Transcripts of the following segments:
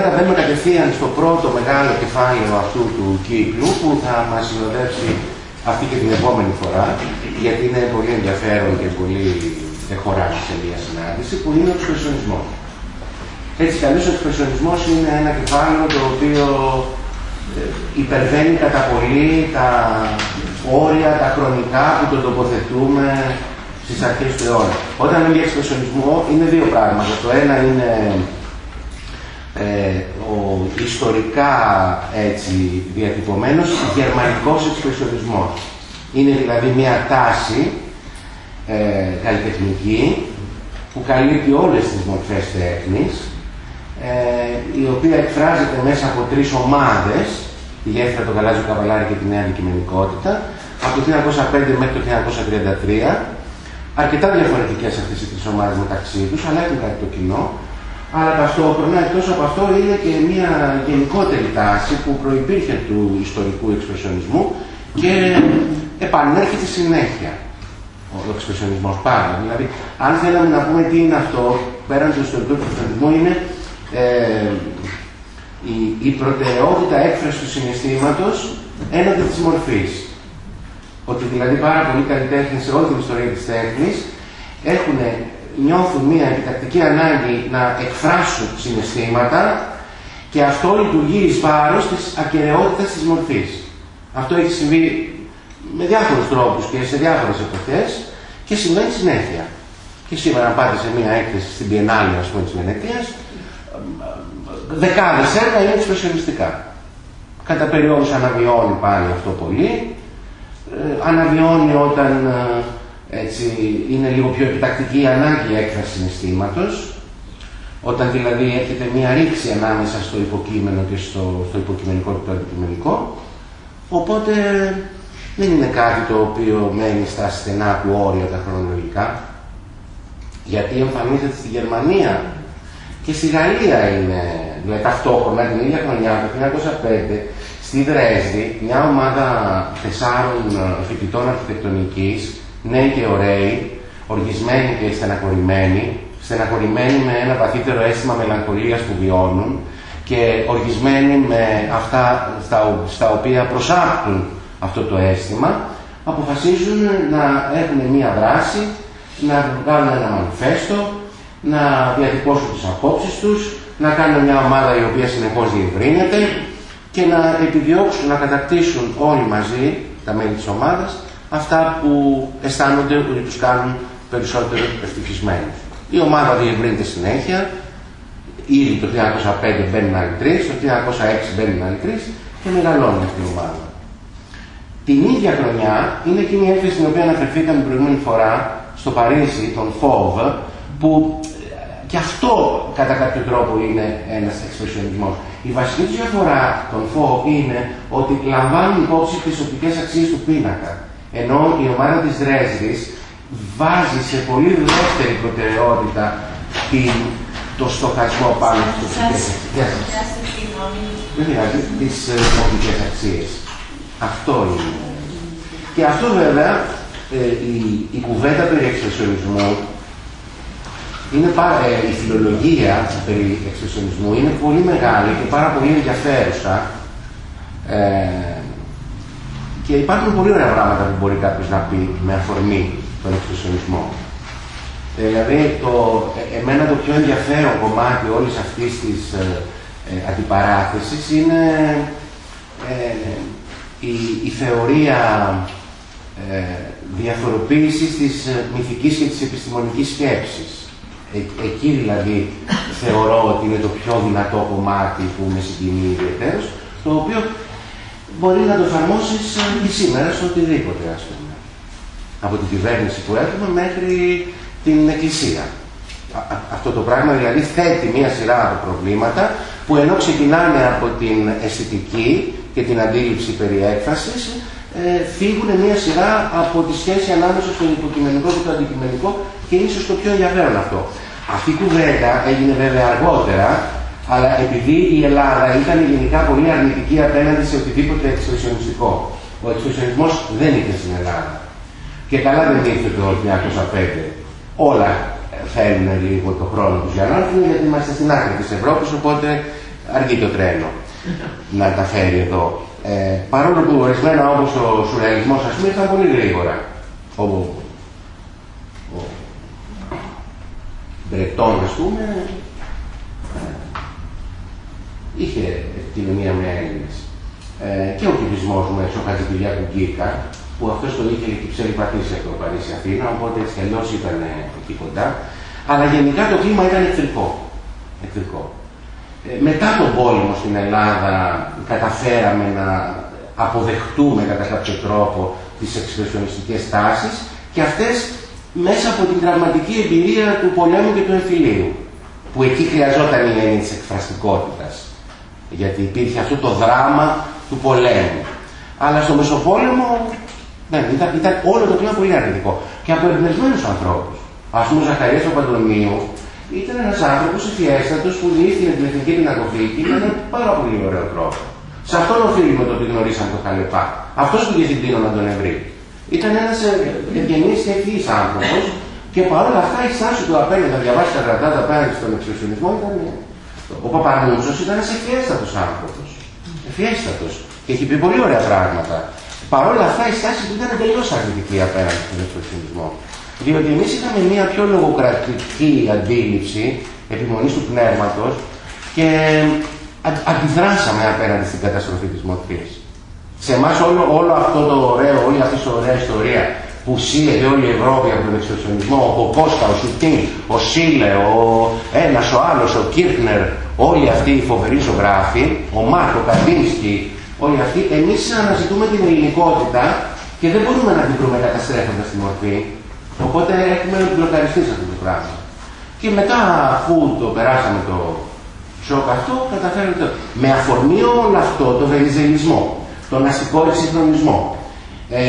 σήμερα μπαίνουμε κατευθείαν στο πρώτο μεγάλο κεφάλαιο αυτού του κύκλου που θα μας συνοδεύσει αυτή και την επόμενη φορά, γιατί είναι πολύ ενδιαφέρον και πολύ εχωράκι σε μια συνάντηση, που είναι ο εξπρεσιονισμός. Έτσι καλώς ο εξπρεσιονισμός είναι ένα κεφάλαιο το οποίο ε, υπερβαίνει κατά πολύ τα όρια, τα χρονικά που το τοποθετούμε στις αρχές του αιώνα. Όταν λέμε για εξπρεσιονισμό είναι δύο πράγματα. Το ένα είναι ε, ο ιστορικά έτσι διατυπωμένος γερμανικός εξπρεσιονισμός. Είναι δηλαδή μια τάση ε, καλλιτεχνική που καλύπτει όλες τις μορφές τέχνης ε, η οποία εκφράζεται μέσα από τρεις ομάδες. Τη γέφυρα, το γαλάζιο καβαλάρι και τη νέα αντικειμενικότητα από το 1905 μέχρι το 1933 αρκετά διαφορετικές αυτές οι τρεις ομάδες μεταξύ τους αλλά έχουν κάτι το κοινό αλλά ταυτόχρονα εκτός από αυτό είναι και μια γενικότερη τάση που προϋπήρχε του ιστορικού εξπρεσιονισμού και επανέρχεται συνέχεια ο εξπρεσιονισμός πάρα. Δηλαδή, αν θέλαμε να πούμε τι είναι αυτό, πέραν του ιστορικού εξπρεσιονισμού, είναι ε, η, η προτεραιότητα έκφρασης του συναισθήματος έναντι της μορφής. Ότι δηλαδή πάρα πολλοί καλλιτέχνες σε όλη την ιστορία της τέχνης έχουν νιώθουν μια επιτακτική ανάγκη να εκφράσουν συναισθήματα και αυτό λειτουργεί εις βάρος της ακαιρεότητας της μορφής. Αυτό έχει συμβεί με διάφορους τρόπους και σε διάφορες εποχές και συμβαίνει συνέχεια. Και σήμερα αν πάτε σε μια έκθεση στην Biennale, ας πούμε, της Βενετίας, δεκάδες έργα είναι εξπρεσιονιστικά. Κατά περιόδους αναβιώνει πάλι αυτό πολύ, ε, αναβιώνει όταν ε, έτσι, είναι λίγο πιο επιτακτική η ανάγκη έκφρασης συναισθήματος, όταν δηλαδή έρχεται μία ρήξη ανάμεσα στο υποκείμενο και στο, στο υποκειμενικό και το αντικειμενικό, οπότε δεν είναι κάτι το οποίο μένει στα στενά του όρια τα χρονολογικά, γιατί εμφανίζεται στη Γερμανία και στη Γαλλία είναι, δηλαδή ταυτόχρονα την ίδια χρονιά, το 1905, στη Δρέσδη, μια ομάδα τεσσάρων φοιτητών αρχιτεκτονικής νέοι και ωραίοι, οργισμένοι και στεναχωρημένοι, στεναχωρημένοι με ένα βαθύτερο αίσθημα μελαγχολίας που βιώνουν και οργισμένοι με αυτά στα, στα οποία προσάπτουν αυτό το αίσθημα, αποφασίζουν να έχουν μία δράση, να βγάλουν ένα μανιφέστο, να διατυπώσουν τις απόψεις τους, να κάνουν μια ομάδα η οποία συνεχώς διευρύνεται και να επιδιώξουν να κατακτήσουν όλοι μαζί, τα μέλη της ομάδας, αυτά που αισθάνονται ότι τους κάνουν περισσότερο ευτυχισμένους. Η ομάδα διευρύνεται συνέχεια, ήδη το 1905 μπαίνουν άλλοι τρεις, το 1906 μπαίνουν άλλοι τρεις και μεγαλώνει αυτή η ομάδα. Την ίδια χρονιά είναι εκείνη η έκθεση στην οποία αναφερθήκαμε την προηγούμενη φορά στο Παρίσι, τον ΦΟΒ, που και αυτό κατά κάποιο τρόπο είναι ένας εξπρεσιονισμός. Η βασική διαφορά των ΦΟΒ είναι ότι λαμβάνουν υπόψη τις οπτικές αξίες του πίνακα. Ενώ η ομάδα της Δρέσδης βάζει σε πολύ δεύτερη προτεραιότητα την, το στοχασμό πάνω στις τοπικές αξίες. Δεν πειράζει, τις ε, τοπικές αξίες. Αυτό είναι. Και αυτό βέβαια, ε, η, η κουβέντα περί εξπρεσιονισμού είναι πάρα, ε, η φιλολογία περί εξπρεσιονισμού είναι πολύ μεγάλη και πάρα πολύ ενδιαφέρουσα ε, και υπάρχουν πολύ ωραία πράγματα που μπορεί κάποιος να πει με αφορμή τον εξωσιονισμό. Ε, δηλαδή, το, ε, εμένα το πιο ενδιαφέρον κομμάτι όλης αυτής της ε, ε αντιπαράθεσης είναι η, η θεωρία ε, διαφοροποίησης της μυθικής και της επιστημονικής σκέψης. εκεί δηλαδή θεωρώ ότι είναι το πιο δυνατό κομμάτι που με συγκινεί ιδιαίτερος, το οποίο μπορεί να το εφαρμόσεις και σήμερα σε οτιδήποτε, ας πούμε. Από την κυβέρνηση που έχουμε μέχρι την εκκλησία. αυτό το πράγμα δηλαδή θέτει μία σειρά από προβλήματα που ενώ ξεκινάνε από την αισθητική και την αντίληψη περί έκφρασης, ε, φύγουν μία σειρά από τη σχέση ανάμεσα στο υποκειμενικό και το αντικειμενικό και ίσως το πιο ενδιαφέρον αυτό. Αυτή η κουβέντα έγινε βέβαια αργότερα αλλά επειδή η Ελλάδα ήταν γενικά πολύ αρνητική απέναντι σε οτιδήποτε εξπρεσιονιστικό. Ο εξπρεσιονισμός δεν ήρθε στην Ελλάδα. Και καλά δεν ήρθε το 1905. Όλα θέλουν λίγο το χρόνο τους για να έρθουν γιατί είμαστε στην άκρη της Ευρώπης, οπότε αργεί το τρένο να τα φέρει εδώ. Ε, παρόλο που ορισμένα όπως ο σουρεαλισμός ας πούμε ήταν πολύ γρήγορα. Ο, ο Μπρετόν ας πούμε ε, είχε επικοινωνία με Έλληνες. Ε, και ο κυβισμός μου ο Χατζηπηλιάκου Γκίκα, που αυτός το είχε και ξέρει πατήσει από το Παρίσι Αθήνα, οπότε έτσι αλλιώς ήταν εκεί κοντά. Αλλά γενικά το κλίμα ήταν εχθρικό. εχθρικό. Ε, μετά τον πόλεμο στην Ελλάδα καταφέραμε να αποδεχτούμε κατά κάποιο τρόπο τις εξπρεσιονιστικές τάσεις και αυτές μέσα από την τραυματική εμπειρία του πολέμου και του εμφυλίου που εκεί χρειαζόταν η έννοια της εκφραστικότητας γιατί υπήρχε αυτό το δράμα του πολέμου. Αλλά στο Μεσοπόλεμο ναι, ήταν, ήταν όλο το κλίμα πολύ αρνητικό και από εμπνευσμένους ανθρώπους. Ας πούμε ο Ζαχαρίας Παντονίου ήταν ένας άνθρωπος ευφιέστατος που διήθυνε την Εθνική Πινακοθήκη με έναν πάρα πολύ ωραίο τρόπο. Σε αυτόν οφείλουμε το ότι γνωρίσαμε το Χαλεπά. Αυτός που είχε την να τον ευρύ. Ήταν ένας ε, ευγενής και ευθύης άνθρωπος και παρόλα αυτά η στάση του απέναντι να διαβάσει τα κρατάτα απέναντι στον εξωσιονισμό ήταν... Ο Παπανούσος ήταν ένας ευφιέστατος άνθρωπος. Ευφιέστατος. Και έχει πει πολύ ωραία πράγματα. Παρ' όλα αυτά η στάση του ήταν εντελώς αρνητική απέναντι στον εξωσιονισμό. Διότι εμείς είχαμε μια πιο λογοκρατική αντίληψη επιμονής του πνεύματος και αντιδράσαμε απέναντι στην καταστροφή της μορφής. Σε εμάς όλο, όλο αυτό το ωραίο, όλη αυτή η ωραία ιστορία που σύλλεγε όλη η Ευρώπη από τον εξωσιονισμό, ο Κοπόσκα, ο Σουτίν, ο Σίλε, ο ένας, ο άλλος, ο Κίρκνερ, όλοι αυτοί οι φοβεροί ζωγράφοι, ο Μάρκο Καντίνσκι, όλοι αυτοί, εμείς αναζητούμε την ελληνικότητα και δεν μπορούμε να την βρούμε καταστρέφοντας τη μορφή. Οπότε έχουμε μπλοκαριστεί σε αυτό το πράγμα. Και μετά, αφού το περάσαμε το σοκ αυτό, καταφέραμε το... Με αφορμή όλο αυτό, το βενιζελισμό, τον αστικό εξυγχρονισμό, ε,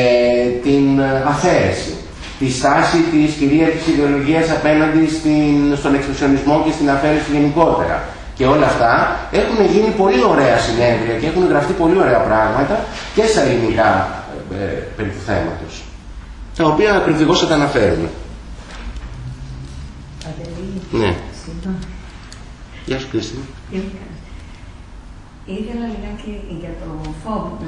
την αφαίρεση, τη στάση της κυρίαρχης ιδεολογίας απέναντι στην, στον εξpressionισμό και στην αφαίρεση γενικότερα. Και όλα αυτά έχουν γίνει πολύ ωραία συνέδρια και έχουν γραφτεί πολύ ωραία πράγματα και στα ελληνικά ε, ε, περί του θέματος τα οποία ακριβώς θα τα αναφέρουμε. Ναι. Γεια σου Κρίστη. Ήθελα λιγάκι για το φόβο,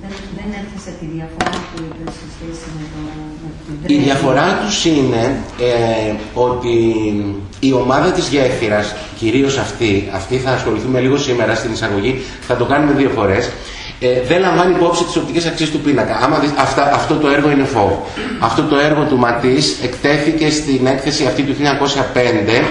δεν, δεν έθεσα τη διαφορά που είπε σε σχέση με, το, με Η διαφορά τους είναι ε, ότι η ομάδα της γέφυρας, κυρίως αυτή, αυτή θα ασχοληθούμε λίγο σήμερα στην εισαγωγή, θα το κάνουμε δύο φορές, ε, δεν λαμβάνει υπόψη τις οπτικές αξίες του πίνακα. Άμα δεις, αυτά, αυτό το έργο είναι φόβο. Αυτό το έργο του Ματής εκτέθηκε στην έκθεση αυτή του 1905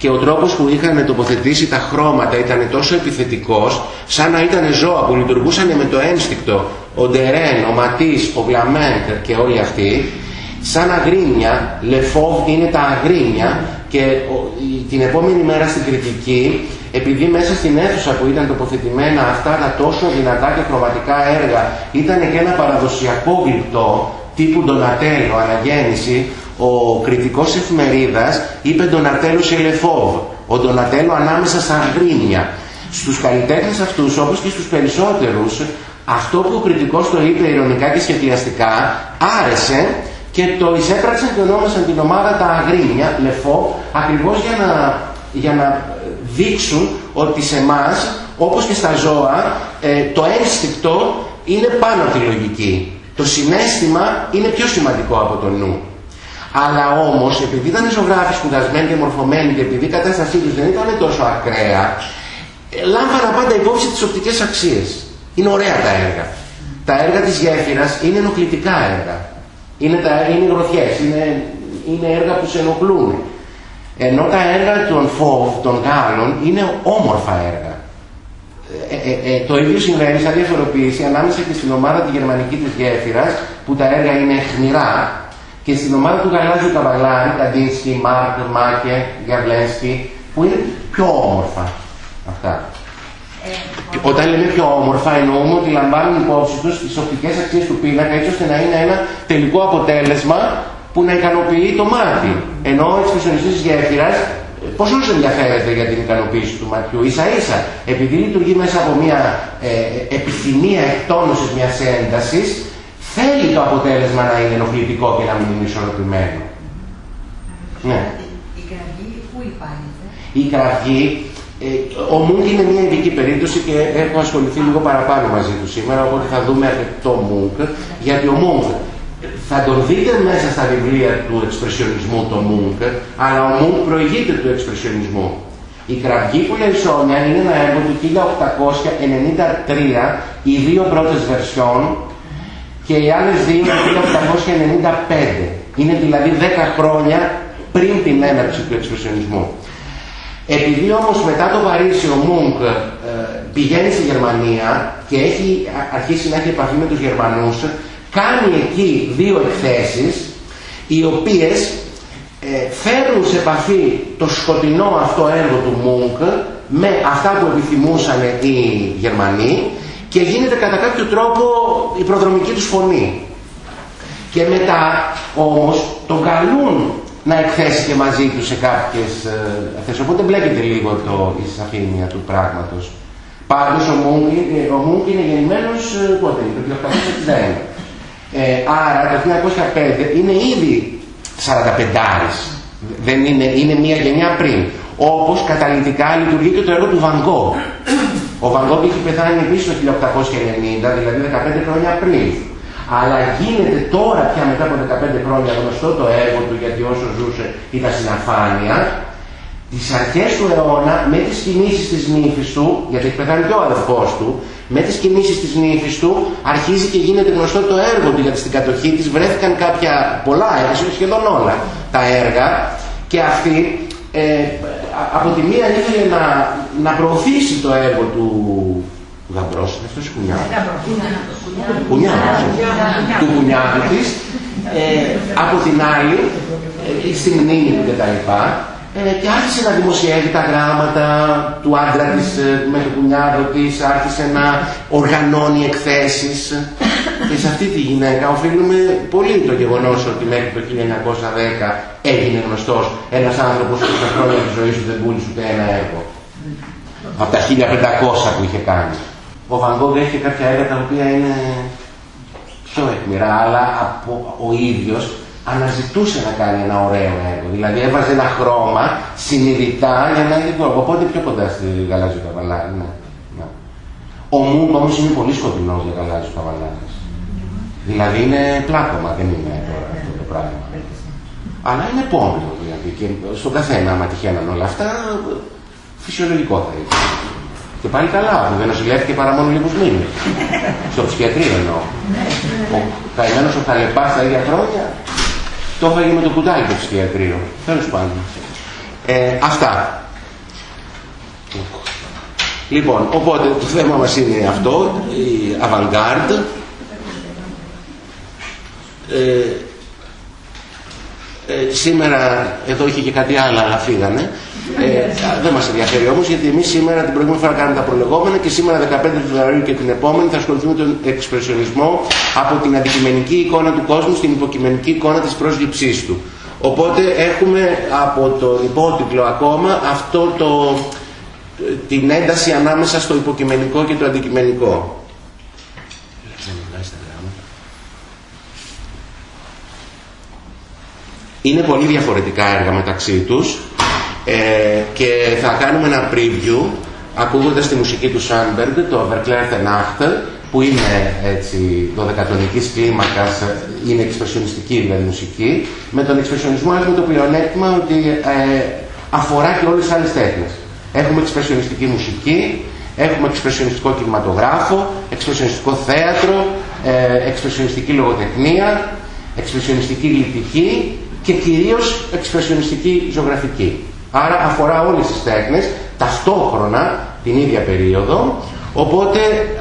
και ο τρόπος που είχαν τοποθετήσει τα χρώματα ήταν τόσο επιθετικός σαν να ήταν ζώα που λειτουργούσαν με το ένστικτο ο Ντερέν, ο Ματής, ο Γλαμέντ και όλοι αυτοί σαν αγρίνια, λεφόβ είναι τα αγρίνια και την επόμενη μέρα στην κριτική επειδή μέσα στην αίθουσα που ήταν τοποθετημένα αυτά τα τόσο δυνατά και χρωματικά έργα ήταν και ένα παραδοσιακό γλυπτό τύπου Ντονατέλο, αναγέννηση, ο κριτικός εφημερίδας είπε Ντονατέλο σε Λεφόβ, ο Ντονατέλο ανάμεσα στα γκρίνια. Στους καλλιτέχνες αυτούς, όπως και στους περισσότερους, αυτό που ο κριτικός το είπε ειρωνικά και σχεδιαστικά, άρεσε και το εισέπραξαν και ονόμασαν την ομάδα τα αγρίνια, λεφό, ακριβώς για να, για να δείξουν ότι σε εμάς, όπως και στα ζώα, ε, το ένστικτο είναι πάνω από τη λογική. Το συνέστημα είναι πιο σημαντικό από το νου. Αλλά όμως, επειδή ήταν ζωγράφοι σπουδασμένοι και μορφωμένοι και επειδή η κατάστασή τους δεν ήταν τόσο ακραία, ε, λάμβανα πάντα υπόψη τις οπτικές αξίες. Είναι ωραία τα έργα. Τα έργα της γέφυρας είναι ενοχλητικά έργα. Είναι, τα, είναι γροθιές, είναι, είναι έργα που σε ενοχλούν. Ενώ τα έργα των Φόβ, των Γάλλων, είναι όμορφα έργα. Ε, ε, ε, το ίδιο συμβαίνει σαν διαφοροποίηση ανάμεσα και στην ομάδα τη γερμανική της γέφυρας, που τα έργα είναι χνηρά, και στην ομάδα του Γαλάζιου Καβαλάρη, Καντίνσκι, Μάρκ, Μάκε, Γιαβλένσκι, που είναι πιο όμορφα αυτά. Ε, Όταν λέμε πιο όμορφα εννοούμε ότι λαμβάνουν υπόψη τους τις οπτικές αξίες του πίνακα έτσι ώστε να είναι ένα τελικό αποτέλεσμα που να ικανοποιεί το μάτι. Ενώ ο εξπρεσιονιστής της γέφυρας πόσο ενδιαφέρεται για την ικανοποίηση του ματιού. Ίσα ίσα, επειδή λειτουργεί μέσα από μια ε, επιθυμία εκτόνωσης μιας έντασης, θέλει το αποτέλεσμα να είναι ενοχλητικό και να μην είναι ισορροπημένο. Ναι. Η κραυγή πού υπάρχει. Η κραυγή Ε, ο Μούγκ είναι μια ειδική περίπτωση και έχω ασχοληθεί λίγο παραπάνω μαζί του σήμερα, οπότε θα δούμε αρκετό Μούγκ, γιατί ο Μούγκ θα τον δείτε μέσα στα βιβλία του εξπρεσιονισμού το Μούγκ, αλλά ο Μούγκ προηγείται του εξπρεσιονισμού. Η κραυγή που λέει Σόνια είναι ένα έργο του 1893, οι δύο πρώτες βερσιόν και οι άλλες δύο του 1895. Είναι δηλαδή 10 χρόνια πριν την έναρξη του εξπρεσιονισμού. Επειδή όμως μετά το Παρίσι ο Μούγκ ε, πηγαίνει στη Γερμανία και έχει αρχίσει να έχει επαφή με τους Γερμανούς, κάνει εκεί δύο εκθέσεις οι οποίες ε, φέρνουν σε επαφή το σκοτεινό αυτό έργο του Μούγκ με αυτά που επιθυμούσαν οι Γερμανοί και γίνεται κατά κάποιο τρόπο η προδρομική τους φωνή. Και μετά όμως τον καλούν να εκθέσει και μαζί τους σε κάποιες ε, θέσεις. Οπότε μπλέκεται λίγο το, η σαφήνεια του πράγματος. Πάντως ο Μούγκ, ο Μούγκ είναι γεννημένος ε, πότε, το 1861. Ε, άρα το 1905 είναι ήδη 45 δεν είναι, είναι μια γενιά πριν. Όπως καταλητικά λειτουργεί και το έργο του Βαγκό. Ο Βαγκό είχε πεθάνει επίσης το 1890, δηλαδή 15 χρόνια πριν. Αλλά γίνεται τώρα πια μετά από 15 χρόνια γνωστό το έργο του γιατί όσο ζούσε ήταν στην αφάνεια τις αρχές του αιώνα με τις κινήσεις της νύφης του, γιατί έχει πεθάνει και ο αδερφός του, με τις κινήσεις της νύφης του αρχίζει και γίνεται γνωστό το έργο του, γιατί στην κατοχή της βρέθηκαν κάποια πολλά έργα, σχεδόν όλα τα έργα και αυτή ε, από τη μία ήθελε να, να προωθήσει το έργο του Γαμπρός, αυτός ο κουνιάδος, του κουνιάδου της, ε, από την άλλη, ε, στη μνήμη του κτλ. Ε, και άρχισε να δημοσιεύει τα γράμματα του άντρα της ε, με το κουνιάδο της, άρχισε να οργανώνει εκθέσεις. Και σε αυτή τη γυναίκα οφείλουμε πολύ το γεγονός ότι μέχρι το 1910 έγινε γνωστός ένας άνθρωπος που στα χρόνια της ζωής του δεν πούλησε ούτε ένα έργο από τα 1500 που είχε κάνει. Ο Βαγκόγκ έχει κάποια έργα τα οποία είναι πιο εκμηρά, αλλά από ο ίδιος αναζητούσε να κάνει ένα ωραίο έργο. Δηλαδή έβαζε ένα χρώμα συνειδητά για να έχει κόρπο. Οπότε πιο κοντά στη γαλάζιο καβαλάρι. Ναι. ναι. Ο Μούγκ όμως είναι πολύ σκοτεινός για γαλάζιο καβαλάρι. Δηλαδή είναι πλάκωμα, δεν είναι τώρα αυτό το πράγμα. Αλλά είναι πόνος δηλαδή. Και στον καθένα, άμα τυχαίναν όλα αυτά, φυσιολογικό θα είναι. Και πάλι καλά που δεν νοσηλεύτηκε παρά μόνο λίγους μήνες. Στο ψυχιατρίο εννοώ. Ο καημένος ο Χαλεπάς τα ίδια χρόνια το έφαγε με το κουτάλι το ψυχιατρίο. Τέλος πάντων. Ε, αυτά. Λοιπόν, οπότε το θέμα μας είναι αυτό, η avant-garde. Ε, ε, σήμερα, εδώ είχε και κάτι άλλο, αλλά φύγανε. Ε, δεν μας ενδιαφέρει όμως γιατί εμείς σήμερα την προηγούμενη φορά κάνουμε τα προλεγόμενα και σήμερα 15 Φεβρουαρίου και την επόμενη θα ασχοληθούμε με τον εξπρεσιονισμό από την αντικειμενική εικόνα του κόσμου στην υποκειμενική εικόνα της πρόσληψής του. Οπότε έχουμε από το υπότιτλο ακόμα αυτό το, την ένταση ανάμεσα στο υποκειμενικό και το αντικειμενικό. Είναι πολύ διαφορετικά έργα μεταξύ τους ε, και θα κάνουμε ένα preview ακούγοντας τη μουσική του Σάνμπεργκ, το Verklärte Nacht, που είναι έτσι 12 κλίμακας, είναι εξπρεσιονιστική δηλαδή μουσική, με τον εξπρεσιονισμό έχουμε το πλεονέκτημα ότι ε, αφορά και όλες τις άλλες τέχνες. Έχουμε εξπρεσιονιστική μουσική, έχουμε εξπρεσιονιστικό κινηματογράφο, εξπρεσιονιστικό θέατρο, ε, εξπρεσιονιστική λογοτεχνία, εξπρεσιονιστική λυπτική και κυρίως εξπρεσιονιστική ζωγραφική. Άρα αφορά όλες τις τέχνες ταυτόχρονα την ίδια περίοδο. Οπότε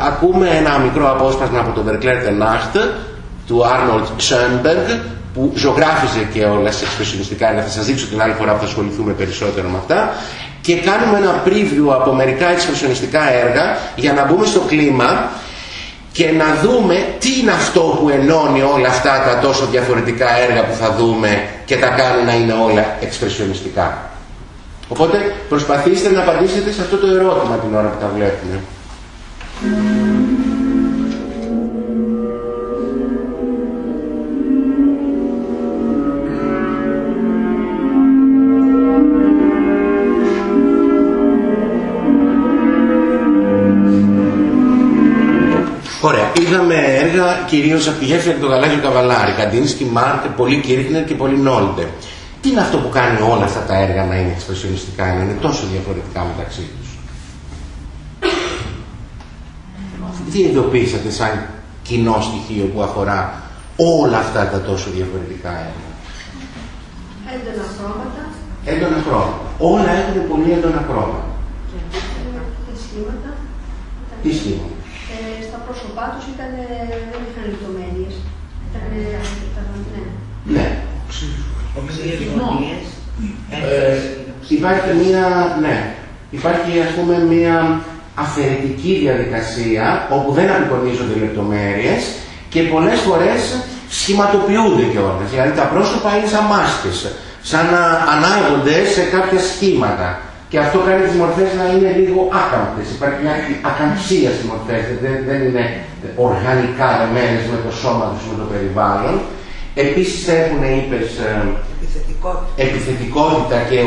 ακούμε ένα μικρό απόσπασμα από τον Verkler Nacht του Arnold Schoenberg που ζωγράφιζε και όλα σε εξπρεσιονιστικά έργα. Θα σας δείξω την άλλη φορά που θα ασχοληθούμε περισσότερο με αυτά. Και κάνουμε ένα preview από μερικά εξπρεσιονιστικά έργα για να μπούμε στο κλίμα και να δούμε τι είναι αυτό που ενώνει όλα αυτά τα τόσο διαφορετικά έργα που θα δούμε και τα κάνει να είναι όλα εξπρεσιονιστικά. Οπότε προσπαθήστε να απαντήσετε σε αυτό το ερώτημα την ώρα που τα βλέπουμε. Είδαμε έργα κυρίως από τη γέφυρα και το γαλάζιο καβαλάρι, Καντίνσκι, Μάρκ, πολύ Κίρκνερ και πολύ Νόλντε. Τι είναι αυτό που κάνει όλα αυτά τα έργα να είναι εξπρεσιονιστικά, να είναι τόσο διαφορετικά μεταξύ τους; Τι ειδοποίησατε σαν κοινό στοιχείο που αφορά όλα αυτά τα τόσο διαφορετικά έργα; Έντονα χρώματα. Έντονα χρώματα. Όλα έχουν πολύ έντονα χρώματα. Και σχήματα. Τι σχήματα. Ε, στα πρόσωπά τους ήταν, δεν είχαν λεπτομέρειες. Ήταν, ήταν, ναι. Ναι. Οξυγονίες. Ε, υπάρχει μία, ναι, υπάρχει ας πούμε μία αφαιρετική διαδικασία όπου δεν απεικονίζονται λεπτομέρειες και πολλές φορές σχηματοποιούνται κιόλας. Δηλαδή τα πρόσωπα είναι σαν μάσκες, σαν να ανάγονται σε κάποια σχήματα. Και αυτό κάνει τις μορφές να είναι λίγο άκαμπτες. Υπάρχει μια ακαμψία στις μορφές, δεν, δεν είναι οργανικά δεμένες με το σώμα τους, με το περιβάλλον. Επίσης έχουν, είπες, ε, Επιθετικότητα. επιθετικότητα και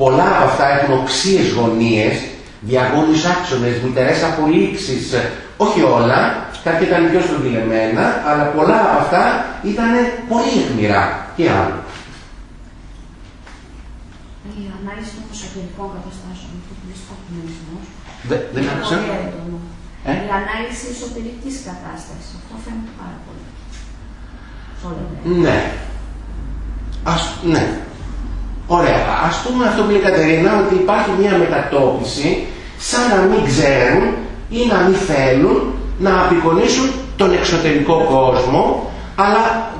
πολλά από αυτά έχουν οξύες γωνίες, διαγώνιους άξονες, μητερές απολύξεις, όχι όλα, κάποια ήταν πιο στρογγυλεμένα, αλλά πολλά από αυτά ήταν πολύ αιχμηρά και άλλο; Η ανάλυση των εσωτερικών καταστάσεων που είναι στο κομμουνισμό. Δεν, δεν άκουσα. Ε; Η ανάλυση εσωτερικής κατάστασης. Αυτό φαίνεται πάρα πολύ. Σε όλα τα έργα. Ναι. Ας, ναι. Ωραία. Ας πούμε αυτό που λέει η Κατερίνα, ότι υπάρχει μια μετατόπιση σαν να μην ξέρουν ή να μην θέλουν να απεικονίσουν τον εξωτερικό κόσμο, αλλά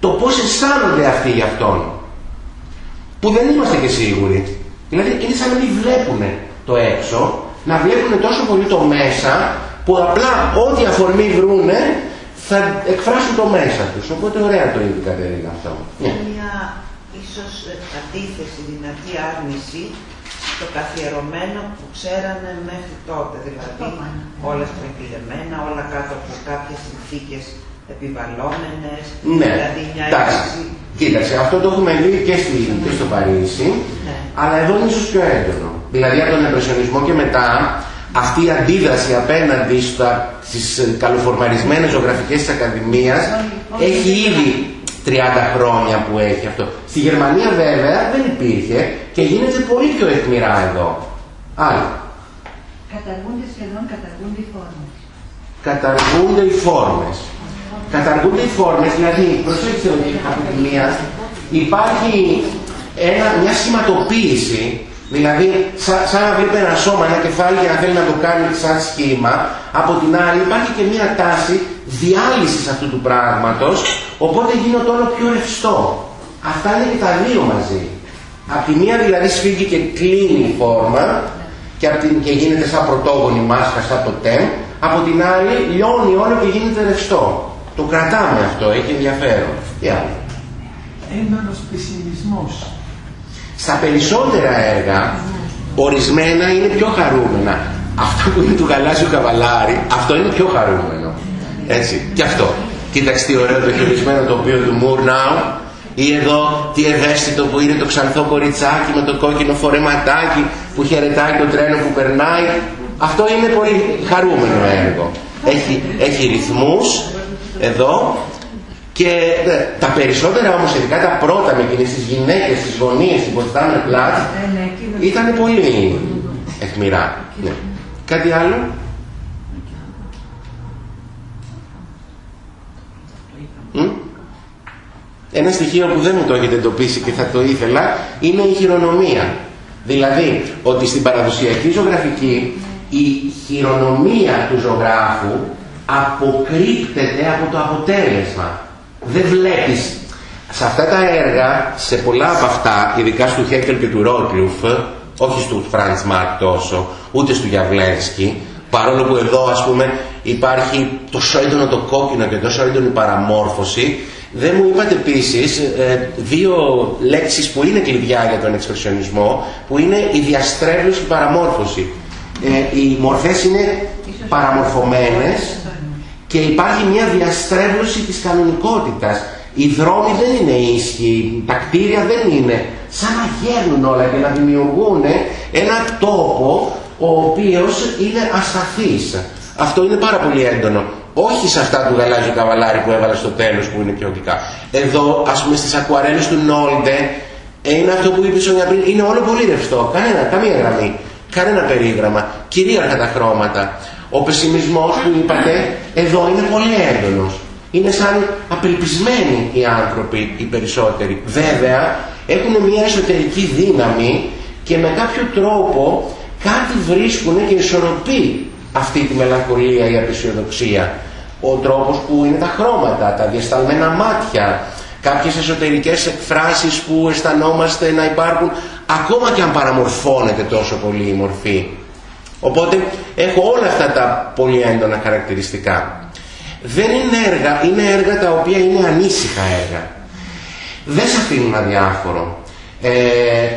το πώς αισθάνονται αυτοί γι' αυτόν. Που δεν είμαστε και σίγουροι. Δηλαδή είναι σαν να μην βλέπουν το έξω, να βλέπουν τόσο πολύ το μέσα, που απλά ό,τι αφορμή βρούνε θα εκφράσουν το μέσα τους. Οπότε ωραία το είπε η Κατερίνα αυτό. Ναι. Μια ίσως αντίθεση, δυνατή άρνηση στο καθιερωμένο που ξέρανε μέχρι τότε. Δηλαδή όλα στραγγυλεμένα, όλα κάτω από κάποιες συνθήκες επιβαλλόμενες. Ναι, Δηλαδή μια εντάξει. αίσθηση Κοίταξε, αυτό το έχουμε δει και, στη, και στο Παρίσι, Ναι. αλλά εδώ είναι ίσως πιο έντονο. Δηλαδή από τον Εμπρεσιονισμό και μετά, αυτή η αντίδραση απέναντι στα, στις ε, καλοφορμαρισμένες ζωγραφικές της Ακαδημίας έχει ήδη 30 χρόνια που έχει αυτό. Στη Γερμανία βέβαια δεν υπήρχε και γίνεται πολύ πιο αιχμηρά εδώ. Άλλο. Καταργούνται σχεδόν, καταργούνται οι φόρμες. καταργούνται οι φόρμες. Καταργούνται οι φόρμες, δηλαδή, προσέξτε ότι από τη μία υπάρχει ένα, μια σχηματοποίηση, δηλαδή σαν, σαν να βλέπει ένα σώμα, ένα κεφάλι και να θέλει να το κάνει σαν σχήμα, από την άλλη υπάρχει και μια τάση διάλυσης αυτού του πράγματος, οπότε γίνεται όλο πιο ρευστό. Αυτά είναι και τα δύο μαζί. Απ' τη μία δηλαδή σφίγγει και κλείνει η φόρμα και, απ' την, και γίνεται σαν πρωτόγονη μάσκα, σαν το τέμ, από την άλλη λιώνει όλο και γίνεται ρευστό. Το κρατάμε αυτό, έχει ενδιαφέρον. Τι άλλο; Έντονος πεσημισμός. Στα περισσότερα έργα, ορισμένα είναι πιο χαρούμενα. Αυτό που είναι του γαλάζιου καβαλάρι, αυτό είναι πιο χαρούμενο. Έτσι, και αυτό. Κοίταξε τι ωραίο το χειρισμένο τοπίο του Μουρνάου. Ή εδώ τι ευαίσθητο που είναι το ξανθό κοριτσάκι με το κόκκινο φορεματάκι που χαιρετάει το τρένο που περνάει. Αυτό είναι πολύ χαρούμενο έργο. Έχει, έχει ρυθμούς εδώ και ε, τα περισσότερα όμως, ειδικά τα πρώτα με εκείνες τις γυναίκες, τις γωνίες, την Ποστάμε Πλάτ, Ναι, ναι, εκεί ήταν πολύ αιχμηρά. Ναι. Κάτι άλλο; Μ; Ένα στοιχείο που δεν μου το έχετε εντοπίσει και θα το ήθελα είναι η χειρονομία. Δηλαδή ότι στην παραδοσιακή ζωγραφική η χειρονομία του ζωγράφου αποκρύπτεται από το αποτέλεσμα. Δεν βλέπεις σε αυτά τα έργα, σε πολλά από αυτά, ειδικά στο Χέκελ και του Ρότλουφ, όχι του Φραντς Μάρκ τόσο, ούτε στο Γιαβλένσκι, παρόλο που εδώ ας πούμε υπάρχει τόσο έντονο το κόκκινο και τόσο έντονη παραμόρφωση, δεν μου είπατε επίσης ε, δύο λέξεις που είναι κλειδιά για τον εξπρεσιονισμό, που είναι η διαστρέβλωση και η παραμόρφωση. Ε, οι μορφές είναι παραμορφωμένες και υπάρχει μια διαστρέβλωση της κανονικότητας. Οι δρόμοι δεν είναι ίσχυοι, τα κτίρια δεν είναι. Σαν να γέρνουν όλα και να δημιουργούν ένα τόπο ο οποίος είναι ασταθής. Αυτό είναι πάρα πολύ έντονο. όχι σε αυτά του γαλάζιου καβαλάρι που έβαλα στο τέλος που είναι ποιοτικά. Εδώ ας πούμε στις ακουαρέλες του Νόλντε είναι αυτό που είπε η Σόνια πριν, είναι όλο πολύ ρευστό, κανένα, καμία γραμμή, κανένα περίγραμμα, κυρίαρχα τα χρώματα. Ο πεσημισμός που είπατε εδώ είναι πολύ έντονος. Είναι σαν απελπισμένοι οι άνθρωποι οι περισσότεροι. Βέβαια έχουν μια εσωτερική δύναμη και με κάποιο τρόπο κάτι βρίσκουν και ισορροπεί αυτή τη μελαγχολία, η απεσιοδοξία. Ο τρόπος που είναι τα χρώματα, τα διασταλμένα μάτια, κάποιες εσωτερικές εκφράσεις που αισθανόμαστε να υπάρχουν ακόμα και αν παραμορφώνεται τόσο πολύ η μορφή. Οπότε έχω όλα αυτά τα πολύ έντονα χαρακτηριστικά. Δεν είναι έργα, είναι έργα τα οποία είναι ανήσυχα έργα. Δεν σε αφήνουν αδιάφορο. Ε,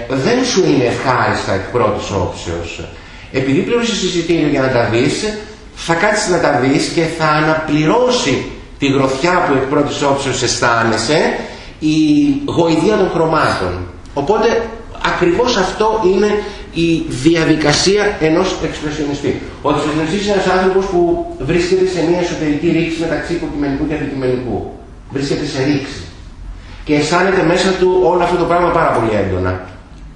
δεν σου είναι ευχάριστα εκ πρώτης όψεως. Επειδή πλήρωσε εισιτήριο για να τα δεις, θα κάτσεις να τα δεις και θα αναπληρώσει τη γροθιά που εκ πρώτης όψεως αισθάνεσαι η γοητεία των χρωμάτων. Οπότε ακριβώς αυτό είναι η διαδικασία ενός εξπρεσιονιστή. Ο εξπρεσιονιστής είναι ένας άνθρωπος που βρίσκεται σε μια εσωτερική ρήξη μεταξύ υποκειμενικού και αντικειμενικού. Βρίσκεται σε ρήξη. Και αισθάνεται μέσα του όλο αυτό το πράγμα πάρα πολύ έντονα.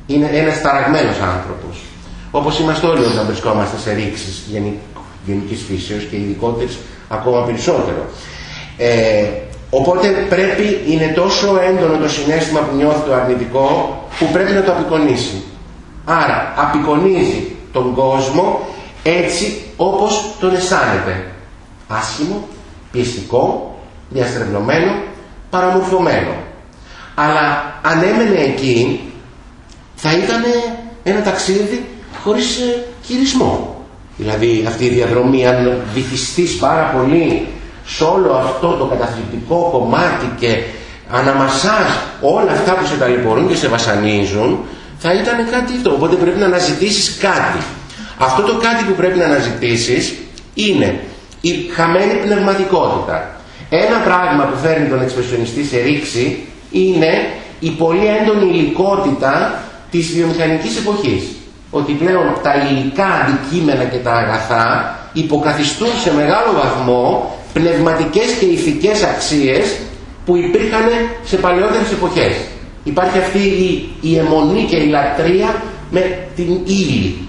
Είναι ένας ταραγμένος άνθρωπος. Όπως είμαστε όλοι όταν βρισκόμαστε σε ρήξεις γενικής φύσεως και ειδικότερες ακόμα περισσότερο. Ε, οπότε πρέπει, είναι τόσο έντονο το συνέστημα που νιώθει το αρνητικό που πρέπει να το απεικονίσει. Άρα απεικονίζει τον κόσμο έτσι όπως τον αισθάνεται. Άσχημο, πιεστικό, διαστρεβλωμένο, παραμορφωμένο. Αλλά αν έμενε εκεί θα ήταν ένα ταξίδι χωρίς ε, χειρισμό. Δηλαδή αυτή η διαδρομή αν βυθιστείς πάρα πολύ σε όλο αυτό το καταθλιπτικό κομμάτι και αναμασάς όλα αυτά που σε ταλαιπωρούν και σε βασανίζουν θα ήταν κάτι αυτό. Οπότε πρέπει να αναζητήσεις κάτι. Αυτό το κάτι που πρέπει να αναζητήσεις είναι η χαμένη πνευματικότητα. Ένα πράγμα που φέρνει τον εξπρεσιονιστή σε ρήξη είναι η πολύ έντονη υλικότητα της βιομηχανικής εποχής. Ότι πλέον τα υλικά αντικείμενα και τα αγαθά υποκαθιστούν σε μεγάλο βαθμό πνευματικές και ηθικές αξίες που υπήρχαν σε παλαιότερες εποχές. Υπάρχει αυτή η, η αιμονή και η λατρεία με την ύλη.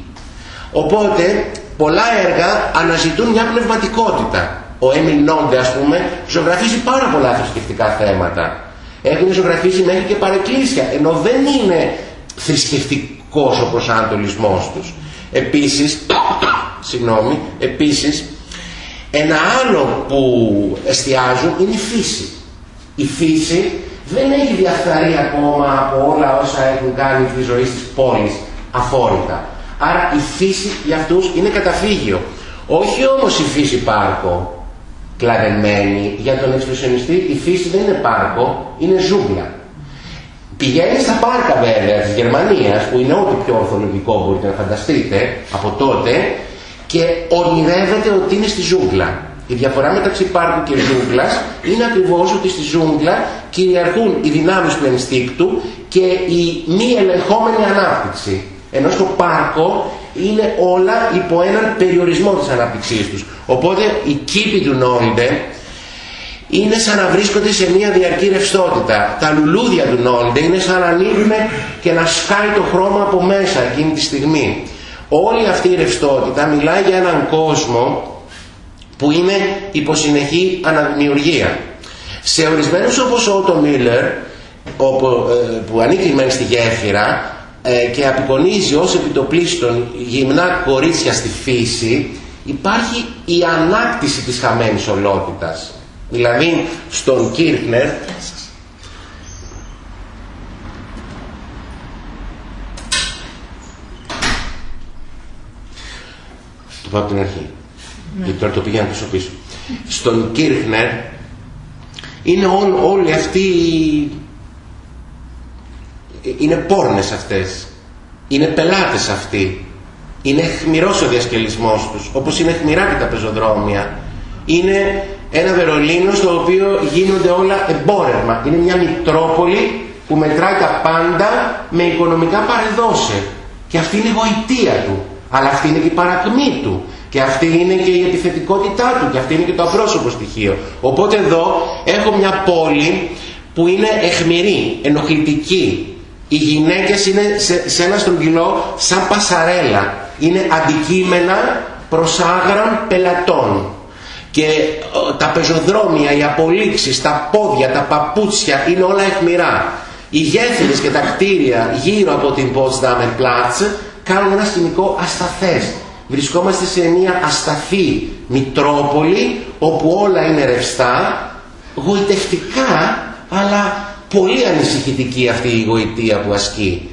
Οπότε πολλά έργα αναζητούν μια πνευματικότητα. Ο Έμιλ Νόντε ας πούμε ζωγραφίζει πάρα πολλά θρησκευτικά θέματα. Έχουν ζωγραφίσει μέχρι και παρεκκλήσια ενώ δεν είναι θρησκευτικός ο προσανατολισμός τους. Επίσης, συγγνώμη, επίσης ένα άλλο που εστιάζουν είναι η φύση. Η φύση δεν έχει διαφθαρεί ακόμα από όλα όσα έχουν κάνει τη ζωή της πόλης αφόρητα. Άρα η φύση για αυτούς είναι καταφύγιο. Όχι όμως η φύση πάρκο κλαδεμένη. Για τον εξπρεσιονιστή η φύση δεν είναι πάρκο, είναι ζούγκλα. Πηγαίνει στα πάρκα βέβαια της Γερμανίας που είναι ό,τι πιο ορθολογικό μπορείτε να φανταστείτε από τότε και ονειρεύεται ότι είναι στη ζούγκλα. Η διαφορά μεταξύ πάρκου και ζούγκλας είναι ακριβώς ότι στη ζούγκλα κυριαρχούν οι δυνάμεις του ενστίκτου και η μη ελεγχόμενη ανάπτυξη. Ενώ στο πάρκο είναι όλα υπό έναν περιορισμό της ανάπτυξής τους. Οπότε οι κήποι του Νόλντε είναι σαν να βρίσκονται σε μια διαρκή ρευστότητα. Τα λουλούδια του Νόλντε είναι σαν να ανοίγουν και να σκάει το χρώμα από μέσα εκείνη τη στιγμή. Όλη αυτή η ρευστότητα μιλάει για έναν κόσμο που είναι υποσυνεχή αναδημιουργία. Σε ορισμένους όπως ο Ότο Μίλλερ, που ανήκει μεν στη γέφυρα ε, και απεικονίζει ως επιτοπλίστων γυμνά κορίτσια στη φύση, υπάρχει η ανάκτηση της χαμένης ολότητας. Δηλαδή στον Κίρκνερ το πάω από την αρχή ναι. Γιατί τώρα το πηγαίνω πίσω πίσω. Στον Κίρχνερ είναι ό, όλοι αυτοί είναι πόρνες αυτές. Είναι πελάτες αυτοί. Είναι χμηρός ο διασκελισμός τους όπως είναι χμηρά και τα πεζοδρόμια. Είναι ένα Βερολίνο στο οποίο γίνονται όλα εμπόρευμα. Είναι μια μητρόπολη που μετράει τα πάντα με οικονομικά παρεδόσε και αυτή είναι η γοητεία του. Αλλά αυτή είναι και η παρακμή του Και αυτή είναι και η επιθετικότητά του και αυτή είναι και το απρόσωπο στοιχείο. Οπότε εδώ έχω μια πόλη που είναι εχμηρή, ενοχλητική. Οι γυναίκες είναι σε, σε ένα στρογγυλό σαν πασαρέλα. Είναι αντικείμενα προς άγραν πελατών. Και τα πεζοδρόμια, οι απολύξεις, τα πόδια, τα παπούτσια είναι όλα αιχμηρά. Οι γέφυρες και τα κτίρια γύρω από την Potsdamer Platz κάνουν ένα σκηνικό ασταθές. Βρισκόμαστε σε μια ασταθή Μητρόπολη όπου όλα είναι ρευστά, γοητευτικά αλλά πολύ ανησυχητική αυτή η γοητεία που ασκεί.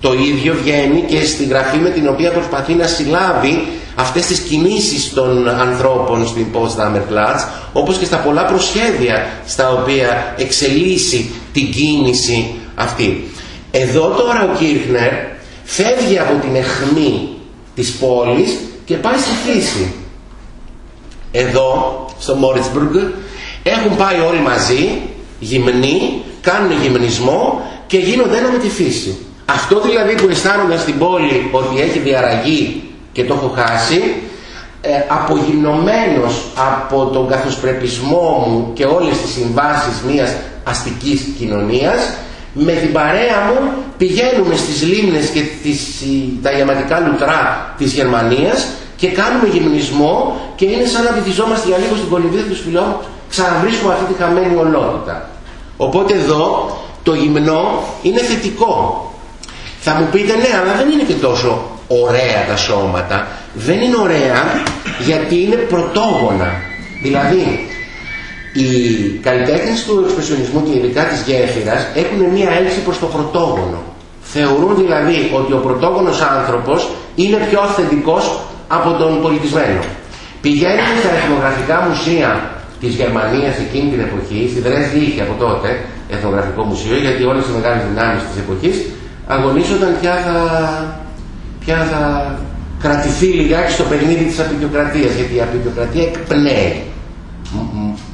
Το ίδιο βγαίνει και στη γραφή με την οποία προσπαθεί να συλλάβει αυτές τις κινήσεις των ανθρώπων στην Potsdamer Platz όπως και στα πολλά προσχέδια στα οποία εξελίσσει την κίνηση αυτή. Εδώ τώρα ο Κίρχνερ φεύγει από την εχμή της πόλης και πάει στη φύση. Εδώ, στο Μόριτσμπουργκ, έχουν πάει όλοι μαζί, γυμνοί, κάνουν γυμνισμό και γίνονται ένα με τη φύση. Αυτό δηλαδή που αισθάνομαι στην πόλη ότι έχει διαραγεί και το έχω χάσει, ε, απογυμνωμένος από τον καθοσπρεπισμό μου και όλες τις συμβάσεις μιας αστικής κοινωνίας, με την παρέα μου πηγαίνουμε στις λίμνες και τις, τα γεματικά λουτρά της Γερμανίας και κάνουμε γυμνισμό και είναι σαν να βυθιζόμαστε για λίγο στην κολυβίδα του σπηλιών ξαναβρίσκουμε αυτή τη χαμένη ολότητα. Οπότε εδώ το γυμνό είναι θετικό. Θα μου πείτε ναι αλλά δεν είναι και τόσο ωραία τα σώματα. Δεν είναι ωραία γιατί είναι πρωτόγωνα. Δηλαδή οι καλλιτέχνες του εξπρεσιονισμού και ειδικά της γέφυρας έχουν μία έλξη προς το πρωτόγωνο. Θεωρούν δηλαδή ότι ο πρωτόγονος άνθρωπος είναι πιο αυθεντικός από τον πολιτισμένο. Πηγαίνουν στα εθνογραφικά μουσεία της Γερμανίας εκείνη την εποχή, στη Δρέσδη είχε από τότε εθνογραφικό μουσείο, γιατί όλες οι μεγάλες δυνάμεις της εποχής αγωνίζονταν ποια θα, ποια θα κρατηθεί λιγάκι στο παιχνίδι της απεικιοκρατίας, γιατί η απεικιοκρατία εκπνέει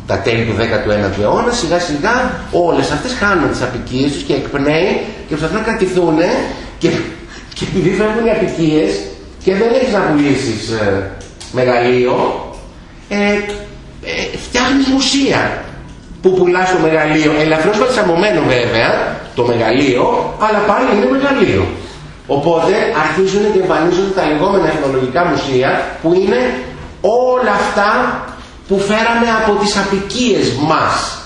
τα τέλη του 19ου αιώνα, σιγά σιγά όλες αυτές χάνουν τις απικίες τους και εκπνέει και προσπαθούν να κρατηθούν και, και επειδή φεύγουν οι απικίες και δεν έχεις να πουλήσεις ε, μεγαλείο, ε, ε, φτιάχνεις μουσεία που πουλάς το μεγαλείο, ελαφρώς παλσαμωμένο βέβαια το μεγαλείο, αλλά πάλι είναι μεγαλείο. Οπότε αρχίζουν και εμφανίζονται τα λεγόμενα εθνολογικά μουσεία που είναι όλα αυτά που φέραμε από τις απικίες μας.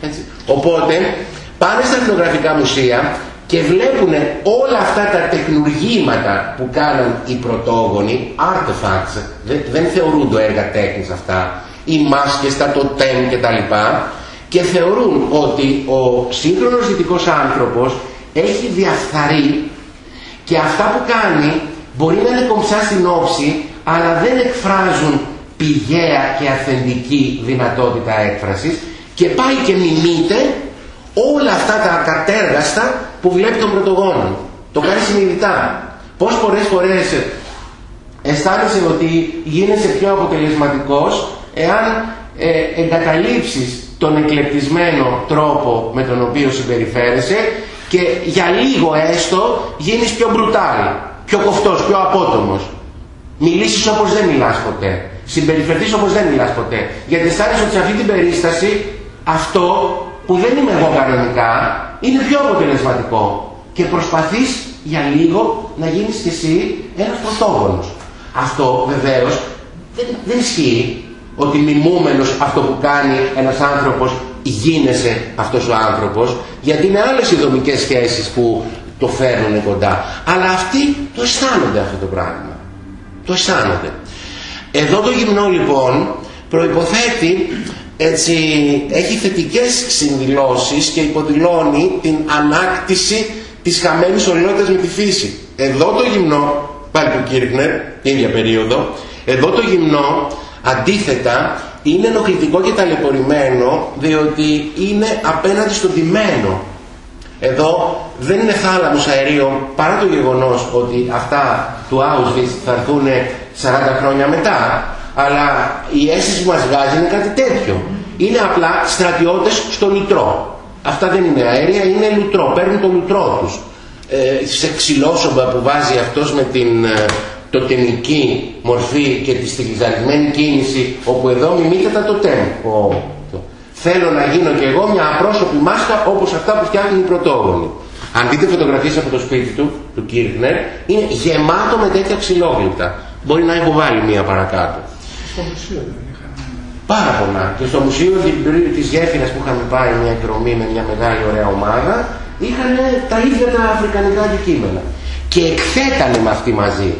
Έτσι. Οπότε πάνε στα εθνογραφικά μουσεία και βλέπουν όλα αυτά τα τεχνουργήματα που κάναν οι πρωτόγονοι, artifacts, δεν, δεν θεωρούνται έργα τέχνης αυτά, οι μάσκες, τα τοτέμ και τα λοιπά, και θεωρούν ότι ο σύγχρονος δυτικός άνθρωπος έχει διαφθαρεί και αυτά που κάνει μπορεί να είναι κομψά στην όψη, αλλά δεν εκφράζουν πηγαία και αυθεντική δυνατότητα έκφρασης και πάει και μιμείται όλα αυτά τα κατέργαστα που βλέπει τον πρωτογόνο. Το κάνει συνειδητά. Πώς πολλές φορές αισθάνεσαι ότι γίνεσαι πιο αποτελεσματικός εάν ε, εγκαταλείψεις τον εκλεπτισμένο τρόπο με τον οποίο συμπεριφέρεσαι και για λίγο έστω γίνεις πιο μπρουτάλ, πιο κοφτός, πιο απότομος. Μιλήσεις όπως δεν μιλάς ποτέ. Συμπεριφερθείς όπως δεν μιλάς ποτέ. Γιατί αισθάνεσαι ότι σε αυτή την περίσταση αυτό που δεν είμαι εγώ κανονικά είναι πιο αποτελεσματικό. Και προσπαθείς για λίγο να γίνεις και εσύ ένας πρωτόγονος. Αυτό βεβαίως δεν, δεν ισχύει ότι μιμούμενος αυτό που κάνει ένας άνθρωπος γίνεσαι αυτός ο άνθρωπος γιατί είναι άλλες οι δομικές σχέσεις που το φέρνουν κοντά. Αλλά αυτοί το αισθάνονται αυτό το πράγμα. Το αισθάνονται. Εδώ το γυμνό λοιπόν προϋποθέτει έτσι, έχει θετικές συνδηλώσεις και υποδηλώνει την ανάκτηση της χαμένης ολότητας με τη φύση. Εδώ το γυμνό, πάλι του Κίρκνερ, την ίδια περίοδο, εδώ το γυμνό αντίθετα είναι ενοχλητικό και ταλαιπωρημένο διότι είναι απέναντι στον τιμένο. Εδώ δεν είναι θάλαμος αερίων παρά το γεγονός ότι αυτά του Auschwitz θα έρθουν 40 χρόνια μετά. Αλλά η αίσθηση που μας βγάζει είναι κάτι τέτοιο. Είναι απλά στρατιώτες στο λουτρό. Αυτά δεν είναι αέρια, είναι λουτρό. Παίρνουν το λουτρό τους. Ε, σε ξυλόσομπα που βάζει αυτός με την ε, τοτεμική μορφή και τη στυλιζαρισμένη κίνηση όπου εδώ μιμείται τα τοτέμ. Θέλω να γίνω κι εγώ μια απρόσωπη μάσκα όπως αυτά που φτιάχνουν οι πρωτόγονοι. Αν δείτε φωτογραφίες από το σπίτι του, του Κίρχνερ, είναι γεμάτο με τέτοια ξυλόγλυπτα. Μπορεί να έχω βάλει μία παρακάτω. Στο μουσείο δεν είχαν. Πάρα πολλά. Και στο Μουσείο της Γέφυρας που είχαμε πάει μια εκδρομή με μια μεγάλη ωραία ομάδα, είχαν τα ίδια τα αφρικανικά αντικείμενα. Και εκθέτανε με αυτή μαζί.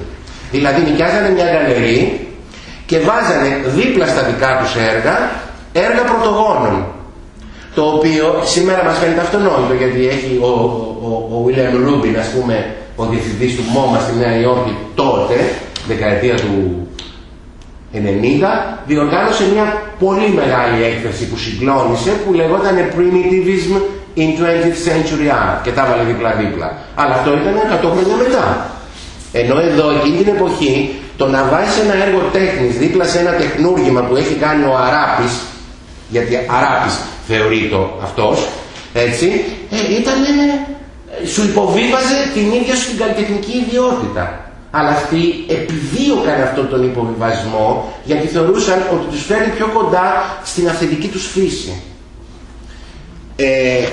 Δηλαδή νοικιάζανε μια γαλερή και βάζανε δίπλα στα δικά τους έργα, έργα πρωτογόνων. Το οποίο σήμερα μας φαίνεται αυτονόητο γιατί έχει ο, ο, ο William Rubin, ας πούμε, ο διευθυντής του MoMA στη Νέα Υόρκη τότε, δεκαετία του 90, διοργάνωσε μια πολύ μεγάλη έκθεση που συγκλώνησε που λεγόταν Primitivism in 20th Century Art και τα έβαλε δίπλα-δίπλα. Αλλά αυτό ήταν 100 χρόνια μετά. Ενώ εδώ εκείνη την εποχή το να βάζει ένα έργο τέχνης δίπλα σε ένα τεχνούργημα που έχει κάνει ο Αράπης, γιατί Αράπης θεωρεί το αυτός, έτσι, ε, ήταν, σου υποβίβαζε την ίδια σου την καλλιτεχνική ιδιότητα. Αλλά αυτοί επιδίωκαν αυτόν τον υποβιβασμό γιατί θεωρούσαν ότι τους φέρνει πιο κοντά στην αυθεντική τους φύση. Ε,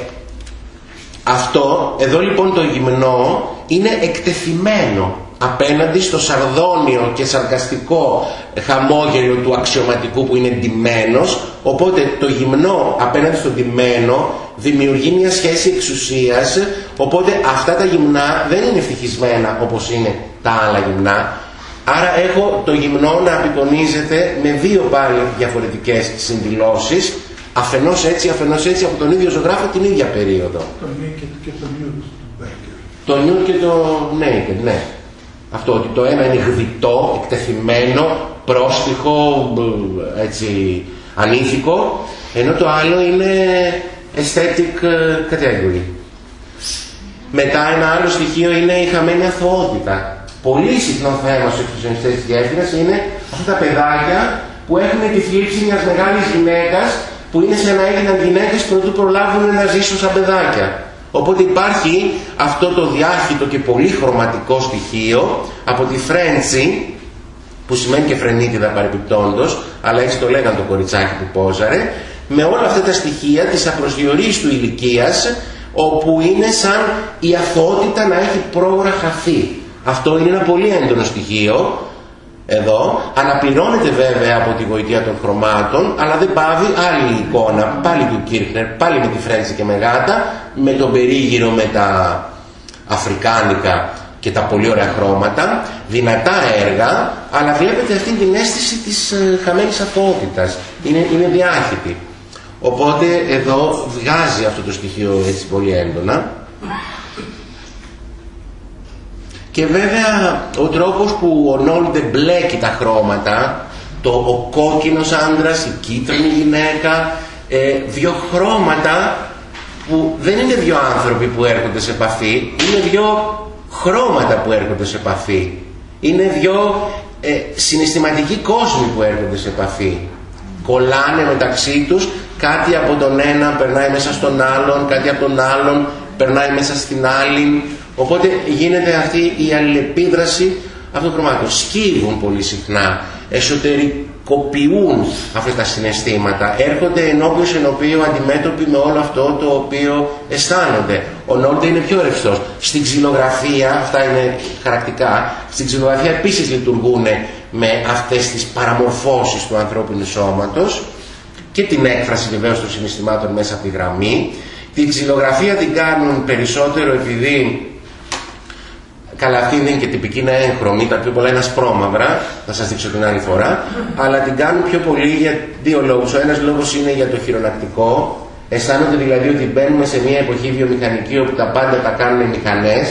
αυτό, εδώ λοιπόν το γυμνό είναι εκτεθειμένο απέναντι στο σαρδόνιο και σαρκαστικό χαμόγελο του αξιωματικού που είναι ντυμένος. Οπότε το γυμνό απέναντι στο ντυμένο δημιουργεί μια σχέση εξουσίας. Οπότε αυτά τα γυμνά δεν είναι ευτυχισμένα όπως είναι τα άλλα γυμνά. Άρα έχω το γυμνό να απεικονίζεται με δύο πάλι διαφορετικές συνδηλώσεις. Αφενός έτσι, αφενός έτσι από τον ίδιο ζωγράφο την ίδια περίοδο. Το Naked και το Nude του Μπέκερ. το Nude και το Naked, ναι αυτό ότι το ένα είναι γδιτό, εκτεθειμένο, πρόστιχο, έτσι, ανήθικο, ενώ το άλλο είναι aesthetic ε, category. Μετά ένα άλλο στοιχείο είναι η χαμένη αθωότητα. Πολύ συχνό θέμα στους εξουσιονιστές της γέφυρας είναι αυτά τα παιδάκια που έχουν τη θλίψη μιας μεγάλης γυναίκας που είναι σαν να έγιναν γυναίκες πρωτού προλάβουν να ζήσουν σαν παιδάκια. Οπότε υπάρχει αυτό το διάχυτο και πολύ χρωματικό στοιχείο από τη φρέντσι, που σημαίνει και φρενίτιδα παρεπιπτόντος, αλλά έτσι το λέγανε το κοριτσάκι που πόζαρε, με όλα αυτά τα στοιχεία της απροσδιορίστου ηλικίας, όπου είναι σαν η αθωότητα να έχει πρόωρα χαθεί. Αυτό είναι ένα πολύ έντονο στοιχείο, εδώ αναπληρώνεται βέβαια από τη γοητεία των χρωμάτων αλλά δεν πάβει άλλη εικόνα. Πάλι του Κίρκνερ, πάλι με τη Φρένση και με γάτα με τον περίγυρο με τα αφρικάνικα και τα πολύ ωραία χρώματα. Δυνατά έργα αλλά βλέπετε αυτή την αίσθηση της ε, χαμένης αθωότητας είναι, είναι διάχυτη. Οπότε εδώ βγάζει αυτό το στοιχείο έτσι πολύ έντονα και βέβαια ο τρόπος που ο Νόλντε μπλέκει τα χρώματα, το, ο κόκκινος άντρας, η κίτρινη γυναίκα, ε, δύο χρώματα που δεν είναι δύο άνθρωποι που έρχονται σε επαφή, είναι δύο χρώματα που έρχονται σε επαφή. Είναι δύο ε, συναισθηματικοί κόσμοι που έρχονται σε επαφή. Κολλάνε μεταξύ τους, κάτι από τον ένα περνάει μέσα στον άλλον, κάτι από τον άλλον περνάει μέσα στην άλλη, Οπότε γίνεται αυτή η αλληλεπίδραση αυτών των κομμάτων. Σκύβουν πολύ συχνά, εσωτερικοποιούν αυτά τα συναισθήματα, έρχονται ενώπιος ενωπίου αντιμέτωποι με όλο αυτό το οποίο αισθάνονται. Ο Νόρντε είναι πιο ρευστός. Στην ξυλογραφία, αυτά είναι χαρακτικά, στην ξυλογραφία επίσης λειτουργούν με αυτές τις παραμορφώσεις του ανθρώπινου σώματος και την έκφραση βεβαίως των συναισθημάτων μέσα από τη γραμμή. Την ξυλογραφία την κάνουν περισσότερο επειδή Καλά, αυτή είναι και τυπική είναι έγχρωμη, τα πιο πολλά είναι ασπρόμαυρα, θα σας δείξω την άλλη φορά, αλλά την κάνουν πιο πολύ για δύο λόγους. Ο ένας λόγος είναι για το χειρονακτικό, αισθάνονται δηλαδή ότι μπαίνουμε σε μια εποχή βιομηχανική όπου τα πάντα τα κάνουν μηχανές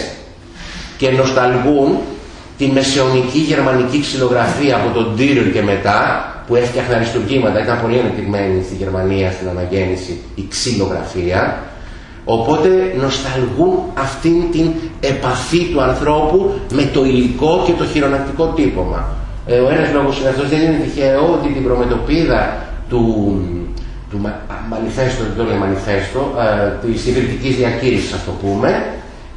και νοσταλγούν τη μεσαιωνική γερμανική ξυλογραφία από τον Τύριο και μετά, που έφτιαχνε αριστουργήματα, ήταν πολύ ανεπτυγμένη στη Γερμανία στην αναγέννηση η ξυλογραφία, Οπότε νοσταλγούν αυτήν την επαφή του ανθρώπου με το υλικό και το χειρονακτικό τύπομα. Ε, ο ένας λόγος είναι αυτός, δεν είναι τυχαίο ότι την προμετωπίδα του, του μανιφέστο, δεν το λέει μανιφέστο, ε, της ιδρυτικής διακήρυξης ας το πούμε,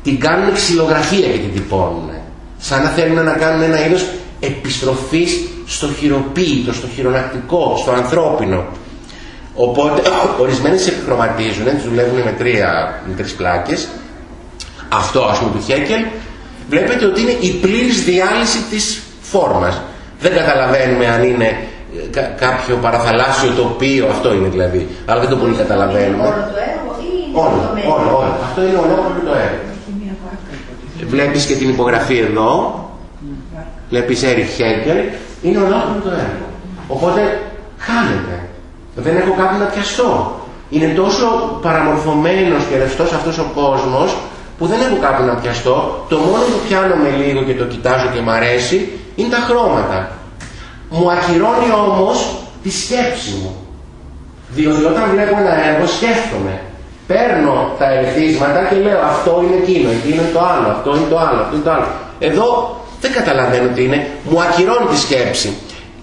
την κάνουν ξυλογραφία και την τυπώνουν. Σαν να θέλουν να κάνουν ένα είδος επιστροφής στο χειροποίητο, στο χειρονακτικό, στο ανθρώπινο. Οπότε ορισμένες επιχρωματίζουν, τους δουλεύουν με, τρία, με τρεις πλάκες. Αυτό ας πούμε του Χέκελ βλέπετε ότι είναι η πλήρης διάλυση της φόρμας. Δεν καταλαβαίνουμε αν είναι ε, κάποιο παραθαλάσσιο τοπίο, αυτό είναι δηλαδή. Αλλά δεν το πολύ καταλαβαίνουμε. Όλο το έργο ή είναι Όλο, το όλο, όλο. Αυτό είναι ολόκληρο το έργο. Βλέπεις και την υπογραφή εδώ. Βλέπεις Έρικ Χέγκελ. Είναι ολόκληρο το έργο. Οπότε χάνεται. Δεν έχω κάτι να πιαστώ. Είναι τόσο παραμορφωμένος και ρευστός αυτός ο κόσμος που δεν έχω κάτι να πιαστώ. Το μόνο που πιάνω με λίγο και το κοιτάζω και μ' αρέσει είναι τα χρώματα. Μου ακυρώνει όμως τη σκέψη μου. Διότι όταν βλέπω ένα έργο σκέφτομαι. Παίρνω τα ερεθίσματα και λέω αυτό είναι εκείνο, εκείνο είναι το άλλο, αυτό είναι το άλλο, αυτό είναι το άλλο. Εδώ δεν καταλαβαίνω τι είναι, μου ακυρώνει τη σκέψη.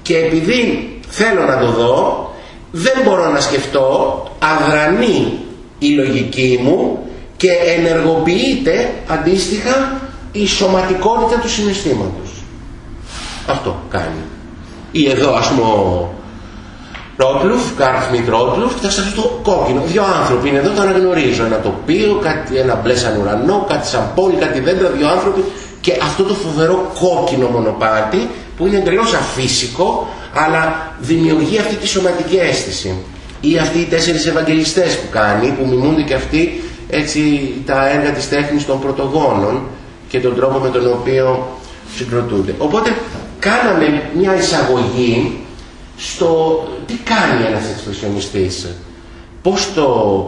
Και επειδή θέλω να το δω, δεν μπορώ να σκεφτώ, αδρανεί η λογική μου και ενεργοποιείται αντίστοιχα η σωματικότητα του συναισθήματος. Αυτό κάνει. Ή εδώ ας πούμε ο Ρότλουφ, Καρλ Σμιτ Ρότλουφ, θα σας το κόκκινο. Δύο άνθρωποι είναι εδώ, το αναγνωρίζω. Ένα τοπίο, κάτι, ένα μπλε σαν ουρανό, κάτι σαν πόλη, κάτι δέντρα, δύο άνθρωποι και αυτό το φοβερό κόκκινο μονοπάτι που είναι εντελώς αφύσικο αλλά δημιουργεί αυτή τη σωματική αίσθηση. Ή αυτοί οι τέσσερις Ευαγγελιστές που κάνει, που μιμούνται και αυτοί έτσι τα έργα της τέχνης των πρωτογόνων και τον τρόπο με τον οποίο συγκροτούνται. Οπότε κάναμε μια εισαγωγή στο τι κάνει ένας εξπρεσιονιστής, πώς το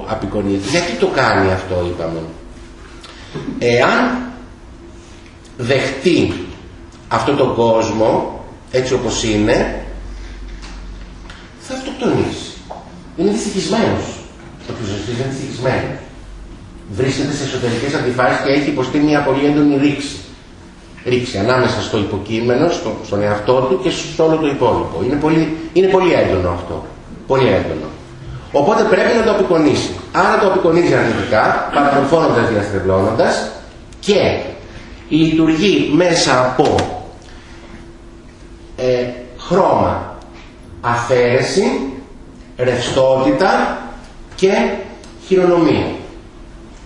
απεικονίζει, γιατί το κάνει αυτό είπαμε. Εάν δεχτεί αυτό τον κόσμο έτσι όπως είναι, θα αυτοκτονήσει. Είναι δυστυχισμένος. Ο εξπρεσιονιστής είναι δυστυχισμένος. Βρίσκεται σε εσωτερικές αντιφάσεις και έχει υποστεί μια πολύ έντονη ρήξη ρίξει ανάμεσα στο υποκείμενο, στο, στον εαυτό του και στο όλο το υπόλοιπο. Είναι πολύ, είναι πολύ έντονο αυτό. Πολύ έντονο. Οπότε πρέπει να το απεικονίσει. Άρα το απεικονίζει αρνητικά, παραμορφώνοντας διαστρεβλώνοντας και λειτουργεί μέσα από ε, χρώμα, αφαίρεση, ρευστότητα και χειρονομία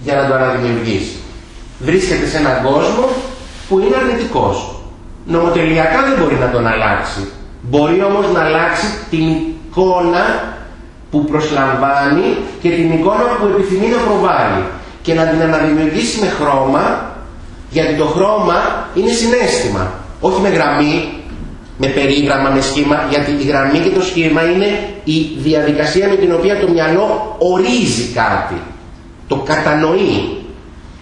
για να το αναδημιουργήσει. Βρίσκεται σε έναν κόσμο που είναι αρνητικός. Νομοτελειακά δεν μπορεί να τον αλλάξει. Μπορεί όμως να αλλάξει την εικόνα που προσλαμβάνει και την εικόνα που επιθυμεί να προβάλλει και να την αναδημιουργήσει με χρώμα γιατί το χρώμα είναι συνέστημα όχι με γραμμή, με περίγραμμα, με σχήμα γιατί η γραμμή και το σχήμα είναι η διαδικασία με την οποία το μυαλό ορίζει κάτι το κατανοεί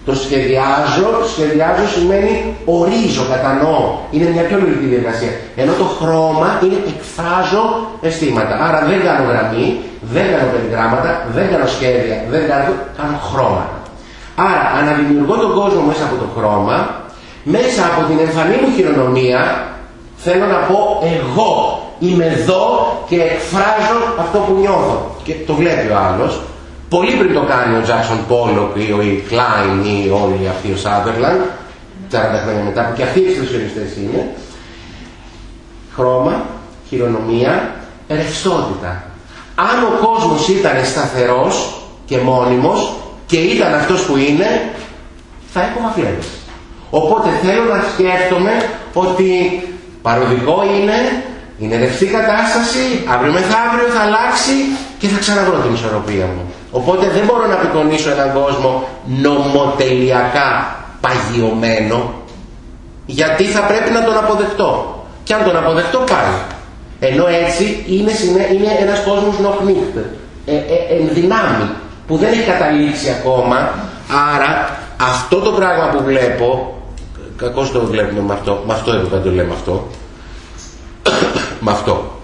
το σχεδιάζω, σχεδιάζω σημαίνει ορίζω, κατανοώ. Είναι μια πιο λογική διαδικασία. Ενώ το χρώμα είναι εκφράζω αισθήματα. Άρα δεν κάνω γραμμή, δεν κάνω περιγράμματα, δεν κάνω σχέδια, δεν κάνω, κάνω χρώματα. Άρα αναδημιουργώ τον κόσμο μέσα από το χρώμα, μέσα από την εμφανή μου χειρονομία θέλω να πω εγώ είμαι εδώ και εκφράζω αυτό που νιώθω. Και το βλέπει ο άλλος Πολύ πριν το κάνει ο Τζάξον Πόλοκ ή ο Κλάιν ή όλοι αυτοί ο Σάδερλαντ, 40 χρόνια μετά, που και αυτοί οι εξπρεσιονιστές είναι, χρώμα, χειρονομία, ρευστότητα. Αν ο κόσμος ήταν σταθερός και μόνιμος και ήταν αυτός που είναι, θα έχω Οπότε θέλω να σκέφτομαι ότι παροδικό είναι, είναι ρευστή κατάσταση, αύριο μεθαύριο θα αλλάξει και θα ξαναβρω την ισορροπία μου. Οπότε δεν μπορώ να απεικονίσω έναν κόσμο νομοτελειακά παγιωμένο γιατί θα πρέπει να τον αποδεχτώ. Και αν τον αποδεχτώ πάει. Ενώ έτσι είναι, είναι ένας κόσμος νοχνίχτε, ε, ε, ενδυνάμει, που δεν έχει καταλήξει ακόμα. Άρα αυτό το πράγμα που βλέπω, κακώς το βλέπουμε με αυτό, με αυτό εδώ δεν το λέμε αυτό, με αυτό.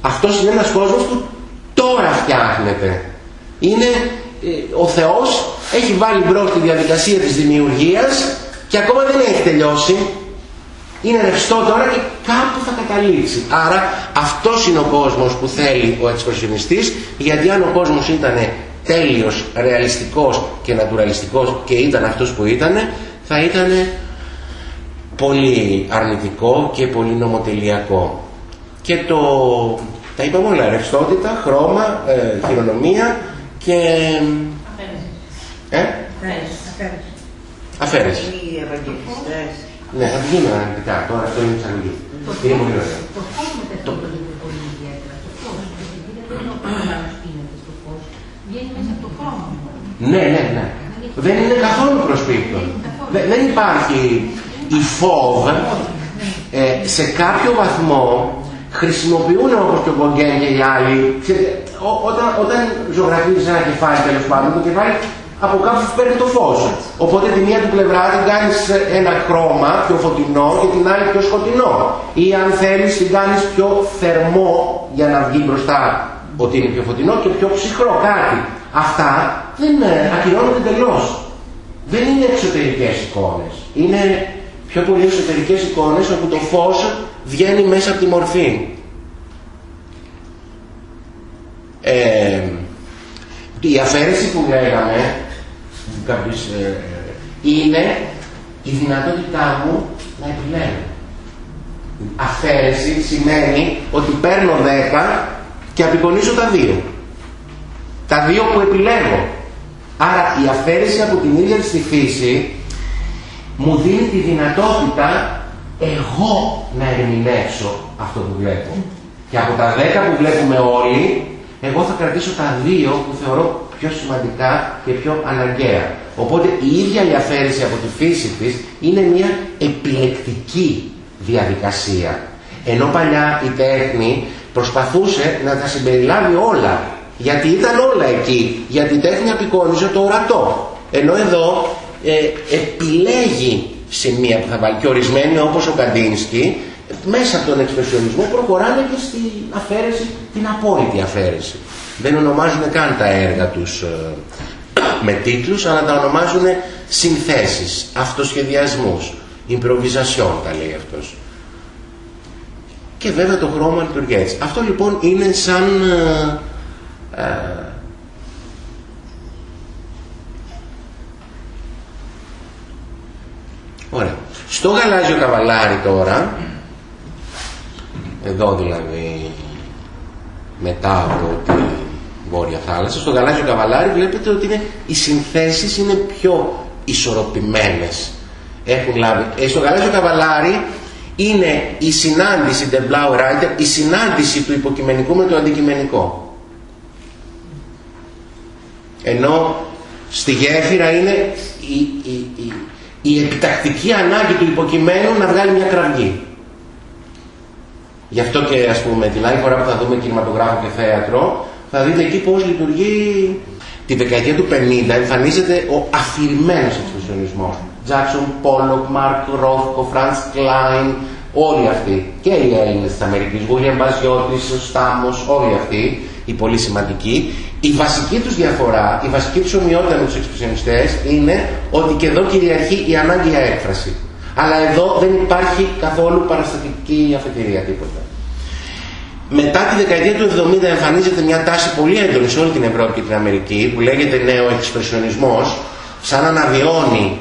Αυτός είναι ένας κόσμος που τώρα φτιάχνεται. Είναι ε, ο Θεός έχει βάλει μπρος τη διαδικασία της δημιουργίας και ακόμα δεν έχει τελειώσει. Είναι ρευστό τώρα και κάπου θα καταλήξει. Άρα αυτός είναι ο κόσμος που θέλει ο εξπρεσιονιστής γιατί αν ο κόσμος ήταν τέλειος, ρεαλιστικός και νατουραλιστικός και ήταν αυτός που ήταν θα ήταν πολύ αρνητικό και πολύ νομοτελειακό. Και το, τα είπαμε όλα, ρευστότητα, χρώμα, ε, χειρονομία και... Ε; Αφαίρεση. Οι Ευαγγελιστές. Ναι, θα βγούμε αναλυτικά. Τώρα αυτό είναι εισαγωγή. Είναι πολύ ωραίο. Το φως μεταφράζεται πολύ ιδιαίτερα. Το φως. Γιατί δεν είναι ο παράλληλος πίνακας το φως. Βγαίνει μέσα από το χρώμα. Ναι, ναι, ναι. Δεν είναι καθόλου προσπίκτον. Δεν, δεν υπάρχει η φόβ ε, σε κάποιο βαθμό χρησιμοποιούν όπως και ο Γκογκέν και οι άλλοι. Ξέρετε, ό- όταν, όταν ζωγραφίζεις ένα κεφάλι τέλος πάντων, το κεφάλι από κάπου σου παίρνει το φως. Οπότε τη μία του πλευρά την κάνεις ένα χρώμα πιο φωτεινό και την άλλη πιο σκοτεινό. Ή αν θέλεις την κάνεις πιο θερμό για να βγει μπροστά ότι είναι πιο φωτεινό και πιο ψυχρό κάτι. Αυτά δεν ε, ακυρώνονται τελώς. Δεν είναι εξωτερικές εικόνες. Είναι πιο πολύ εσωτερικές εικόνες όπου το φως βγαίνει μέσα από τη μορφή. Ε, η αφαίρεση που λέγαμε κάποιος, ε, είναι η δυνατότητά μου να επιλέγω. Αφαίρεση σημαίνει ότι παίρνω 10 και απεικονίζω τα δύο. Τα δύο που επιλέγω. Άρα η αφαίρεση από την ίδια της τη φύση μου δίνει τη δυνατότητα εγώ να ερμηνεύσω αυτό που βλέπω. Και από τα 10 που βλέπουμε όλοι, εγώ θα κρατήσω τα δύο που θεωρώ πιο σημαντικά και πιο αναγκαία. Οπότε η ίδια η αφαίρεση από τη φύση της είναι μια επιλεκτική διαδικασία. Ενώ παλιά η τέχνη προσπαθούσε να τα συμπεριλάβει όλα. Γιατί ήταν όλα εκεί. Γιατί η τέχνη απεικόνιζε το ορατό. Ενώ εδώ ε, επιλέγει σημεία που θα βάλει. Και ορισμένοι όπως ο Καντίνσκι μέσα από τον εξπρεσιονισμό προχωράνε και στην αφαίρεση, την απόλυτη αφαίρεση. Δεν ονομάζουν καν τα έργα τους ε, με τίτλους, αλλά τα ονομάζουν συνθέσεις, αυτοσχεδιασμούς, improvisation τα λέει αυτός. Και βέβαια το χρώμα λειτουργεί έτσι. Αυτό λοιπόν είναι σαν ε, ε, Ωραία. Στο γαλάζιο καβαλάρι τώρα, εδώ δηλαδή μετά από τη Βόρεια Θάλασσα, στο γαλάζιο καβαλάρι βλέπετε ότι είναι, οι συνθέσεις είναι πιο ισορροπημένες. Έχουν λάβει. Ε, στο γαλάζιο καβαλάρι είναι η συνάντηση, the Blau Reiter, η συνάντηση του υποκειμενικού με το αντικειμενικό. Ενώ στη γέφυρα είναι η, η, η, η επιτακτική ανάγκη του υποκειμένου να βγάλει μια κραυγή. Γι' αυτό και ας πούμε την άλλη φορά που θα δούμε κινηματογράφο και θέατρο θα δείτε εκεί πώς λειτουργεί τη δεκαετία του 50 εμφανίζεται ο αφηρημένος εξπρεσιονισμός. Jackson, Pollock, Mark Rothko, Franz Klein, όλοι αυτοί και οι Έλληνες της Αμερικής, William Μπαζιώτης, ο Στάμος, όλοι αυτοί οι πολύ σημαντικοί. Η βασική τους διαφορά, η βασική τους ομοιότητα με τους εξπρεσιονιστές είναι ότι και εδώ κυριαρχεί η ανάγκη για έκφραση. Αλλά εδώ δεν υπάρχει καθόλου παραστατική αφετηρία τίποτα. Μετά τη δεκαετία του 70 εμφανίζεται μια τάση πολύ έντονη σε όλη την Ευρώπη και την Αμερική που λέγεται νέο εξπρεσιονισμός σαν να αναβιώνει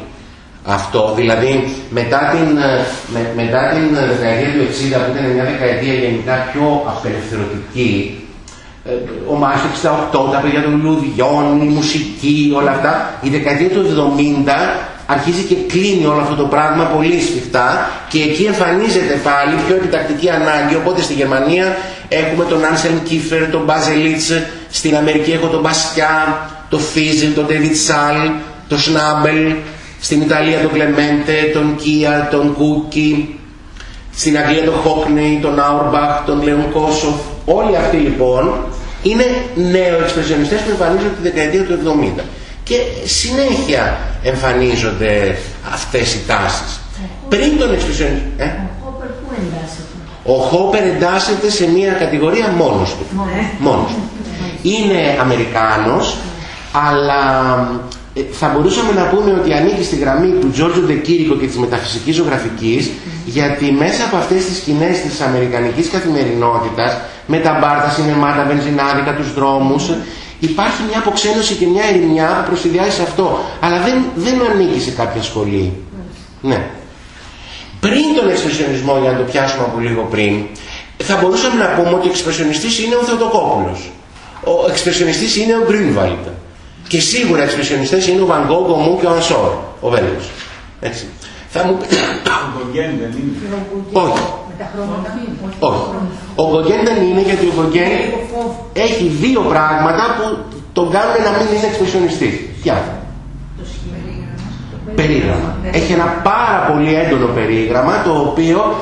αυτό. Δηλαδή μετά την, με, μετά την δεκαετία του 60 που ήταν μια δεκαετία γενικά πιο απελευθερωτική ε, ο Μάης του 68, τα παιδιά των λουλουδιών, η μουσική, όλα αυτά. Η δεκαετία του 70 αρχίζει και κλείνει όλο αυτό το πράγμα πολύ σφιχτά και εκεί εμφανίζεται πάλι πιο επιτακτική ανάγκη. Οπότε στη Γερμανία έχουμε τον Άνσελμ Κίφερ, τον Μπάζελίτς, στην Αμερική έχω τον Μπασκιά, τον Φίσλ, τον Ντέιβιντ Σάλε, τον Σνάμπελ, στην Ιταλία τον Κλεμέντε, τον Κία, τον Κούκι, στην Αγγλία τον Χόκνεϊ, τον Άουρμπαχ, τον Λέον Κόσοφ. Όλοι αυτοί λοιπόν είναι νέο εξπρεσιονιστές που εμφανίζονται τη δεκαετία του 70 και συνέχεια εμφανίζονται αυτές οι τάσεις. Πριν τον εξπρεσιονισμό... Ε; Ο Χόπερ πού εντάσσεται; Ο Χόπερ εντάσσεται σε μια κατηγορία μόνος του. Μόνος του. Είναι Αμερικάνος, αλλά ε, θα μπορούσαμε να πούμε ότι ανήκει στη γραμμή του Τζόρτζο Ντεκίρικο και της μεταφυσικής ζωγραφικής γιατί μέσα από αυτές τις σκηνές της αμερικανικής καθημερινότητας με τα μπάρ, τα σινεμά, τα βενζινάδικα, τους δρόμους υπάρχει μια αποξένωση και μια ερημιά που προσυδειάζει σε αυτό αλλά δεν, δεν ανήκει σε κάποια σχολή. Ναι. Πριν τον εξπρεσιονισμό, για να το πιάσουμε από λίγο πριν, θα μπορούσαμε να πούμε ότι ο εξπρεσιονιστής είναι ο Θεοτοκόπουλος. Ο εξπρεσιονιστής είναι ο Γκρίνβαλτ. Και σίγουρα εξπρεσιονιστές είναι ο Βαγκόγκ, ο Μου και ο Ανσόρ, ο Βέλγος. Έτσι. Θα μου πείτε... Όχι. Όχι. Ο Γκογκέν δεν είναι γιατί ο Γκογκέν έχει δύο πράγματα που τον κάνουν να μην είναι εξπρεσιονιστής. Ποια; Περίγραμμα. Έχει ένα πάρα πολύ έντονο περίγραμμα το οποίο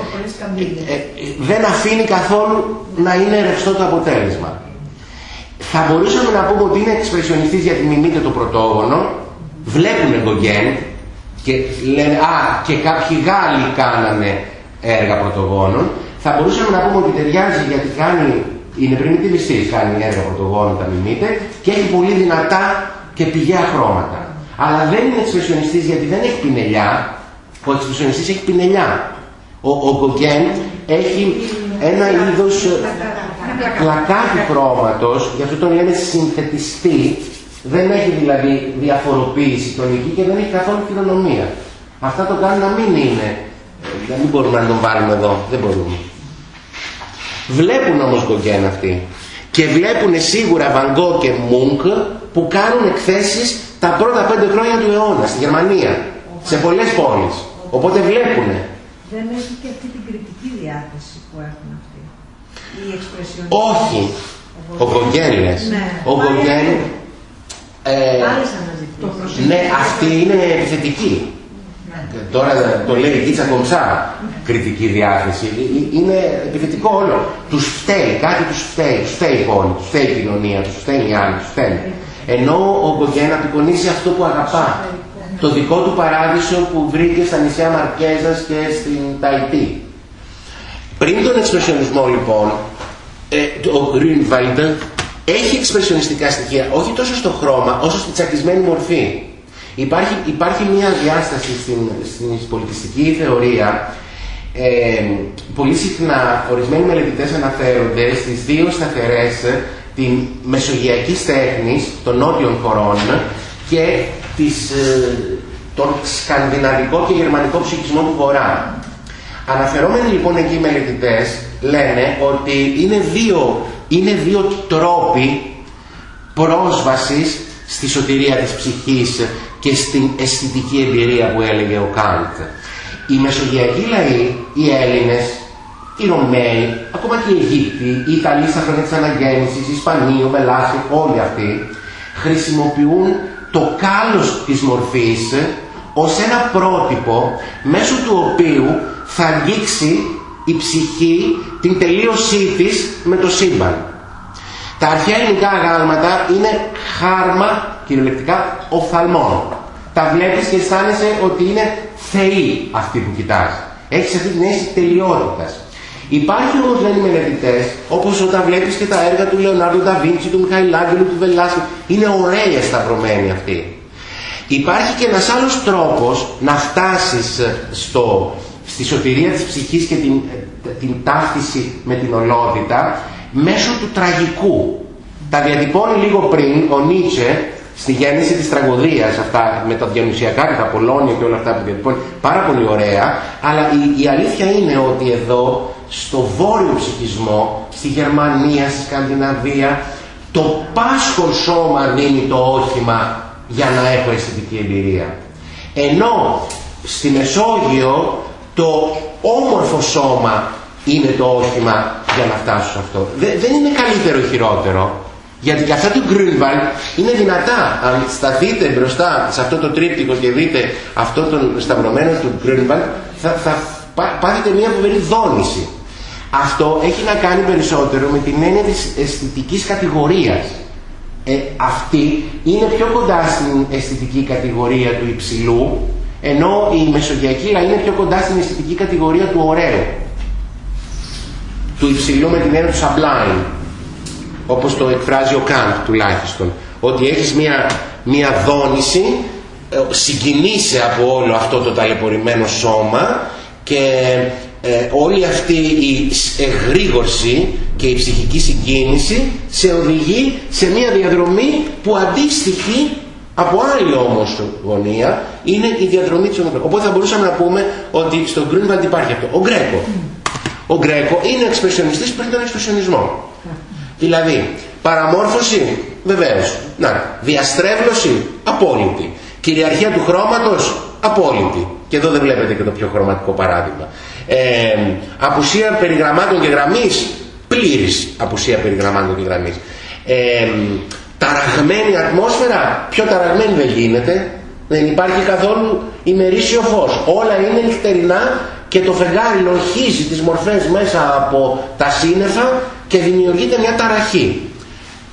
ε, ε, δεν αφήνει καθόλου να είναι ρευστό το αποτέλεσμα. Θα μπορούσαμε να πούμε ότι είναι εξπρεσιονιστής γιατί μιμείται το πρωτόγονο, βλέπουν Γκογκέν και λένε «Α, και κάποιοι Γάλλοι κάνανε έργα πρωτογόνων». Θα μπορούσαμε να πούμε ότι ταιριάζει γιατί κάνει, είναι πριμιτιβιστής, κάνει έργα πρωτογόνων, τα μιμείται και έχει πολύ δυνατά και πηγαία χρώματα. Αλλά δεν είναι εξπρεσιονιστής γιατί δεν έχει πινελιά. Ο εξπρεσιονιστής έχει πινελιά. Ο, ο Γκογκέν έχει ένα είδος πλακάτι χρώματος, γι' αυτό τον λένε συνθετιστή, δεν έχει δηλαδή διαφοροποίηση τονική και δεν έχει καθόλου χειρονομία. Αυτά το κάνουν να μην είναι. Δεν μπορούμε να τον βάλουμε εδώ. Δεν μπορούμε. Βλέπουν όμως Γκογκέν αυτοί. Και βλέπουν σίγουρα Βαγκό και Μουνκ που κάνουν εκθέσεις τα πρώτα πέντε χρόνια του αιώνα στη Γερμανία. Σε πολλές πόλεις. Οπότε βλέπουν. Δεν έχει και αυτή την κριτική διάθεση που έχουν αυτοί. Όχι. Ο Γκογκέν λες. Ναι. Ο Γκογκέν ε, ναι, αυτή είναι επιθετική. Ναι. Τώρα το λέει η Κίτσα Κομψά, κριτική διάθεση. Ε, ε, είναι επιθετικό όλο. Τους φταίει, κάτι τους φταίει. Τους φταίει η πόλη, τους φταίει η κοινωνία, τους φταίει οι άλλοι, τους φταίει. Ενώ ο Γκογκέν απεικονίζει αυτό που αγαπά. Το δικό του παράδεισο που βρήκε στα νησιά Μαρκέζας και στην Ταϊτή. Πριν τον εξπρεσιονισμό λοιπόν, ο Γκρίνβαλντ έχει εξπρεσιονιστικά στοιχεία, όχι τόσο στο χρώμα, όσο στη τσακισμένη μορφή. Υπάρχει, υπάρχει μια διάσταση στην, στην πολιτιστική θεωρία. Ε, πολύ συχνά ορισμένοι μελετητές αναφέρονται στις δύο σταθερές την μεσογειακής τέχνης των νότιων χωρών και της, ε, τον σκανδιναβικό και γερμανικό ψυχισμό του Βορρά. Αναφερόμενοι λοιπόν εκεί οι μελετητές λένε ότι είναι δύο είναι δύο τρόποι πρόσβασης στη σωτηρία της ψυχής και στην αισθητική εμπειρία που έλεγε ο Κάντ. Οι μεσογειακοί λαοί, οι Έλληνες, οι Ρωμαίοι, ακόμα και οι Αιγύπτιοι, οι Ιταλοί στα χρόνια της αναγέννησης, οι Ισπανοί, ο Μελάσιο, όλοι αυτοί, χρησιμοποιούν το κάλος της μορφής ως ένα πρότυπο μέσω του οποίου θα αγγίξει η ψυχή την τελείωσή της με το σύμπαν. Τα αρχαία ελληνικά αγάλματα είναι χάρμα, κυριολεκτικά, οφθαλμών. Τα βλέπεις και αισθάνεσαι ότι είναι θεοί αυτοί που κοιτάς. Έχεις αυτή την αίσθηση τελειότητας. Υπάρχει όμως λένε οι μελετητές, όπως όταν βλέπεις και τα έργα του Λεωνάρντο Νταβίντσι, του Μιχαηλάγγελου, του Βελάσκη, είναι ωραία σταυρωμένοι αυτοί. Υπάρχει και ένας άλλος τρόπος να φτάσεις στο, στη σωτηρία της ψυχής και την, την ταύτιση με την ολότητα μέσω του τραγικού. Τα διατυπώνει λίγο πριν ο Νίτσε στη γέννηση της τραγωδίας αυτά με τα διανουσιακά και τα Πολώνια και όλα αυτά που διατυπώνει πάρα πολύ ωραία αλλά η, η αλήθεια είναι ότι εδώ στο βόρειο ψυχισμό στη Γερμανία, στη Σκανδιναβία το πάσχον σώμα δίνει το όχημα για να έχω αισθητική εμπειρία ενώ στη Μεσόγειο το όμορφο σώμα είναι το όχημα για να φτάσω σε αυτό. Δεν, είναι καλύτερο ή χειρότερο. Γιατί και αυτά του Γκρίνβαλ είναι δυνατά. Αν σταθείτε μπροστά σε αυτό το τρίπτυχο και δείτε αυτό τον σταυρωμένο του Γκρίνβαλ, θα, θα πάθετε μια φοβερή δόνηση. Αυτό έχει να κάνει περισσότερο με την έννοια της αισθητικής κατηγορίας. Ε, αυτή είναι πιο κοντά στην αισθητική κατηγορία του υψηλού, ενώ η μεσογειακή είναι πιο κοντά στην αισθητική κατηγορία του ωραίου του υψηλού με την έννοια του sublime όπως το εκφράζει ο Καντ τουλάχιστον ότι έχεις μια, μια δόνηση ε, συγκινείσαι από όλο αυτό το ταλαιπωρημένο σώμα και ε, όλη αυτή η εγρήγορση και η ψυχική συγκίνηση σε οδηγεί σε μια διαδρομή που αντίστοιχη Από άλλη όμως γωνία είναι η διαδρομή της ομικρόν. Οπότε θα μπορούσαμε να πούμε ότι στον Γκρίνβαλντ υπάρχει αυτό. Ο Γκρέκο. Ο Γκρέκο είναι εξπρεσιονιστής πριν τον εξπρεσιονισμό. Δηλαδή, παραμόρφωση, βεβαίως. Να, διαστρέβλωση, απόλυτη. Κυριαρχία του χρώματος, απόλυτη. Και εδώ δεν βλέπετε και το πιο χρωματικό παράδειγμα. Ε, απουσία περιγραμμάτων και γραμμής, πλήρης απουσία περιγραμμάτων και γραμμής. Ε, ταραγμένη ατμόσφαιρα, πιο ταραγμένη δεν γίνεται. Δεν υπάρχει καθόλου ημερήσιο φως. Όλα είναι νυχτερινά και το φεγγάρι λοχίζει τις μορφές μέσα από τα σύννεφα και δημιουργείται μια ταραχή.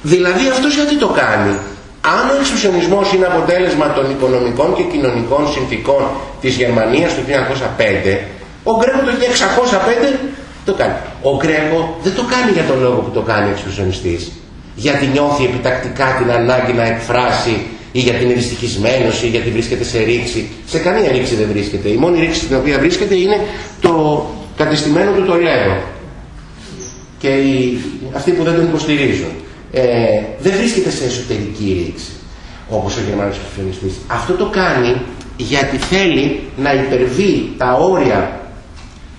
Δηλαδή αυτός γιατί το κάνει; Αν ο εξουσιονισμός είναι αποτέλεσμα των οικονομικών και κοινωνικών συνθήκων της Γερμανίας του 1905, ο Γκρέκο το 1605 το κάνει. Ο Γκρέκο δεν το κάνει για τον λόγο που το κάνει ο εξουσιονιστής. Γιατί νιώθει επιτακτικά την ανάγκη να εκφράσει ή γιατί είναι δυστυχισμένος ή γιατί βρίσκεται σε ρήξη. Σε καμία ρήξη δεν βρίσκεται. Η μόνη ρήξη στην οποία βρίσκεται είναι το κατεστημένο του Τολέδο. Και οι, αυτοί που δεν τον υποστηρίζουν. Ε, δεν βρίσκεται σε εσωτερική ρήξη όπως ο Γερμανός Εξουσιονιστής. Αυτό το κάνει γιατί θέλει να υπερβεί τα όρια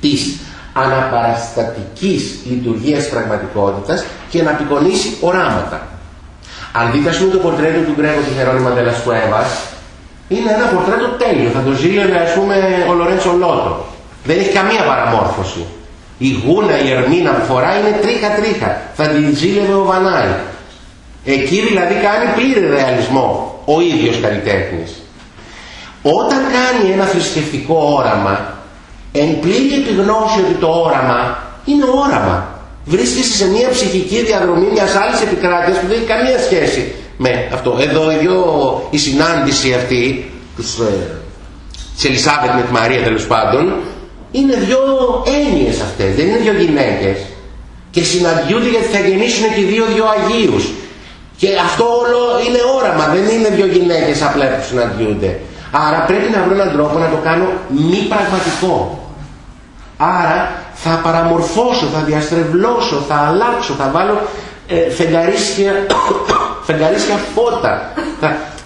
της αναπαραστατικής λειτουργίας πραγματικότητας και να απεικονίσει οράματα. Αν δείτε ας πούμε το πορτρέτο του Γκρέκο του Χερόνιμα Ντελασκουέβας, είναι ένα πορτρέτο τέλειο. Θα το ζήλευε ας πούμε ο Λορέντσο Λότο. Δεν έχει καμία παραμόρφωση. Η γούνα, η ερμήνα που φοράει είναι τρίχα τρίχα. Θα την ζήλευε ο Βανάη. Εκεί δηλαδή κάνει πλήρη ρεαλισμό ο ίδιος καλλιτέχνης. Όταν κάνει ένα θρησκευτικό όραμα, εν πλήρη επιγνώση ότι το όραμα είναι όραμα. Βρίσκεσαι σε μια ψυχική διαδρομή μιας άλλης επικράτειας που δεν έχει καμία σχέση με αυτό. Εδώ η συνάντηση αυτή της, ε, της Ελισάβετ με τη Μαρία τέλος πάντων είναι δύο έννοιες αυτές, δεν είναι δύο γυναίκες. Και συναντιούνται γιατί θα γεννήσουν και δύο δύο Αγίους. Και αυτό όλο είναι όραμα, δεν είναι δύο γυναίκες απλά που συναντιούνται. Άρα πρέπει να βρω έναν τρόπο να το κάνω μη πραγματικό. Άρα θα παραμορφώσω, θα διαστρεβλώσω, θα αλλάξω, θα βάλω ε, φεγγαρίσια, φεγγαρίσια φώτα.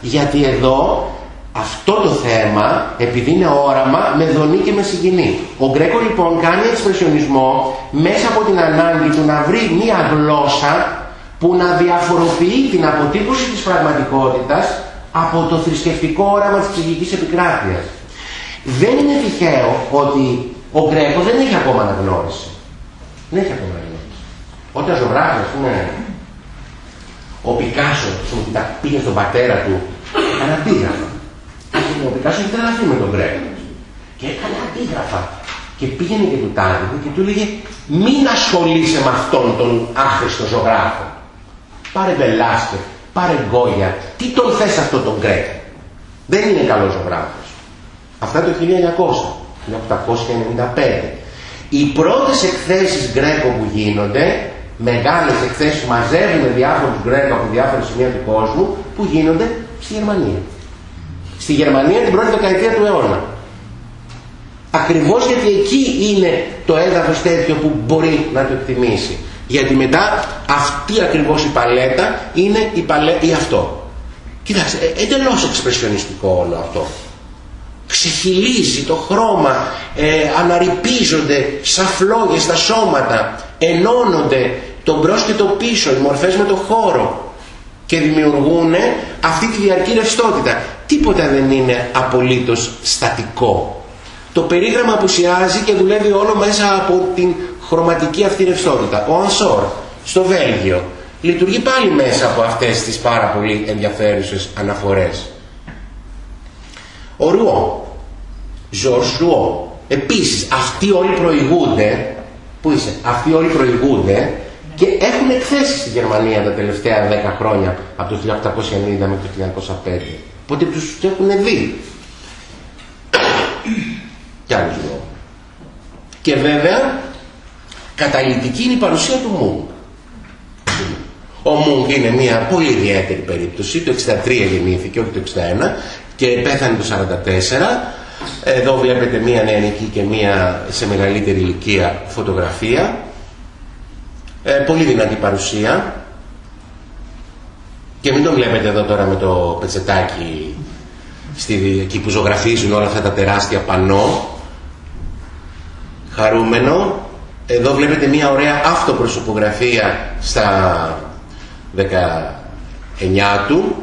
Γιατί εδώ αυτό το θέμα, επειδή είναι όραμα, με δονεί και με συγκινεί. Ο Γκρέκο λοιπόν κάνει εξπρεσιονισμό μέσα από την ανάγκη του να βρει μία γλώσσα που να διαφοροποιεί την αποτύπωση της πραγματικότητας από το θρησκευτικό όραμα της ψυχικής επικράτειας. Δεν είναι τυχαίο ότι ο Γκρέκος δεν έχει ακόμα αναγνώριση. Δεν έχει ακόμα αναγνώριση. Όταν ζωγράφει, ας πούμε, ο Πικάσο, που τα πήγε στον πατέρα του, έκανε αντίγραφα. Ο Πικάσο έχει τρελαθεί με τον Γκρέκο. Και έκανε αντίγραφα. Και πήγαινε και του τάδε και του έλεγε μην ασχολείσαι με αυτόν τον άχρηστο ζωγράφο. Πάρε Βελάσκε, πάρε Γκόγια. Τι τον θες αυτό τον Γκρέκο. Δεν είναι καλός ζωγράφος. Αυτά το 1900. 1895. Οι πρώτες εκθέσεις Γκρέκο που γίνονται, μεγάλες εκθέσεις μαζεύουν διάφορους Γκρέκο από διάφορα σημεία του κόσμου, που γίνονται στη Γερμανία. Στη Γερμανία την πρώτη δεκαετία του αιώνα. Ακριβώς γιατί εκεί είναι το έδαφος τέτοιο που μπορεί να το εκτιμήσει. Γιατί μετά αυτή ακριβώς η παλέτα είναι η παλέτα ή αυτό. Κοιτάξτε, ε, εντελώς εξπρεσιονιστικό όλο αυτό ξεχυλίζει το χρώμα, ε, αναρρυπίζονται σαν φλόγες τα σώματα, ενώνονται το μπρος και το πίσω, οι μορφές με το χώρο και δημιουργούν αυτή τη διαρκή ρευστότητα. Τίποτα δεν είναι απολύτως στατικό. Το περίγραμμα απουσιάζει και δουλεύει όλο μέσα από την χρωματική αυτή ρευστότητα. Ο Ανσόρ στο Βέλγιο λειτουργεί πάλι μέσα από αυτές τις πάρα πολύ ενδιαφέρουσες αναφορές. Ο Ρουό, Ζορς Ρουό. Επίσης, αυτοί όλοι προηγούνται, πού είσαι, αυτοί όλοι προηγούνται και έχουν εκθέσει στη Γερμανία τα τελευταία 10 χρόνια, από το 1890 μέχρι το 1905. Οπότε τους έχουν δει. Κι άλλους Ρουό. Και βέβαια, καταλητική είναι η παρουσία του Μούγκ. Ο Μούγκ είναι μια πολύ ιδιαίτερη περίπτωση. Το 63 γεννήθηκε, όχι το 61 και πέθανε το 44. Εδώ βλέπετε μία νεανική και μία σε μεγαλύτερη ηλικία φωτογραφία. Ε, πολύ δυνατή παρουσία. Και μην το βλέπετε εδώ τώρα με το πετσετάκι στη, εκεί που ζωγραφίζουν όλα αυτά τα τεράστια πανό. Χαρούμενο. Εδώ βλέπετε μια ωραία αυτοπροσωπογραφία στα 19 του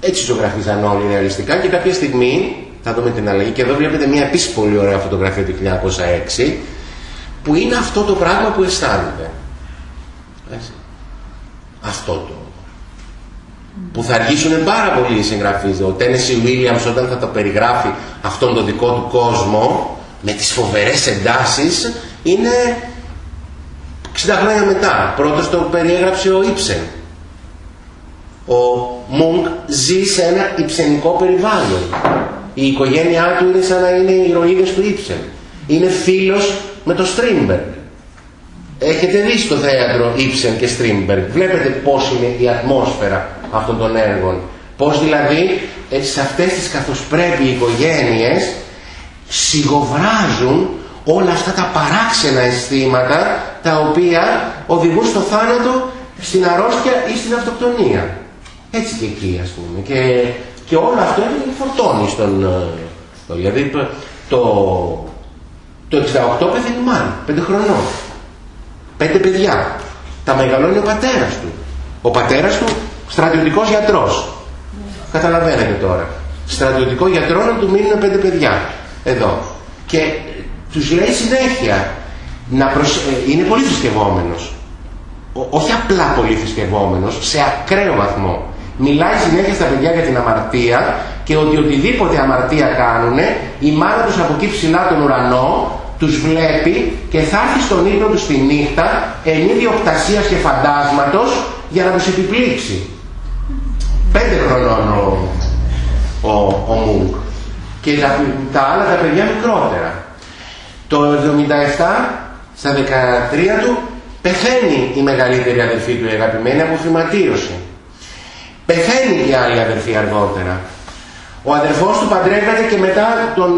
έτσι ζωγραφίζαν όλοι ρεαλιστικά και κάποια στιγμή θα δούμε την αλλαγή και εδώ βλέπετε μια επίσης πολύ ωραία φωτογραφία του 1906 που είναι αυτό το πράγμα που αισθάνεται. Αυτό το που θα αργήσουν πάρα πολύ οι συγγραφείς. Ο Τένεσι Βίλιαμς όταν θα το περιγράφει αυτόν τον δικό του κόσμο με τις φοβερές εντάσεις είναι 60 χρόνια μετά. Πρώτος το περιέγραψε ο Ίψεν. Ο Μουνκ ζει σε ένα ιψενικό περιβάλλον. Η οικογένειά του είναι σαν να είναι οι ηρωίδες του Ίψεν. Είναι φίλος με το Στρίμπεργκ. Έχετε δει στο θέατρο Ίψεν και Στρίμπεργκ. Βλέπετε πώς είναι η ατμόσφαιρα αυτών των έργων. Πώς δηλαδή σε αυτές τις καθωσπρέπει οικογένειες σιγοβράζουν όλα αυτά τα παράξενα αισθήματα τα οποία οδηγούν στο θάνατο, στην αρρώστια ή στην αυτοκτονία. Έτσι και εκεί ας πούμε. Και, και όλο αυτό είναι φορτώνει στον... Ε, δηλαδή το, το 68 πεθαίνει μάλλον, πέντε χρονών. Πέντε παιδιά. Τα μεγαλώνει ο πατέρας του. Ο πατέρας του στρατιωτικός γιατρός. Καταλαβαίνετε τώρα. Στρατιωτικό γιατρό να του μείνουν πέντε παιδιά. Εδώ. Και τους λέει συνέχεια να προσ... Ε, είναι πολύ θρησκευόμενος. όχι απλά πολύ θρησκευόμενος, σε ακραίο βαθμό. Μιλάει συνέχεια στα παιδιά για την αμαρτία και ότι οτιδήποτε αμαρτία κάνουν, η μάνα τους από εκεί ψηλά τον ουρανό τους βλέπει και θα έρθει στον ύπνο τους τη νύχτα εν ίδιο και φαντάσματος για να τους επιπλήξει. Πέντε χρονών ο, ο, ο Μούγκ και τα, τα άλλα τα παιδιά μικρότερα. Το 77 στα 13 του πεθαίνει η μεγαλύτερη αδερφή του η αγαπημένη από φυματίωση. Πεθαίνει και η άλλη αδερφή αργότερα. Ο αδερφός του παντρεύεται και μετά τον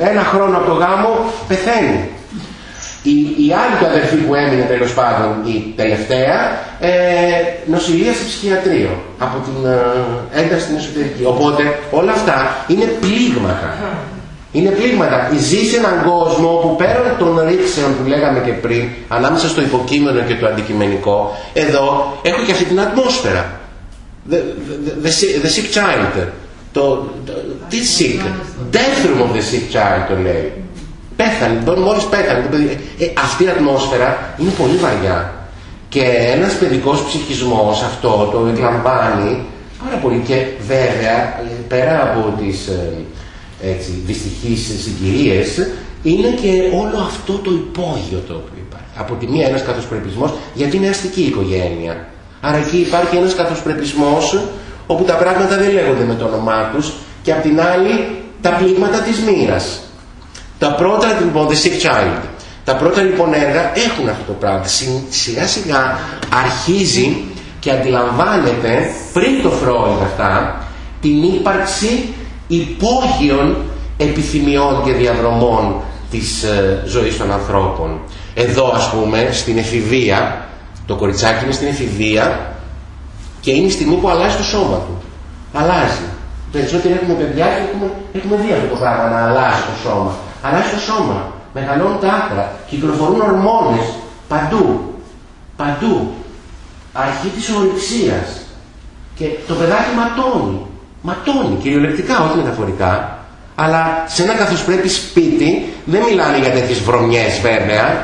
ένα χρόνο από το γάμο πεθαίνει. Η, η άλλη του αδερφή που έμεινε τέλος πάντων η τελευταία ε, νοσηλεία σε ψυχιατρίο από την ε, ένταση στην εσωτερική. Οπότε όλα αυτά είναι πλήγματα. Είναι πλήγματα. Ζεις σε έναν κόσμο που πέραν των ρήξεων που λέγαμε και πριν, ανάμεσα στο υποκείμενο και το αντικειμενικό, εδώ έχω και αυτή την ατμόσφαιρα. The, the, the, the sick child. Το, τι sick. Death room of the sick child το λέει. Πέθανε, μόλις πέθανε το παιδί. Ε, αυτή η ατμόσφαιρα είναι πολύ βαριά. Και ένας παιδικός ψυχισμός αυτό το εκλαμβάνει πάρα πολύ. Και βέβαια, πέρα από τις ε, έτσι, δυστυχείς συγκυρίες, είναι και όλο αυτό το υπόγειο το οποίο υπάρχει. Από τη μία ένας καθοσπρεπισμός, γιατί είναι αστική οικογένεια. Άρα εκεί υπάρχει ένας καθοσπρεπισμός όπου τα πράγματα δεν λέγονται με το όνομά τους και απ' την άλλη τα πλήγματα της μοίρας. Τα πρώτα λοιπόν, The Sick Child, τα πρώτα λοιπόν έργα έχουν αυτό το πράγμα. Σιγά σιγά αρχίζει και αντιλαμβάνεται πριν το Φρόιντ αυτά την ύπαρξη υπόγειων επιθυμιών και διαδρομών της ε, ζωής των ανθρώπων. Εδώ ας πούμε στην εφηβεία, το κοριτσάκι είναι στην εφηβεία και είναι η στιγμή που αλλάζει το σώμα του. Αλλάζει. Περισσότεροι έχουμε παιδιά και έχουμε, έχουμε δει αυτό το πράγμα να αλλάζει το σώμα. Αλλάζει το σώμα. Μεγαλώνουν τα άκρα. Κυκλοφορούν ορμόνες παντού. Παντού. Αρχή της ορυξίας. Και το παιδάκι ματώνει. Ματώνει. Κυριολεκτικά, όχι μεταφορικά. Αλλά σε ένα καθώς πρέπει σπίτι δεν μιλάνε για τέτοιες βρωμιές βέβαια.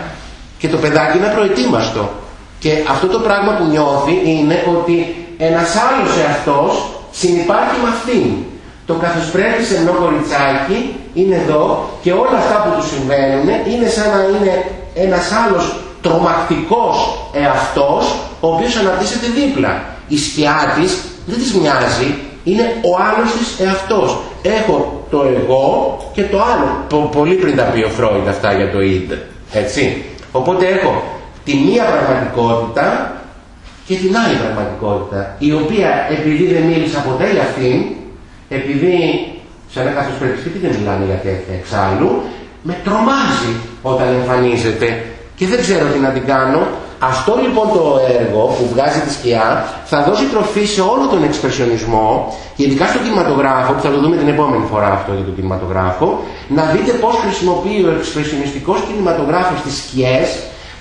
Και το παιδάκι είναι προετοίμαστο. Και αυτό το πράγμα που νιώθει είναι ότι ένας άλλος εαυτός συνυπάρχει με αυτήν. Το καθώς πρέπει σε ένα κοριτσάκι είναι εδώ και όλα αυτά που του συμβαίνουν είναι σαν να είναι ένας άλλος τρομακτικός εαυτός ο οποίος αναπτύσσεται δίπλα. Η σκιά της δεν της μοιάζει, είναι ο άλλος της εαυτός. Έχω το εγώ και το άλλο. Πολύ πριν τα πει ο Φρόιντ αυτά για το id. Έτσι. Οπότε έχω τη μία πραγματικότητα και την άλλη πραγματικότητα, η οποία επειδή δεν μίλησα ποτέ για αυτήν, επειδή σε ένα καθώς πρέπει δεν μιλάμε για τέτοια εξάλλου, με τρομάζει όταν εμφανίζεται. Και δεν ξέρω τι να την κάνω, Αυτό λοιπόν το έργο που βγάζει τη σκιά θα δώσει τροφή σε όλο τον εξπρεσιονισμό, ειδικά στο κινηματογράφο, που θα το δούμε την επόμενη φορά αυτό για τον κινηματογράφο, να δείτε πώς χρησιμοποιεί ο εξπρεσιονιστικός κινηματογράφος τις σκιές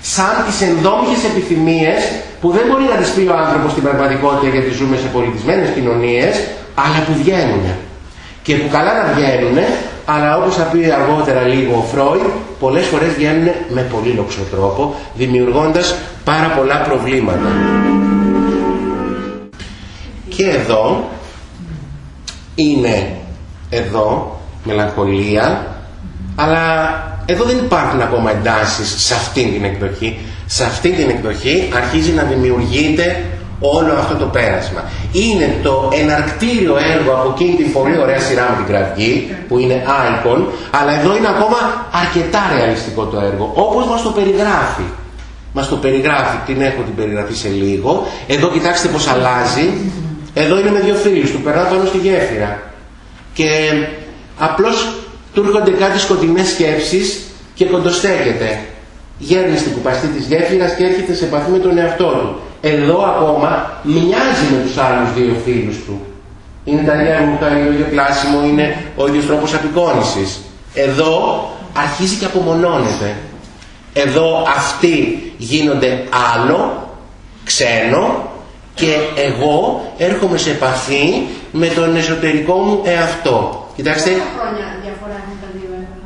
σαν τις ενδόμηχες επιθυμίες που δεν μπορεί να τις πει ο άνθρωπος στην πραγματικότητα γιατί ζούμε σε πολιτισμένες κοινωνίες, αλλά που βγαίνουν. Και που καλά να βγαίνουν, αλλά όπως θα πει αργότερα λίγο ο Φρόι, πολλές φορές βγαίνουν με πολύ λοξό τρόπο, δημιουργώντας πάρα πολλά προβλήματα. Και εδώ είναι εδώ μελαγχολία, αλλά εδώ δεν υπάρχουν ακόμα εντάσεις σε αυτήν την εκδοχή. Σε αυτήν την εκδοχή αρχίζει να δημιουργείται όλο αυτό το πέρασμα. Είναι το εναρκτήριο έργο από εκείνη την πολύ ωραία σειρά με την κραυγή, που είναι Icon, αλλά εδώ είναι ακόμα αρκετά ρεαλιστικό το έργο, όπως μας το περιγράφει. Μας το περιγράφει, την έχω την περιγραφή σε λίγο. Εδώ κοιτάξτε πως αλλάζει. Εδώ είναι με δύο φίλους, του περνά πάνω στη γέφυρα. Και απλώς του έρχονται κάτι σκοτεινές σκέψεις και κοντοστέκεται. Γέρνει στην κουπαστή της γέφυρας και έρχεται σε επαφή με τον εαυτό του. Εδώ ακόμα μοιάζει με τους άλλους δύο φίλους του. Είναι τα ίδια ρούχα, είναι το ίδιος κλάσιμο, είναι ο ίδιος τρόπος απεικόνησης. Εδώ αρχίζει και απομονώνεται. Εδώ αυτοί γίνονται άλλο, ξένο και εγώ έρχομαι σε επαφή με τον εσωτερικό μου εαυτό. Κοιτάξτε. Πόσα χρόνια διαφορά έχουν τα δύο έργα.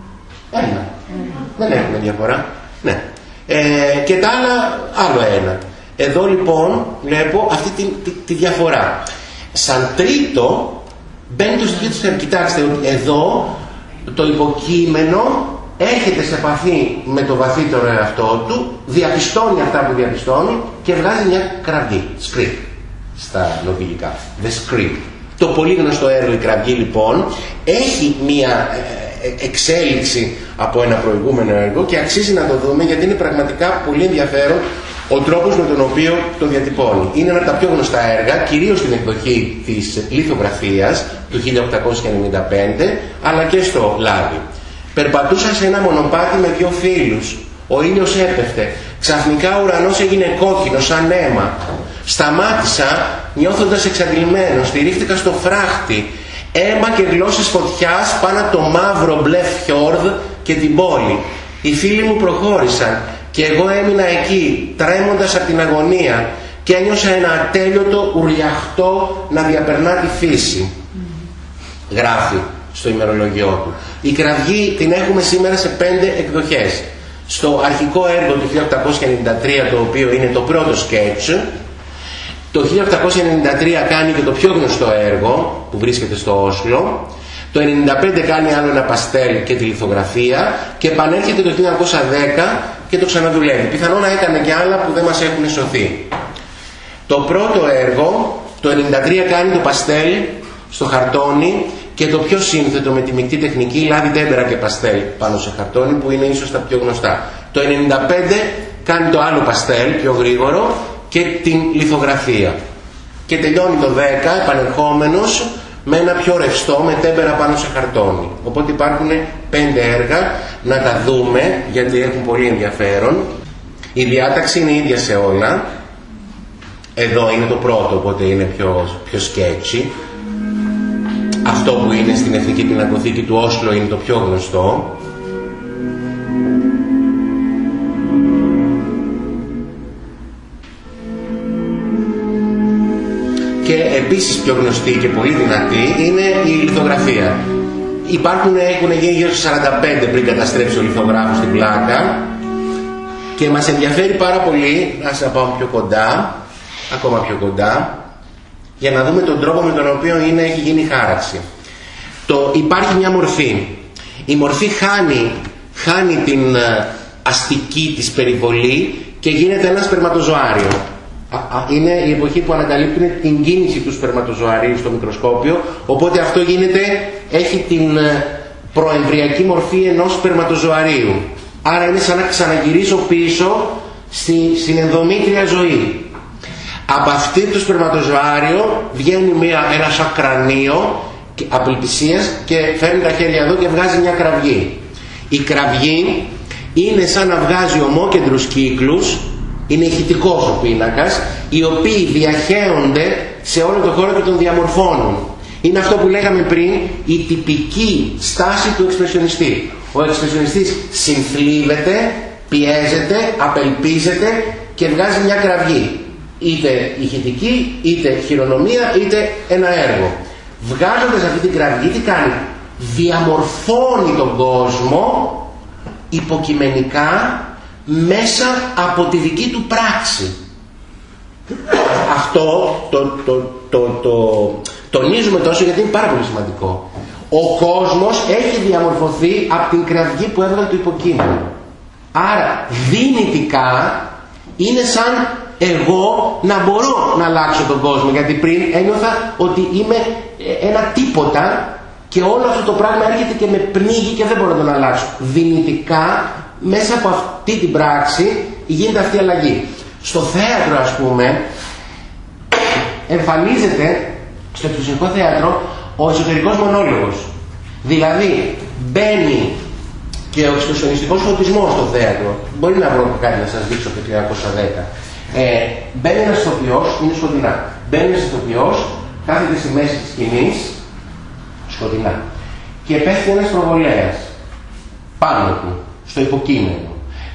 Ένα. Δεν έχουμε διαφορά. Ναι. Ε, και τα άλλα άλλο ένα. Εδώ λοιπόν βλέπω αυτή τη, τη, τη διαφορά. Σαν τρίτο μπαίνει το στοιχείο της Κοιτάξτε ότι εδώ το υποκείμενο έρχεται σε επαφή με το βαθύτερο εαυτό του, διαπιστώνει αυτά που διαπιστώνει και βγάζει μια κραυγή, script, στα λογικά. The script. Το πολύ γνωστό έργο η κραυγή λοιπόν έχει μια ε, ε, εξέλιξη από ένα προηγούμενο έργο και αξίζει να το δούμε γιατί είναι πραγματικά πολύ ενδιαφέρον ο τρόπος με τον οποίο το διατυπώνει. Είναι ένα από τα πιο γνωστά έργα, κυρίως στην εκδοχή της λιθογραφίας του 1895, αλλά και στο Λάδι. Περπατούσα σε ένα μονοπάτι με δύο φίλους. Ο ήλιος έπεφτε. Ξαφνικά ο ουρανός έγινε κόκκινο σαν αίμα. Σταμάτησα νιώθοντας εξαντλημένο. Στηρίχτηκα στο φράχτη. Αίμα και γλώσσες φωτιάς πάνω από το μαύρο μπλε φιόρδ και την πόλη. Οι φίλοι μου προχώρησαν και εγώ έμεινα εκεί τρέμοντας από την αγωνία και ένιωσα ένα ατέλειωτο ουριαχτό να διαπερνά τη φύση. Γράφει στο ημερολογιό του. Η κραυγή την έχουμε σήμερα σε πέντε εκδοχές. Στο αρχικό έργο του 1893 το οποίο είναι το πρώτο σκέτς το 1893 κάνει και το πιο γνωστό έργο που βρίσκεται στο Όσλο το 1995 κάνει άλλο ένα παστέλ και τη λιθογραφία και επανέρχεται το 1910 και το ξαναδουλεύει. Πιθανόν να έκανε και άλλα που δεν μας έχουν σωθεί. Το πρώτο έργο, το 1993 κάνει το παστέλ στο χαρτόνι και το πιο σύνθετο με τη μεικτή τεχνική λάδι τέμπερα και παστέλ πάνω σε χαρτόνι που είναι ίσως τα πιο γνωστά. Το 1995 κάνει το άλλο παστέλ πιο γρήγορο και την λιθογραφία. Και τελειώνει το 10 επανερχόμενος με ένα πιο ρευστό, με τέμπερα πάνω σε χαρτόνι. Οπότε υπάρχουν πέντε έργα, να τα δούμε γιατί έχουν πολύ ενδιαφέρον. Η διάταξη είναι ίδια σε όλα. Εδώ είναι το πρώτο, οπότε είναι πιο, πιο σκέτσι. Αυτό που είναι στην Εθνική Πινακοθήκη του Όσλο είναι το πιο γνωστό. Και επίσης πιο γνωστή και πολύ δυνατή είναι η λιθογραφία. Υπάρχουν, έχουν γίνει γύρω στις 45 πριν καταστρέψει ο λιθογράφος στην πλάκα και μας ενδιαφέρει πάρα πολύ, να σας πάω πιο κοντά, ακόμα πιο κοντά, για να δούμε τον τρόπο με τον οποίο είναι, έχει γίνει η χάραξη. Το, υπάρχει μια μορφή. Η μορφή χάνει, χάνει την ε, αστική της περιβολή και γίνεται ένα σπερματοζωάριο είναι η εποχή που ανακαλύπτουν την κίνηση του σπερματοζωαρίου στο μικροσκόπιο, οπότε αυτό γίνεται, έχει την ε, προεμβριακή μορφή ενός σπερματοζωαρίου. Άρα είναι σαν να ξαναγυρίσω πίσω στη, στην ενδομήτρια ζωή. Από αυτή το σπερματοζωάριο βγαίνει μια, ένα σαν κρανίο απελπισίας και φέρνει τα χέρια εδώ και βγάζει μια κραυγή. Η κραυγή είναι σαν να βγάζει ομόκεντρους κύκλους Είναι ηχητικός ο πίνακας, οι οποίοι διαχέονται σε όλο τον χώρο και τον διαμορφώνουν. Είναι αυτό που λέγαμε πριν, η τυπική στάση του εξπρεσιονιστή. Ο εξπρεσιονιστής συνθλίβεται, πιέζεται, απελπίζεται και βγάζει μια κραυγή. Είτε ηχητική, είτε χειρονομία, είτε ένα έργο. Βγάζοντας αυτή την κραυγή, τι κάνει; Διαμορφώνει τον κόσμο υποκειμενικά μέσα από τη δική του πράξη. Αυτό το, το, το, το, τονίζουμε τόσο γιατί είναι πάρα πολύ σημαντικό. Ο κόσμος έχει διαμορφωθεί από την κραυγή που έβγαλε το υποκείμενο. Άρα δυνητικά είναι σαν εγώ να μπορώ να αλλάξω τον κόσμο γιατί πριν ένιωθα ότι είμαι ένα τίποτα και όλο αυτό το πράγμα έρχεται και με πνίγει και δεν μπορώ να τον αλλάξω. Δυνητικά μέσα από αυτή την πράξη γίνεται αυτή η αλλαγή. Στο θέατρο ας πούμε εμφανίζεται στο εξωσιακό θέατρο ο εσωτερικός μονόλογος. Δηλαδή μπαίνει και ο εξωσιονιστικός φωτισμός στο θέατρο. Μπορεί να βρω κάτι να σας δείξω το 1910. Ε, μπαίνει ένας ηθοποιός, είναι σκοτεινά. Μπαίνει ένας ηθοποιός, κάθεται στη μέση της σκηνής, σκοτεινά. Και πέφτει ένας προβολέας πάνω του, στο υποκείμενο.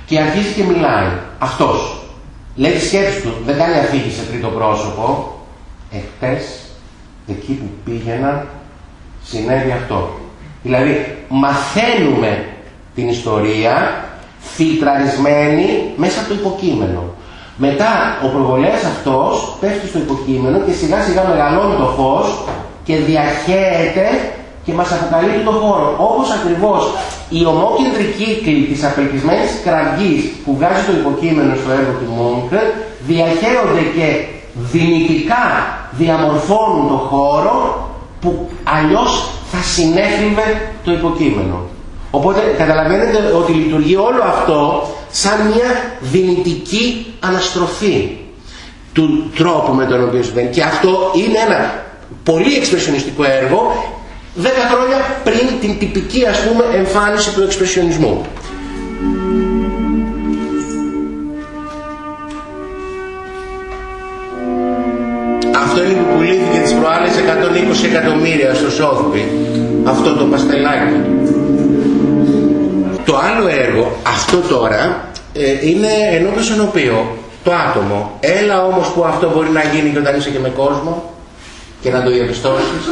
Και αρχίζει και μιλάει. Αυτός. Λέει τη σκέψη του, δεν κάνει αφήγηση σε τρίτο πρόσωπο. Εχθές, εκεί που πήγαινα, συνέβη αυτό. Δηλαδή, μαθαίνουμε την ιστορία φιλτραρισμένη μέσα από το υποκείμενο. Μετά ο προβολέας αυτός πέφτει στο υποκείμενο και σιγά σιγά μεγαλώνει το φως και διαχέεται και μας αποκαλύπτει το χώρο. Όπως ακριβώς η ομόκεντρη κύκλη της απελπισμένης κραυγής που βγάζει το υποκείμενο στο έργο του Μούγκ διαχέονται και δυνητικά διαμορφώνουν το χώρο που αλλιώς θα συνέφηβε το υποκείμενο. Οπότε καταλαβαίνετε ότι λειτουργεί όλο αυτό σαν μια δυνητική αναστροφή του τρόπου με τον οποίο συμβαίνει. Και αυτό είναι ένα πολύ εξπρεσιονιστικό έργο δέκα χρόνια πριν την τυπική ας πούμε εμφάνιση του εξπρεσιονισμού. Αυτό είναι που πουλήθηκε τις προάλλες 120 εκατομμύρια στο Σόθμπι. Αυτό το παστελάκι. Το άλλο έργο, αυτό τώρα, ε, είναι ενώπιος οποίο το άτομο. Έλα όμως που αυτό μπορεί να γίνει και όταν είσαι και με κόσμο και να το διαπιστώσεις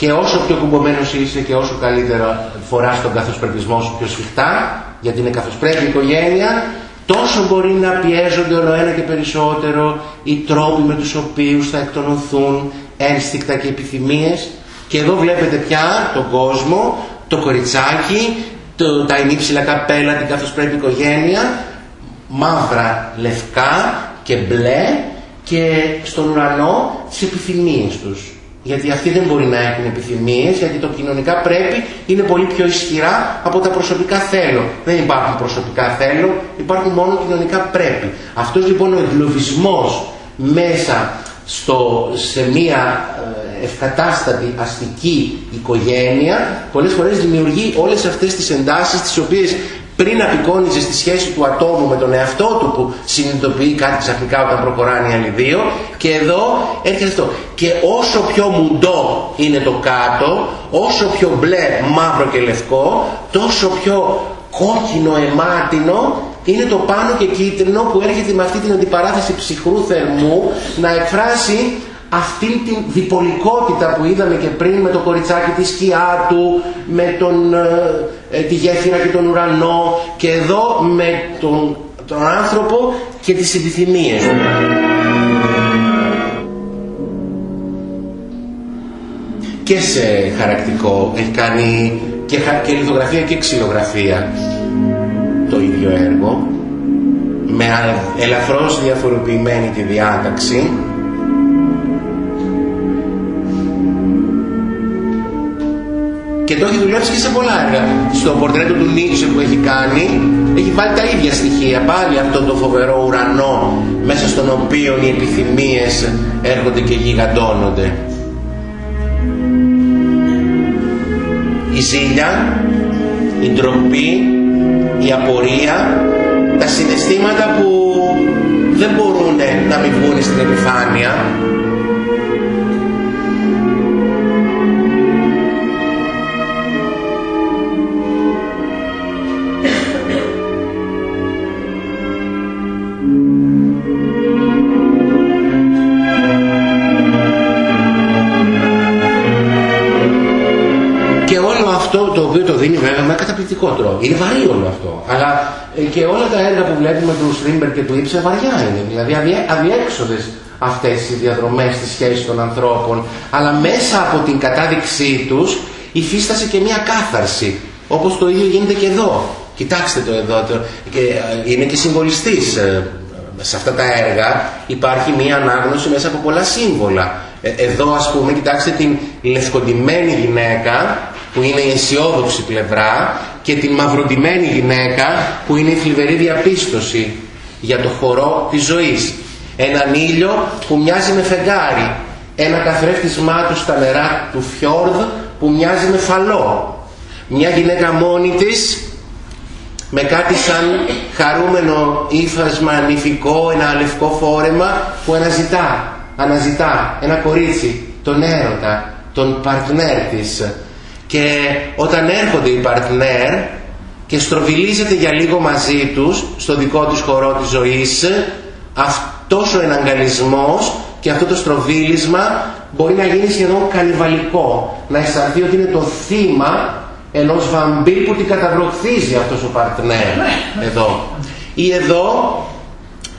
και όσο πιο κουμπωμένος είσαι και όσο καλύτερα φοράς τον καθοσπρεπισμό σου πιο σφιχτά, γιατί είναι καθοσπρέπει η οικογένεια, τόσο μπορεί να πιέζονται όλο ένα και περισσότερο οι τρόποι με τους οποίους θα εκτονωθούν ένστικτα και επιθυμίες. Και εδώ βλέπετε πια τον κόσμο, το κοριτσάκι, το, τα ενύψηλα καπέλα, την καθοσπρέπει οικογένεια, μαύρα, λευκά και μπλε και στον ουρανό τις επιθυμίες τους. Γιατί αυτοί δεν μπορεί να έχουν επιθυμίες, γιατί το κοινωνικά πρέπει είναι πολύ πιο ισχυρά από τα προσωπικά θέλω. Δεν υπάρχουν προσωπικά θέλω, υπάρχουν μόνο κοινωνικά πρέπει. Αυτός λοιπόν ο εγκλωβισμός μέσα στο, σε μία ε, ευκατάστατη αστική οικογένεια πολλές φορές δημιουργεί όλες αυτές τις εντάσεις τις οποίες πριν απεικόνιζες στη σχέση του ατόμου με τον εαυτό του που συνειδητοποιεί κάτι ξαφνικά όταν προχωράνε οι άλλοι δύο και εδώ έρχεται αυτό. Και όσο πιο μουντό είναι το κάτω, όσο πιο μπλε, μαύρο και λευκό, τόσο πιο κόκκινο, αιμάτινο είναι το πάνω και κίτρινο που έρχεται με αυτή την αντιπαράθεση ψυχρού θερμού να εκφράσει αυτή την διπολικότητα που είδαμε και πριν με το κοριτσάκι της σκιά του, με τον, ε, ε, τη γέφυρα και τον ουρανό και εδώ με τον, τον άνθρωπο και τις επιθυμίες του. Και σε χαρακτικό έχει κάνει και, και λιθογραφία και ξυλογραφία το ίδιο έργο με ελαφρώς διαφοροποιημένη τη διάταξη και το έχει δουλέψει και σε πολλά έργα. Στο πορτρέτο του Νίτσε που έχει κάνει, έχει βάλει τα ίδια στοιχεία. Πάλι αυτό το φοβερό ουρανό μέσα στον οποίο οι επιθυμίες έρχονται και γιγαντώνονται. Η ζήλια, η ντροπή, η απορία, τα συναισθήματα που δεν μπορούν να μην βγουν στην επιφάνεια. Δίνει βέβαια με καταπληκτικό τρόπο. Είναι βαρύ όλο αυτό. Αλλά ε, και όλα τα έργα που βλέπουμε του Στρίμπεργκ και του Ίψεν βαριά είναι. Δηλαδή αδιέ, αδιέξοδες αυτές οι διαδρομές στις σχέσεις των ανθρώπων. Αλλά μέσα από την κατάδειξή τους υφίστασαι και μια κάθαρση. Όπως το ίδιο γίνεται και εδώ. Κοιτάξτε το εδώ. Το, και, ε, είναι και συμβολιστής ε, σε αυτά τα έργα υπάρχει μία ανάγνωση μέσα από πολλά σύμβολα. Ε, εδώ ας πούμε κοιτάξτε την λευκοντυμένη γυναίκα που είναι η αισιόδοξη πλευρά και την μαυροντημένη γυναίκα που είναι η θλιβερή διαπίστωση για το χορό της ζωής. Έναν ήλιο που μοιάζει με φεγγάρι. Ένα καθρέφτισμά του στα νερά του φιόρδ που μοιάζει με φαλό. Μια γυναίκα μόνη της με κάτι σαν χαρούμενο ύφασμα νηφικό, ένα λευκό φόρεμα που αναζητά, αναζητά ένα κορίτσι, τον έρωτα, τον παρτνέρ της. Και όταν έρχονται οι παρτνέρ και στροβιλίζεται για λίγο μαζί τους στο δικό τους χορό της ζωής, αυτός ο εναγκαλισμός και αυτό το στροβίλισμα μπορεί να γίνει σχεδόν κανιβαλικό, να αισθανθεί ότι είναι το θύμα ενός βαμπύρ που την καταβροχθίζει αυτός ο παρτνέρ. Εδώ. Ή εδώ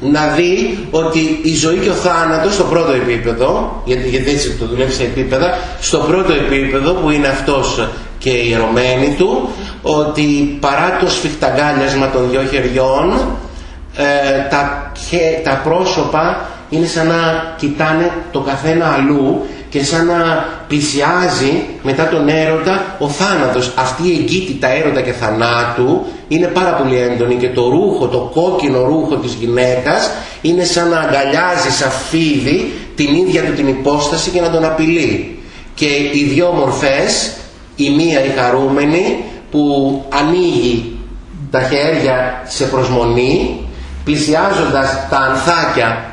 να δει ότι η ζωή και ο θάνατος στο πρώτο επίπεδο, γιατί, γιατί έτσι το δουλεύει σε επίπεδα, στο πρώτο επίπεδο που είναι αυτός και η ερωμένη του, ότι παρά το σφιχταγκάλιασμα των δυο χεριών, ε, τα, τα πρόσωπα είναι σαν να κοιτάνε το καθένα αλλού και σαν να πλησιάζει μετά τον έρωτα ο θάνατος. Αυτή η εγκύτητα έρωτα και θανάτου είναι πάρα πολύ έντονη και το ρούχο, το κόκκινο ρούχο της γυναίκας είναι σαν να αγκαλιάζει σαν φίδι την ίδια του την υπόσταση και να τον απειλεί. Και οι δυο μορφές, η μία η χαρούμενη που ανοίγει τα χέρια σε προσμονή πλησιάζοντας τα ανθάκια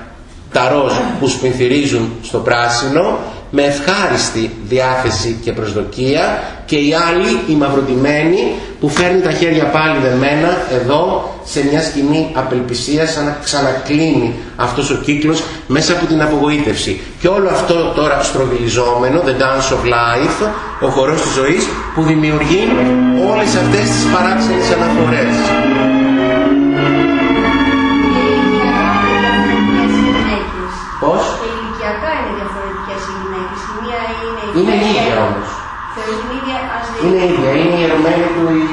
τα ροζ που σπινθυρίζουν στο πράσινο με ευχάριστη διάθεση και προσδοκία και η άλλη η μαυροτημένη που φέρνει τα χέρια πάλι δεμένα εδώ σε μια σκηνή απελπισίας σαν να ξανακλίνει αυτός ο κύκλος μέσα από την απογοήτευση. Και όλο αυτό τώρα στροβιλιζόμενο The Dance of Life ο χορός της ζωής που δημιουργεί όλες αυτές τις παράξενες αναφορές είναι η Είναι η ίδια όμως. Θεωρείς την ίδια, ας Είναι η ίδια, είναι η ερωμένη του η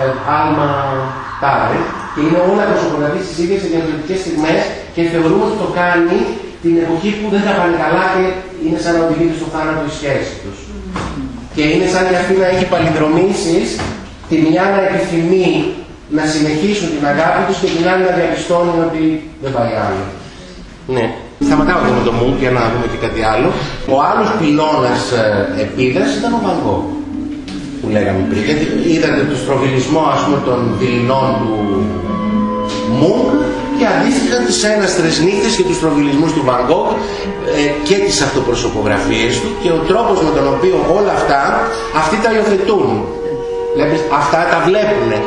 ε, Άλμα Τάρε και είναι όλα προσωπονατή στις ίδιες διαφορετικές στιγμές και θεωρούμε ότι το κάνει την εποχή που δεν θα πάνε καλά και είναι σαν να οδηγείται στο θάνατο η σχέση τους. Και είναι σαν και αυτή να έχει παλινδρομήσεις, τη μια να επιθυμεί να συνεχίσουν την αγάπη τους και την άλλη να διαπιστώνει ότι δεν πάει άλλο. Ναι. Σταματάω εδώ με το μου για να δούμε και κάτι άλλο. Ο άλλος πυλώνας ε, επίδρασης ήταν ο Βαγκό που λέγαμε πριν. Γιατί είδατε το στροβιλισμό ας πούμε των δειλινών του Μουγκ και αντίστοιχα τις έναστρες νύχτες και τους στροβιλισμούς του Βαγκό ε, και τις αυτοπροσωπογραφίες του και ο τρόπος με τον οποίο όλα αυτά αυτοί τα υιοθετούν. Βλέπεις, αυτά τα βλέπουνε.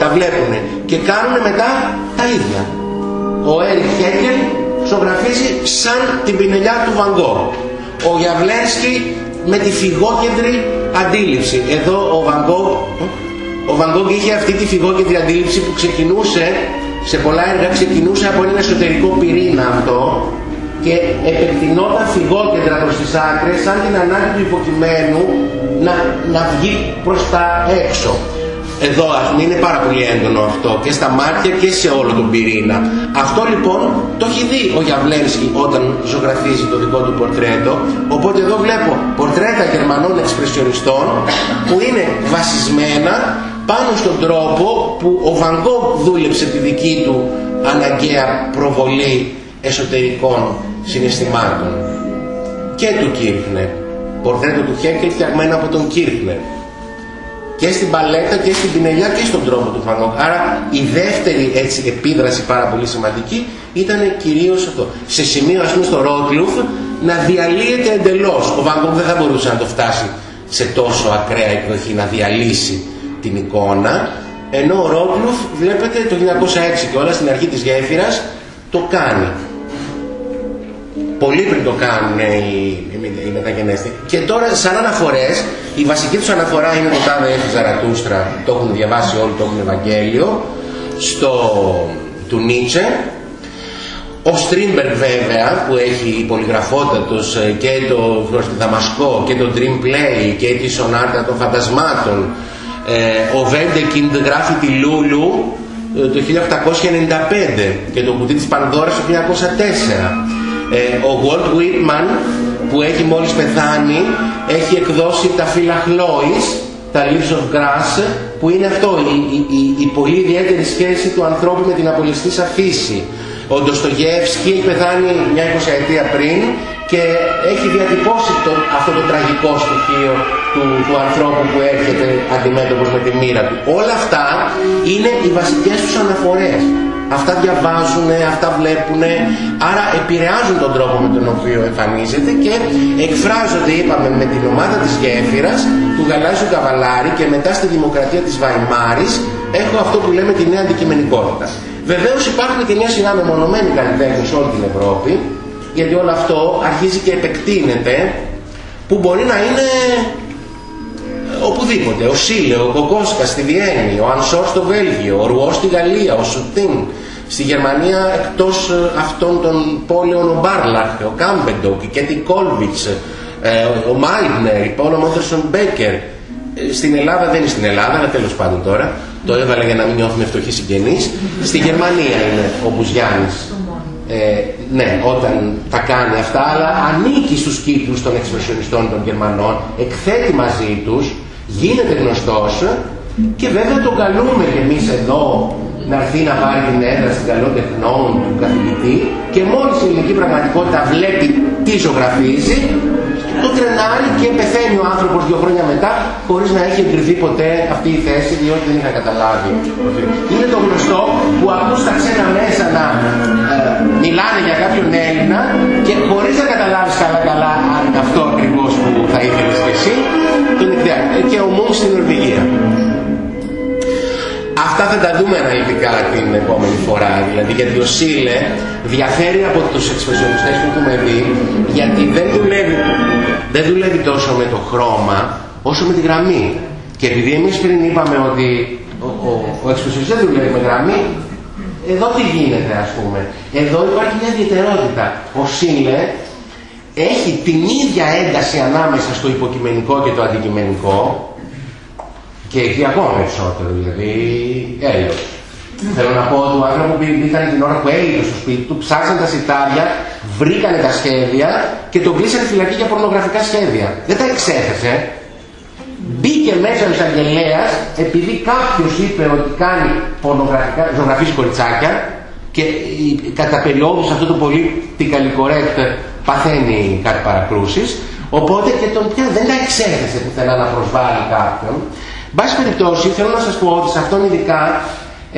Τα βλέπουνε και κάνουν μετά τα ίδια. Ο Έρικ Χέγκελ ζωγραφίζει σαν την πινελιά του Βαγκό. Ο Γιαβλένσκι με τη φυγόκεντρη αντίληψη. Εδώ ο Βαγκό, ο Βαγκό είχε αυτή τη φυγόκεντρη αντίληψη που ξεκινούσε, σε πολλά έργα ξεκινούσε από έναν εσωτερικό πυρήνα αυτό και επεκτηνόταν φυγόκεντρα προς τις άκρες σαν την ανάγκη του υποκειμένου να, να βγει προς τα έξω. Εδώ ας πούμε είναι πάρα πολύ έντονο αυτό και στα μάτια και σε όλο τον πυρήνα. Αυτό λοιπόν το έχει δει ο Γιαβλένσκι όταν ζωγραφίζει το δικό του πορτρέτο. Οπότε εδώ βλέπω πορτρέτα γερμανών εξπρεσιονιστών που είναι βασισμένα πάνω στον τρόπο που ο Βαγκό δούλεψε τη δική του αναγκαία προβολή εσωτερικών συναισθημάτων. Και του Κίρχνερ. Πορτρέτο του Χέκελ φτιαγμένο από τον Κίρχνερ. Και στην παλέτα και στην πινελιά και στον τρόπο του Φανόκ. Άρα η δεύτερη έτσι, επίδραση πάρα πολύ σημαντική ήταν κυρίως αυτό. Σε σημείο ας πούμε στο Ρότλουφ να διαλύεται εντελώς. Ο Βαγκόκ δεν θα μπορούσε να το φτάσει σε τόσο ακραία εκδοχή να διαλύσει την εικόνα ενώ ο Ρότλουφ βλέπετε το 1906 και όλα στην αρχή της γέφυρας το κάνει πολύ πριν το κάνουν οι, οι, μεταγενέστεροι. Και τώρα σαν αναφορές, η βασική τους αναφορά είναι το τάδε έχει Ζαρατούστρα, το έχουν διαβάσει όλοι, το έχουν Ευαγγέλιο, στο, του Νίτσε. Ο Στρίμπεργκ βέβαια που έχει πολυγραφότατος ε, και το Δαμασκό και το Dream Play και τη Σονάτα των Φαντασμάτων ε, ο Βέντεκιντ γράφει τη Λούλου ε, το 1895 και το κουτί της Πανδώρας το 1904 ε, ο Walt Whitman που έχει μόλις πεθάνει έχει εκδώσει τα Φύλλα Χλόης, τα Leaves of Grass που είναι αυτό η, η, η, πολύ ιδιαίτερη σχέση του ανθρώπου με την απολυστήσα φύση. Ο Ντοστογεύσκη έχει πεθάνει μια εικοσαετία πριν και έχει διατυπώσει το, αυτό το τραγικό στοιχείο του, του ανθρώπου που έρχεται αντιμέτωπος με τη μοίρα του. Όλα αυτά είναι οι βασικές τους αναφορές. Αυτά διαβάζουν, αυτά βλέπουν, άρα επηρεάζουν τον τρόπο με τον οποίο εμφανίζεται και εκφράζονται, είπαμε, με την ομάδα της γέφυρας, του Γαλάζιου Καβαλάρη και μετά στη Δημοκρατία της Βαϊμάρης έχω αυτό που λέμε τη νέα αντικειμενικότητα. Βεβαίως υπάρχουν και μια σειρά μεμονωμένοι καλλιτέχνες σε όλη την Ευρώπη, γιατί όλο αυτό αρχίζει και επεκτείνεται, που μπορεί να είναι οπουδήποτε. Ο Σίλε, ο Κοκόσκα στη Βιέννη, ο Ανσόρ στο Βέλγιο, ο Ρουό στη Γαλλία, ο Σουτίν στη Γερμανία εκτός ε, αυτών των πόλεων ο Μπάρλαχ, ο Κάμπεντονκ, η Κέτι Κόλβιτς, ε, ο Μάιγνερ, η Πόλο Μόντερσον Μπέκερ. Ε, στην Ελλάδα δεν είναι στην Ελλάδα, αλλά τέλος πάντων τώρα. Το έβαλε για να μην νιώθουμε φτωχοί συγγενείς. Στη Γερμανία είναι ο Μπουζιάννης. Ε, ναι, όταν τα κάνει αυτά, αλλά ανήκει στους κύκλους των εξπρεσιονιστών των Γερμανών, εκθέτει μαζί τους γίνεται γνωστός και βέβαια τον καλούμε και εμείς εδώ να έρθει να πάρει την έδρα στην καλό τεχνών του καθηγητή και μόλις η ελληνική πραγματικότητα βλέπει τι ζωγραφίζει το τρενάρει και πεθαίνει ο άνθρωπος δύο χρόνια μετά χωρίς να έχει εγκριθεί ποτέ αυτή η θέση διότι δεν είχα καταλάβει. Είναι το γνωστό που ακούς τα ξένα μέσα να ε, μιλάνε για κάποιον Έλληνα και χωρίς να καταλάβεις καλά καλά αν αυτό ακριβώς που θα ήθελες και εσύ τον και ο Μουν στην Νορβηγία. Αυτά θα τα δούμε αναλυτικά την επόμενη φορά, δηλαδή γιατί ο Σίλε διαφέρει από τους εξπρεσιονιστές που έχουμε δει, γιατί δεν δουλεύει, δεν δουλεύει τόσο με το χρώμα, όσο με τη γραμμή. Και επειδή εμείς πριν είπαμε ότι ο, ο, ο εξπρεσιονιστής δεν δουλεύει με γραμμή, εδώ τι γίνεται ας πούμε. Εδώ υπάρχει μια ιδιαιτερότητα. Ο Σίλε έχει την ίδια ένταση ανάμεσα στο υποκειμενικό και το αντικειμενικό και εκεί ακόμα περισσότερο, δηλαδή έλεος. Θέλω να πω ότι ο άνθρωπο που ήταν την ώρα που έλειπε στο σπίτι του, ψάξαν τα σιτάρια, βρήκανε τα σχέδια και τον κλείσανε φυλακή για πορνογραφικά σχέδια. Δεν τα εξέθεσε. Μπήκε μέσα ο εισαγγελέα επειδή κάποιος είπε ότι κάνει πορνογραφικά, ζωγραφίζει κοριτσάκια και κατά περιόδους αυτό το πολύ correct παθαίνει κάτι παρακρούσεις οπότε και τον πια δεν τα εξέθεσε πουθενά να προσβάλλει κάποιον Μπάση περιπτώσει, θέλω να σας πω ότι σε αυτόν ειδικά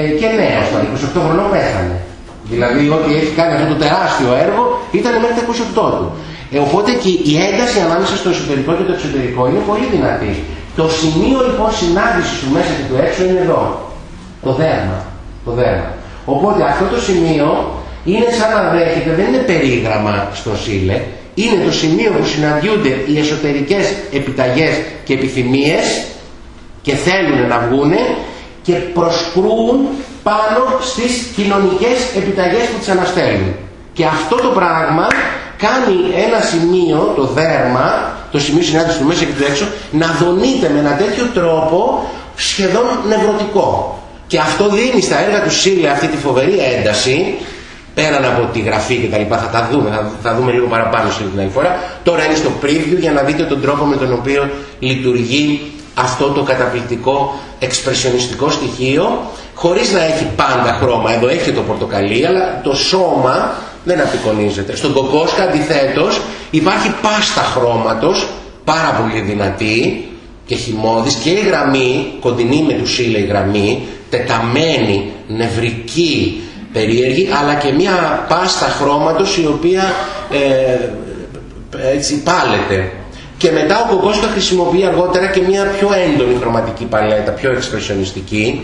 ε, και νέος τώρα, 28 χρονών πέθανε. Δηλαδή ότι έχει κάνει αυτό το τεράστιο έργο ήταν μέχρι τα 28 του. Ε, οπότε και η ένταση ανάμεσα στο εσωτερικό και το εξωτερικό είναι πολύ δυνατή. Το σημείο λοιπόν συνάντησης του μέσα και του έξω είναι εδώ. Το δέρμα. Το δέρμα. Οπότε αυτό το σημείο είναι σαν να δέχεται, δεν είναι περίγραμμα στο ΣΥΛΕ, είναι το σημείο που συναντιούνται οι εσωτερικές επιταγές και επιθυμίες και θέλουν να βγούνε και προσκρούν πάνω στις κοινωνικές επιταγές που τις αναστέλνουν. Και αυτό το πράγμα κάνει ένα σημείο, το δέρμα, το σημείο συνάντησης του μέσα και του έξω, να δονείται με ένα τέτοιο τρόπο σχεδόν νευρωτικό. Και αυτό δίνει στα έργα του Σίλε αυτή τη φοβερή ένταση, πέραν από τη γραφή και τα λοιπά, θα τα δούμε, θα, θα δούμε λίγο παραπάνω σε την άλλη φορά. Τώρα είναι στο preview για να δείτε τον τρόπο με τον οποίο λειτουργεί αυτό το καταπληκτικό εξπρεσιονιστικό στοιχείο χωρίς να έχει πάντα χρώμα. Εδώ έχει το πορτοκαλί αλλά το σώμα δεν απεικονίζεται. Στον Κοκόσκα αντιθέτως υπάρχει πάστα χρώματος πάρα πολύ δυνατή και χυμώδης και η γραμμή, κοντινή με του Σίλε η γραμμή, τεταμένη, νευρική, περίεργη, αλλά και μια πάστα χρώματος η οποία ε, έτσι πάλεται. Και μετά ο Κοκόσκα χρησιμοποιεί αργότερα και μια πιο έντονη χρωματική παλέτα, πιο εξπρεσιονιστική,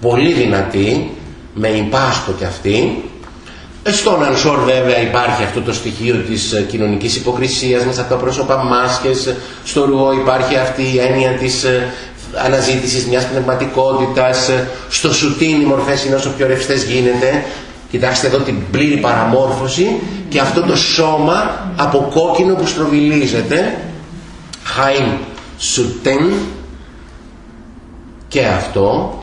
πολύ δυνατή, με ιμπάστο κι αυτή. Ε, στον Ανσόρ βέβαια υπάρχει αυτό το στοιχείο της ε, κοινωνικής υποκρισίας μέσα από τα πρόσωπα μάσκες. Στο Ρουό υπάρχει αυτή η έννοια της ε, αναζήτησης μιας πνευματικότητας. Στο Σουτίν οι μορφές είναι όσο πιο ρευστές γίνεται. Κοιτάξτε εδώ την πλήρη παραμόρφωση και αυτό το σώμα από κόκκινο που στροβιλίζεται. Χάιμ Σουτέν και αυτό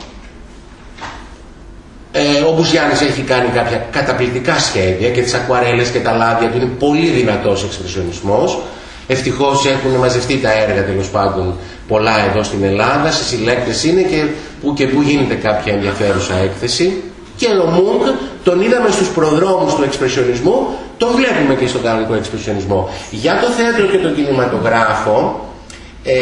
ε, ο Μπουζιάννης έχει κάνει κάποια καταπληκτικά σχέδια και τις ακουαρέλες και τα λάδια του είναι πολύ δυνατός εξπρεσιονισμός. Ευτυχώς έχουν μαζευτεί τα έργα τέλος πάντων πολλά εδώ στην Ελλάδα, σε συλλέκτες είναι και που και που γίνεται κάποια ενδιαφέρουσα έκθεση. Και ο Μούγκ τον είδαμε στους προδρόμους του εξπρεσιονισμού, τον βλέπουμε και στον κανονικό εξπρεσιονισμό. Για το θέατρο και τον κινηματογράφο ε,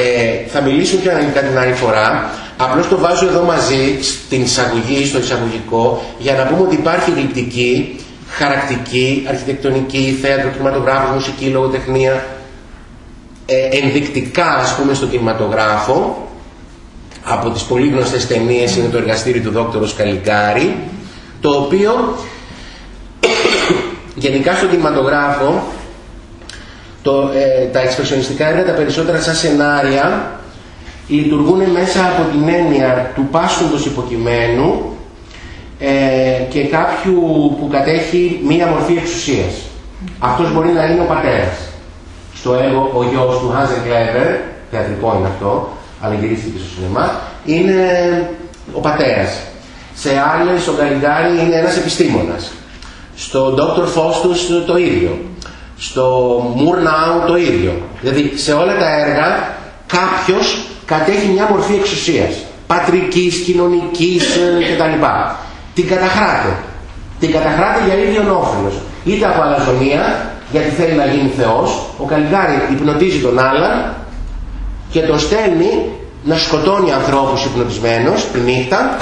θα μιλήσω και την άλλη φορά, Απλώς το βάζω εδώ μαζί στην εισαγωγή, στο εισαγωγικό, για να πούμε ότι υπάρχει γλυπτική, χαρακτική, αρχιτεκτονική, θέατρο, κινηματογράφος, μουσική, λογοτεχνία, ε, ενδεικτικά ας πούμε στο κινηματογράφο, από τις πολύ γνωστές ταινίες είναι το εργαστήριο του δόκτωρος Καλικάρη, το οποίο γενικά στο κινηματογράφο το, ε, τα εξπρεσιονιστικά έργα τα περισσότερα σαν σενάρια λειτουργούν μέσα από την έννοια του πάσχοντος υποκειμένου ε, και κάποιου που κατέχει μία μορφή εξουσίας. Αυτός μπορεί να είναι ο πατέρας. Στο έργο ο γιος του Χάζεν Κλέβερ, θεατρικό είναι αυτό, αλλά γυρίστηκε στο σινεμά, είναι ο πατέρας. Σε άλλες ο Γκαλιγκάρη είναι ένας επιστήμονας. Στο Dr. Faustus το ίδιο. Στο Μουρνάου το ίδιο. Δηλαδή σε όλα τα έργα κάποιος κατέχει μια μορφή εξουσίας, πατρικής, κοινωνικής ε, κτλ. Την καταχράτε. Την καταχράτε για ίδιο όφελος. Είτε από αλαζονία, γιατί θέλει να γίνει Θεός, ο Καλλιγάρη υπνοτίζει τον άλλον και τον στέλνει να σκοτώνει ανθρώπους υπνοτισμένους τη νύχτα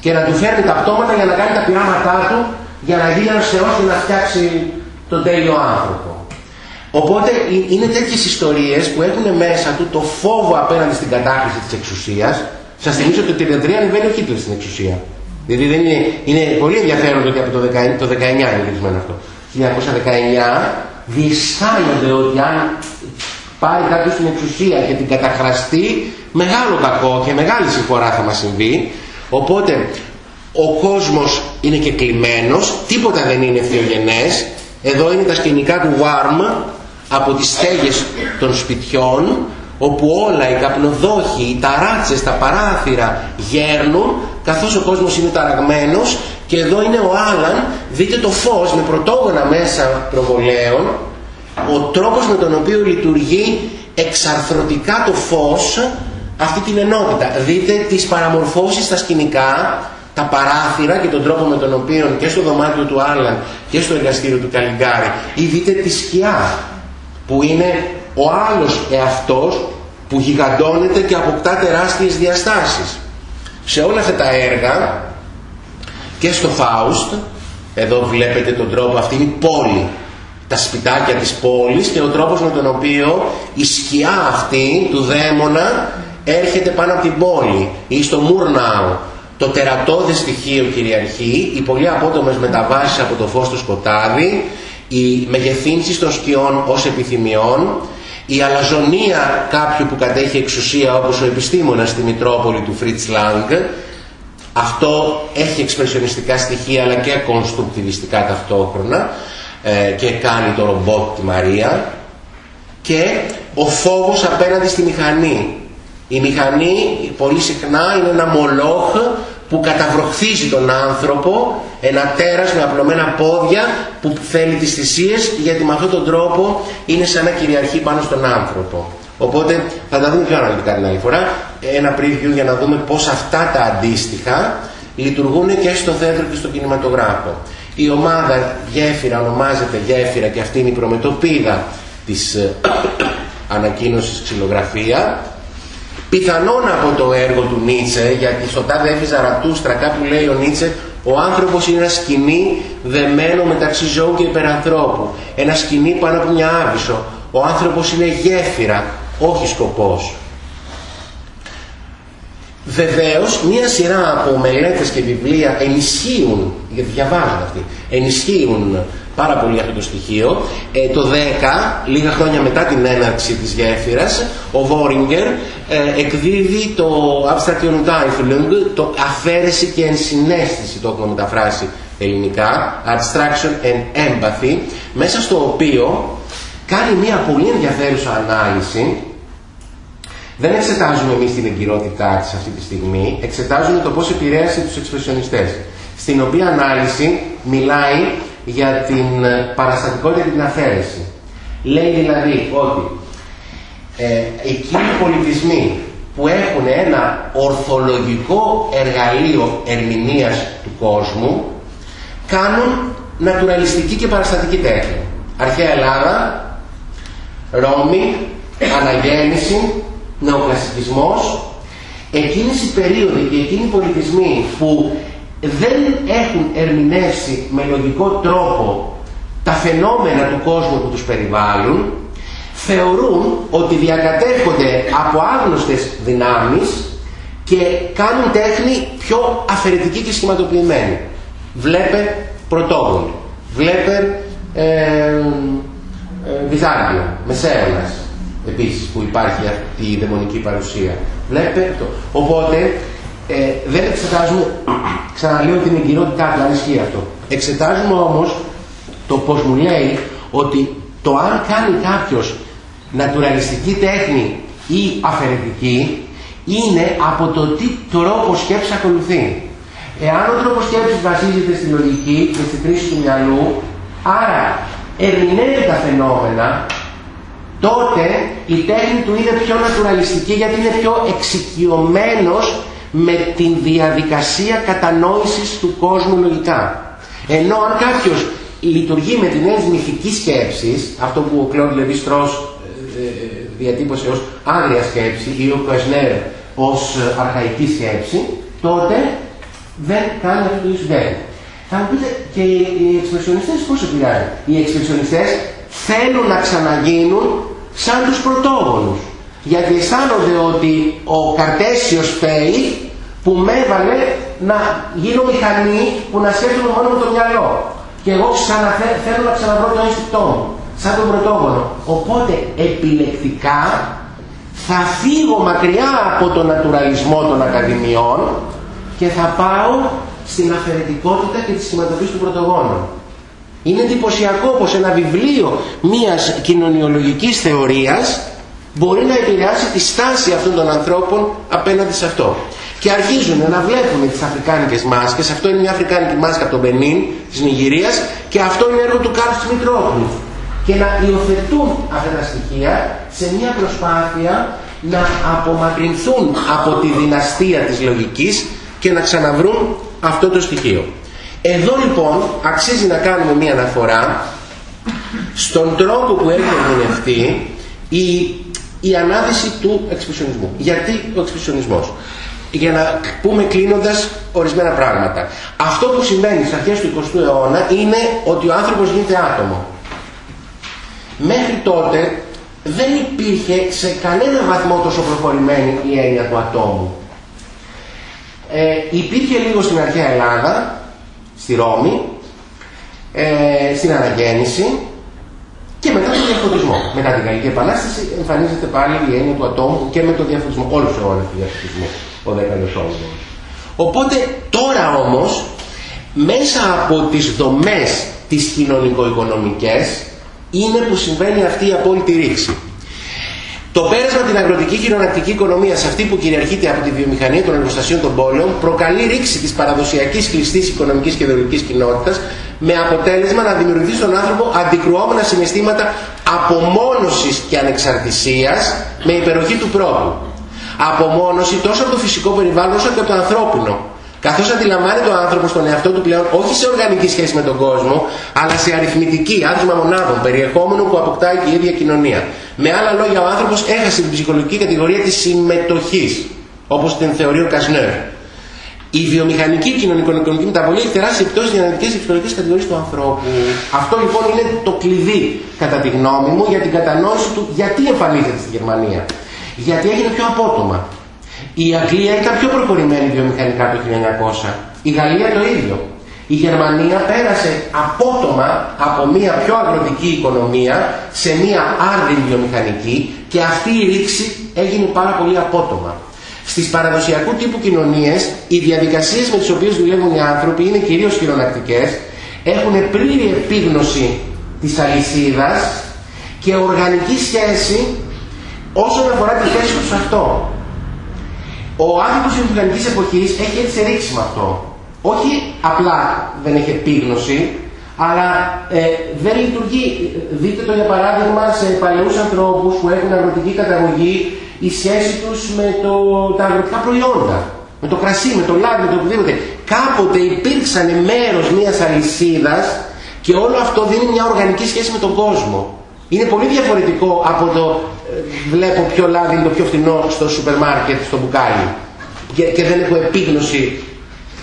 και να του φέρνει τα πτώματα για να κάνει τα πειράματά του για να γίνει ένας Θεός και να φτιάξει τον τέλειο άνθρωπο. Οπότε είναι τέτοιες ιστορίες που έχουν μέσα του το φόβο απέναντι στην κατάχρηση της εξουσίας. Σας θυμίζω ότι το 1933 ανεβαίνει ο Χίτλερ στην εξουσία. Δηλαδή δεν είναι, είναι πολύ ενδιαφέρον ότι από το 19, το 19 είναι γυρισμένο αυτό. Το 1919 διαισθάνονται ότι αν πάρει κάποιος στην εξουσία και την καταχραστεί, μεγάλο κακό και μεγάλη συμφορά θα μας συμβεί. Οπότε ο κόσμος είναι και κλειμένος, τίποτα δεν είναι θεογενές. Εδώ είναι τα σκηνικά του Βάρμ από τις στέγες των σπιτιών όπου όλα, οι καπνοδόχοι, οι ταράτσες, τα παράθυρα γέρνουν καθώς ο κόσμος είναι ταραγμένος και εδώ είναι ο Άλαν, δείτε το φως με πρωτόγωνα μέσα προβολέων ο τρόπος με τον οποίο λειτουργεί εξαρθρωτικά το φως αυτή την ενότητα. Δείτε τις παραμορφώσεις στα σκηνικά, τα παράθυρα και τον τρόπο με τον οποίο και στο δωμάτιο του Άλαν και στο εργαστήριο του Καλιγκάρη ή δείτε τη σκιά που είναι ο άλλος εαυτός που γιγαντώνεται και αποκτά τεράστιες διαστάσεις. Σε όλα αυτά τα έργα και στο Φάουστ, εδώ βλέπετε τον τρόπο, αυτή είναι η πόλη, τα σπιτάκια της πόλης και ο τρόπος με τον οποίο η σκιά αυτή του δαίμονα έρχεται πάνω από την πόλη ή στο Μουρνάου. Το τερατώδες στοιχείο κυριαρχεί, οι πολύ απότομες μεταβάσεις από το φως στο σκοτάδι, οι μεγεθύνσεις των σκιών ως επιθυμιών, η αλαζονία κάποιου που κατέχει εξουσία όπως ο επιστήμονας στη Μητρόπολη του Φρίτς Λάγκ, αυτό έχει εξπρεσιονιστικά στοιχεία αλλά και κονστρουκτιβιστικά ταυτόχρονα ε, και κάνει το ρομπότ τη Μαρία και ο φόβος απέναντι στη μηχανή. Η μηχανή πολύ συχνά είναι ένα μολόχ που καταβροχθίζει τον άνθρωπο, ένα τέρας με απλωμένα πόδια που θέλει τις θυσίες γιατί με αυτόν τον τρόπο είναι σαν να κυριαρχεί πάνω στον άνθρωπο. Οπότε θα τα δούμε πιο αναλυτικά την άλλη φορά, ένα preview για να δούμε πώς αυτά τα αντίστοιχα λειτουργούν και στο θέατρο και στο κινηματογράφο. Η ομάδα γέφυρα ονομάζεται γέφυρα και αυτή είναι η προμετωπίδα της ε, ανακοίνωσης ξυλογραφία Πιθανόν από το έργο του Νίτσε, γιατί στο τάδε έφη Ζαρατούστρα κάπου λέει ο Νίτσε, ο άνθρωπος είναι ένα σκηνή δεμένο μεταξύ ζώου και υπερανθρώπου. Ένα σκηνή πάνω από μια άβυσο. Ο άνθρωπος είναι γέφυρα, όχι σκοπός. Βεβαίως, μία σειρά από μελέτες και βιβλία ενισχύουν, γιατί διαβάζουν αυτοί, ενισχύουν πάρα πολύ αυτό το στοιχείο. Ε, το 10, λίγα χρόνια μετά την έναρξη της γέφυρας, ο Βόριγκερ ε, εκδίδει το Abstraction Einfühlung, το αφαίρεση και ενσυναίσθηση, το έχουμε μεταφράσει ελληνικά, Abstraction and Empathy, μέσα στο οποίο κάνει μια πολύ ενδιαφέρουσα ανάλυση δεν εξετάζουμε εμείς την εγκυρότητά της αυτή τη στιγμή, εξετάζουμε το πώς επηρέασε τους εξπρεσιονιστές. Στην οποία ανάλυση μιλάει για την ε, παραστατικότητα και την αφαίρεση. Λέει δηλαδή ότι ε, εκείνοι οι πολιτισμοί που έχουν ένα ορθολογικό εργαλείο ερμηνείας του κόσμου κάνουν νατουραλιστική και παραστατική τέχνη. Αρχαία Ελλάδα, Ρώμη, Αναγέννηση, νεοκλασικισμός, εκείνες οι περίοδοι και εκείνοι οι πολιτισμοί που δεν έχουν ερμηνεύσει με λογικό τρόπο τα φαινόμενα του κόσμου που τους περιβάλλουν, θεωρούν ότι διακατέχονται από άγνωστες δυνάμεις και κάνουν τέχνη πιο αφαιρετική και σχηματοποιημένη. Βλέπε πρωτόγονο, βλέπε ε, ε, Βυζάντιο, Μεσαίωνας, επίσης που υπάρχει αυτή η δαιμονική παρουσία. Βλέπετε το. Οπότε ε, δεν εξετάζουμε, ξαναλέω την εγκυρότητά του, αν ισχύει αυτό. Εξετάζουμε όμως το πως μου λέει ότι το αν κάνει κάποιος νατουραλιστική τέχνη ή αφαιρετική είναι από το τι τρόπο σκέψη ακολουθεί. Εάν ο τρόπος σκέψης βασίζεται στη λογική και στη κρίση του μυαλού, άρα ερμηνεύει τα φαινόμενα τότε η τέχνη του είναι πιο νατουραλιστική γιατί είναι πιο εξοικειωμένος με την διαδικασία κατανόησης του κόσμου λογικά. Ενώ αν κάποιος λειτουργεί με την έννοια μυθική σκέψης, αυτό που ο Κλόντ Λεβί Στρός ε, ε, διατύπωσε ως άγρια σκέψη ή ο Κοεσνέρ ως αρχαϊκή σκέψη, τότε δεν κάνει αυτό το ίδιο Θα μου πείτε και οι εξπρεσιονιστές πώς επηρεάζουν; Οι εξπρεσιονιστές θέλουν να ξαναγίνουν σαν τους πρωτόγονους. Γιατί αισθάνονται ότι ο Καρτέσιος φταίει που με έβαλε να γίνω μηχανή που να σκέφτομαι μόνο με το μυαλό. Και εγώ ξαναθε, θέλω να ξαναβρω το ένστικτό μου, σαν τον πρωτόγονο. Οπότε επιλεκτικά θα φύγω μακριά από τον νατουραλισμό των ακαδημιών και θα πάω στην αφαιρετικότητα και τη σχηματοποίηση του πρωτογόνου. Είναι εντυπωσιακό πως ένα βιβλίο μιας κοινωνιολογικής θεωρίας μπορεί να επηρεάσει τη στάση αυτών των ανθρώπων απέναντι σε αυτό. Και αρχίζουν να βλέπουν τις αφρικάνικες μάσκες, αυτό είναι μια αφρικάνικη μάσκα από τον Μπενίν της Νιγηρίας και αυτό είναι έργο του Κάρλος Μητρόπουλου. Και να υιοθετούν αυτά τα στοιχεία σε μια προσπάθεια να απομακρυνθούν από τη δυναστεία της λογικής και να ξαναβρούν αυτό το στοιχείο. Εδώ λοιπόν αξίζει να κάνουμε μία αναφορά στον τρόπο που έχει ερμηνευτεί η, η ανάδυση του εξπρεσιονισμού. Γιατί ο εξπρεσιονισμός; Για να πούμε κλείνοντας ορισμένα πράγματα. Αυτό που συμβαίνει στις αρχές του 20ου αιώνα είναι ότι ο άνθρωπος γίνεται άτομο. Μέχρι τότε δεν υπήρχε σε κανένα βαθμό τόσο προχωρημένη η έννοια του ατόμου. Ε, υπήρχε λίγο στην αρχαία Ελλάδα, στη Ρώμη, ε, στην αναγέννηση και μετά τον διαφωτισμό. Μετά την Γαλλική Επανάσταση εμφανίζεται πάλι η έννοια του ατόμου και με τον διαφωτισμό. Όλους τους αιώνες του διαφωτισμού, ο 10 αιώνας. Οπότε τώρα όμως, μέσα από τις δομές τις κοινωνικο-οικονομικές, είναι που συμβαίνει αυτή η απόλυτη ρήξη. Το πέρασμα την αγροτική χειρονακτική οικονομία σε αυτή που κυριαρχείται από τη βιομηχανία των εργοστασίων των πόλεων προκαλεί ρήξη της παραδοσιακής κλειστής οικονομικής και ιδεολογικής κοινότητας με αποτέλεσμα να δημιουργηθεί στον άνθρωπο αντικρουόμενα συναισθήματα απομόνωσης και ανεξαρτησίας με υπεροχή του πρώτου. Απομόνωση τόσο από το φυσικό περιβάλλον όσο και από το ανθρώπινο. Καθώς αντιλαμβάνεται ο άνθρωπος τον εαυτό του πλέον όχι σε οργανική σχέση με τον κόσμο, αλλά σε αριθμητική, άθρομα μονάδων, περιεχόμενο που αποκτάει και η ίδια κοινωνία. Με άλλα λόγια, ο άνθρωπος έχασε την ψυχολογική κατηγορία της συμμετοχής, όπως την θεωρεί ο Κασνέρ. Η βιομηχανική κοινωνικο-οικονομική μεταβολή έχει τεράστιες επιπτώσεις στις δυναμικέ και ψυχολογικές κατηγορίες του ανθρώπου. Αυτό λοιπόν είναι το κλειδί, κατά τη γνώμη μου, για την κατανόηση του γιατί εμφανίζεται στη Γερμανία. Γιατί έγινε πιο απότομα. Η Αγγλία ήταν πιο προχωρημένη βιομηχανικά το 1900. Η Γαλλία το ίδιο. Η Γερμανία πέρασε απότομα από μια πιο αγροτική οικονομία σε μια άλλη βιομηχανική και αυτή η ρήξη έγινε πάρα πολύ απότομα. Στις παραδοσιακού τύπου κοινωνίες, οι διαδικασίες με τις οποίες δουλεύουν οι άνθρωποι είναι κυρίως χειρονακτικές, έχουν πλήρη επίγνωση της αλυσίδας και οργανική σχέση όσον αφορά τη θέση τους σε αυτό. Ο άνθρωπος της μηχανικής εποχής έχει έτσι ρίξει με αυτό. Όχι απλά δεν έχει επίγνωση, αλλά ε, δεν λειτουργεί. Δείτε το για παράδειγμα σε παλαιούς ανθρώπους που έχουν αγροτική καταγωγή η σχέση τους με το, τα αγροτικά προϊόντα. Με το κρασί, με το λάδι, με το οτιδήποτε. Κάποτε υπήρξαν μέρος μιας αλυσίδας και όλο αυτό δίνει μια οργανική σχέση με τον κόσμο. Είναι πολύ διαφορετικό από το ε, βλέπω ποιο λάδι είναι το πιο φθηνό στο σούπερ μάρκετ, στο μπουκάλι και, και δεν έχω επίγνωση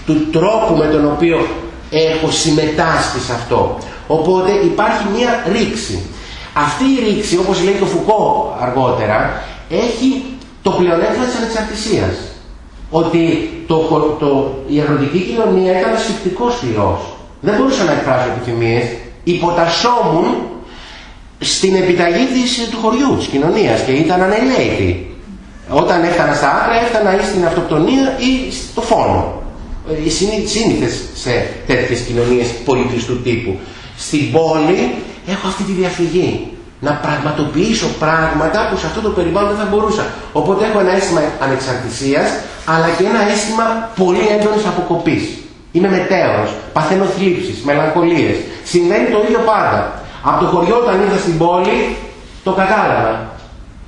του τρόπου με τον οποίο έχω συμμετάσχει σε αυτό. Οπότε υπάρχει μια ρήξη. Αυτή η ρήξη, όπως λέει το Φουκώ αργότερα, έχει το πλεονέκτημα της ανεξαρτησίας. Ότι το, το, η αγροτική κοινωνία ήταν ασφυκτικός φυρός. Δεν μπορούσα να εκφράσω επιθυμίες. Υποτασσόμουν στην επιταγή της, του χωριού, της κοινωνίας και ήταν ανελαίτη. Όταν έφτανα στα άκρα έφτανα ή στην αυτοκτονία ή στο φόνο. Οι σύνηθες σε τέτοιες κοινωνίες πολιτιστού τύπου. Στην πόλη έχω αυτή τη διαφυγή να πραγματοποιήσω πράγματα που σε αυτό το περιβάλλον δεν θα μπορούσα. Οπότε έχω ένα αίσθημα ανεξαρτησίας, αλλά και ένα αίσθημα πολύ έντονης αποκοπής. Είμαι μετέωρος, παθαίνω θλίψεις, μελαγχολίες. Συμβαίνει το ίδιο πάντα. Από το χωριό όταν ήρθα στην πόλη, το κατάλαβα.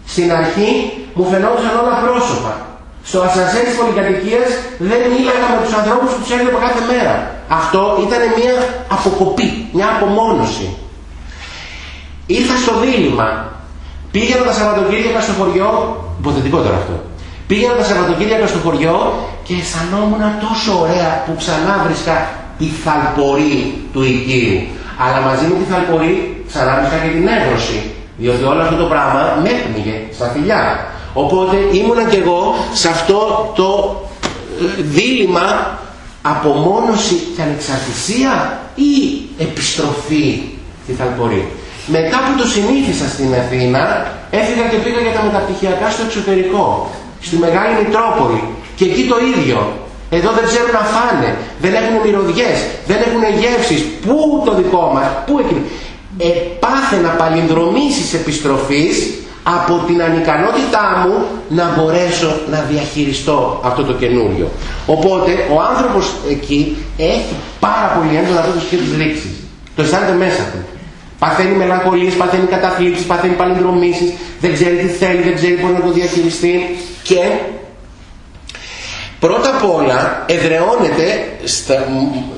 Στην αρχή μου φαινόντουσαν όλα πρόσωπα. Στο ασανσέρ της πολυκατοικίας δεν μίλαγα με τους ανθρώπους που τους έβλεπα κάθε μέρα. Αυτό ήταν μια αποκοπή, μια απομόνωση. Ήρθα στο δίλημα. Πήγαινα τα Σαββατοκύριακα στο χωριό, υποθετικό τώρα αυτό. Πήγαινα τα Σαββατοκύριακα στο χωριό και αισθανόμουν τόσο ωραία που ξανά βρίσκα τη θαλπορή του οικείου. Αλλά μαζί με τη θαλπορή ξανά βρίσκα και την έγνωση. Διότι όλο αυτό το πράγμα με έπνιγε στα φιλιά. Οπότε ήμουνα κι εγώ σε αυτό το ε, δίλημα απομόνωση και ανεξαρτησία ή επιστροφή στη θαλπορή. Μετά που το συνήθισα στην Αθήνα, έφυγα και πήγα για τα μεταπτυχιακά στο εξωτερικό, στη Μεγάλη Μητρόπολη. Και εκεί το ίδιο. Εδώ δεν ξέρουν να φάνε, δεν έχουν μυρωδιές, δεν έχουν γεύσεις. Πού το δικό μας, πού εκεί. Επάθαινα παλινδρομήσεις επιστροφής από την ανικανότητά μου να μπορέσω να διαχειριστώ αυτό το καινούριο. Οπότε ο άνθρωπος εκεί έχει πάρα πολύ έντονα αυτό το σχέδιο της ρήξης. Το αισθάνεται μέσα του. Παθαίνει μελαγχολίες, παθαίνει καταθλίψεις, παθαίνει παλινδρομήσεις, δεν ξέρει τι θέλει, δεν ξέρει πώς να το διαχειριστεί και πρώτα απ' όλα εδρεώνεται στα,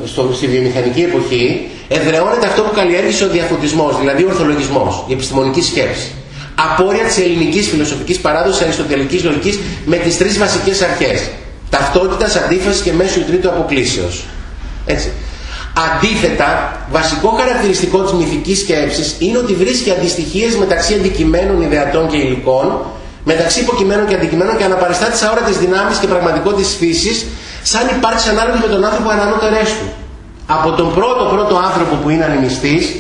στο, στη βιομηχανική εποχή εδρεώνεται αυτό που καλλιέργησε ο διαφωτισμός, δηλαδή ο ορθολογισμός, η επιστημονική σκέψη. Απόρρια της ελληνικής φιλοσοφικής παράδοσης αριστοτελικής λογικής με τις τρεις βασικές αρχές. Ταυτότητας, αντίφασης και μέσου τρίτου αποκλήσεως. Έτσι. Αντίθετα, βασικό χαρακτηριστικό της μυθικής σκέψης είναι ότι βρίσκει αντιστοιχίες μεταξύ αντικειμένων, ιδεατών και υλικών, μεταξύ υποκειμένων και αντικειμένων και αναπαριστά τις αόρατες δυνάμεις και πραγματικότητες της φύσης, σαν υπάρξει ανάλογη με τον άνθρωπο ανώτερές του. Από τον πρώτο πρώτο άνθρωπο που είναι ανεμιστής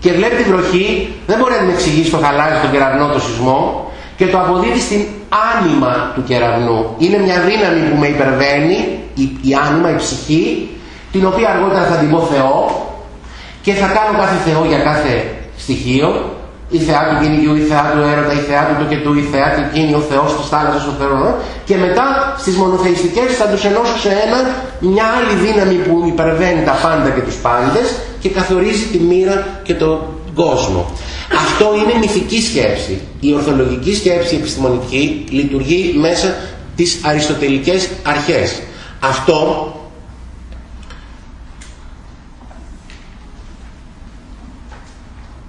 και βλέπει τη βροχή, δεν μπορεί να την εξηγήσει το χαλάζι, τον κεραυνό, το σεισμό και το αποδίδει στην άνοιμα του κεραυνού. Είναι μια δύναμη που με υπερβαίνει, η, η άνοιμα, η ψυχή, την οποία αργότερα θα την πω Θεό και θα κάνω κάθε Θεό για κάθε στοιχείο η θεά του κυνηγιού, η θεά του έρωτα, η θεά του τοκετού, η θεά του εκείνη, ο Θεός της θάλασσας, ο Θεός και μετά στις μονοθεϊστικές θα τους ενώσω σε ένα μια άλλη δύναμη που υπερβαίνει τα πάντα και τους πάντες και καθορίζει τη μοίρα και τον κόσμο. Αυτό είναι μυθική σκέψη. Η ορθολογική σκέψη, η επιστημονική, λειτουργεί μέσα τις αριστοτελικές αρχές. Αυτό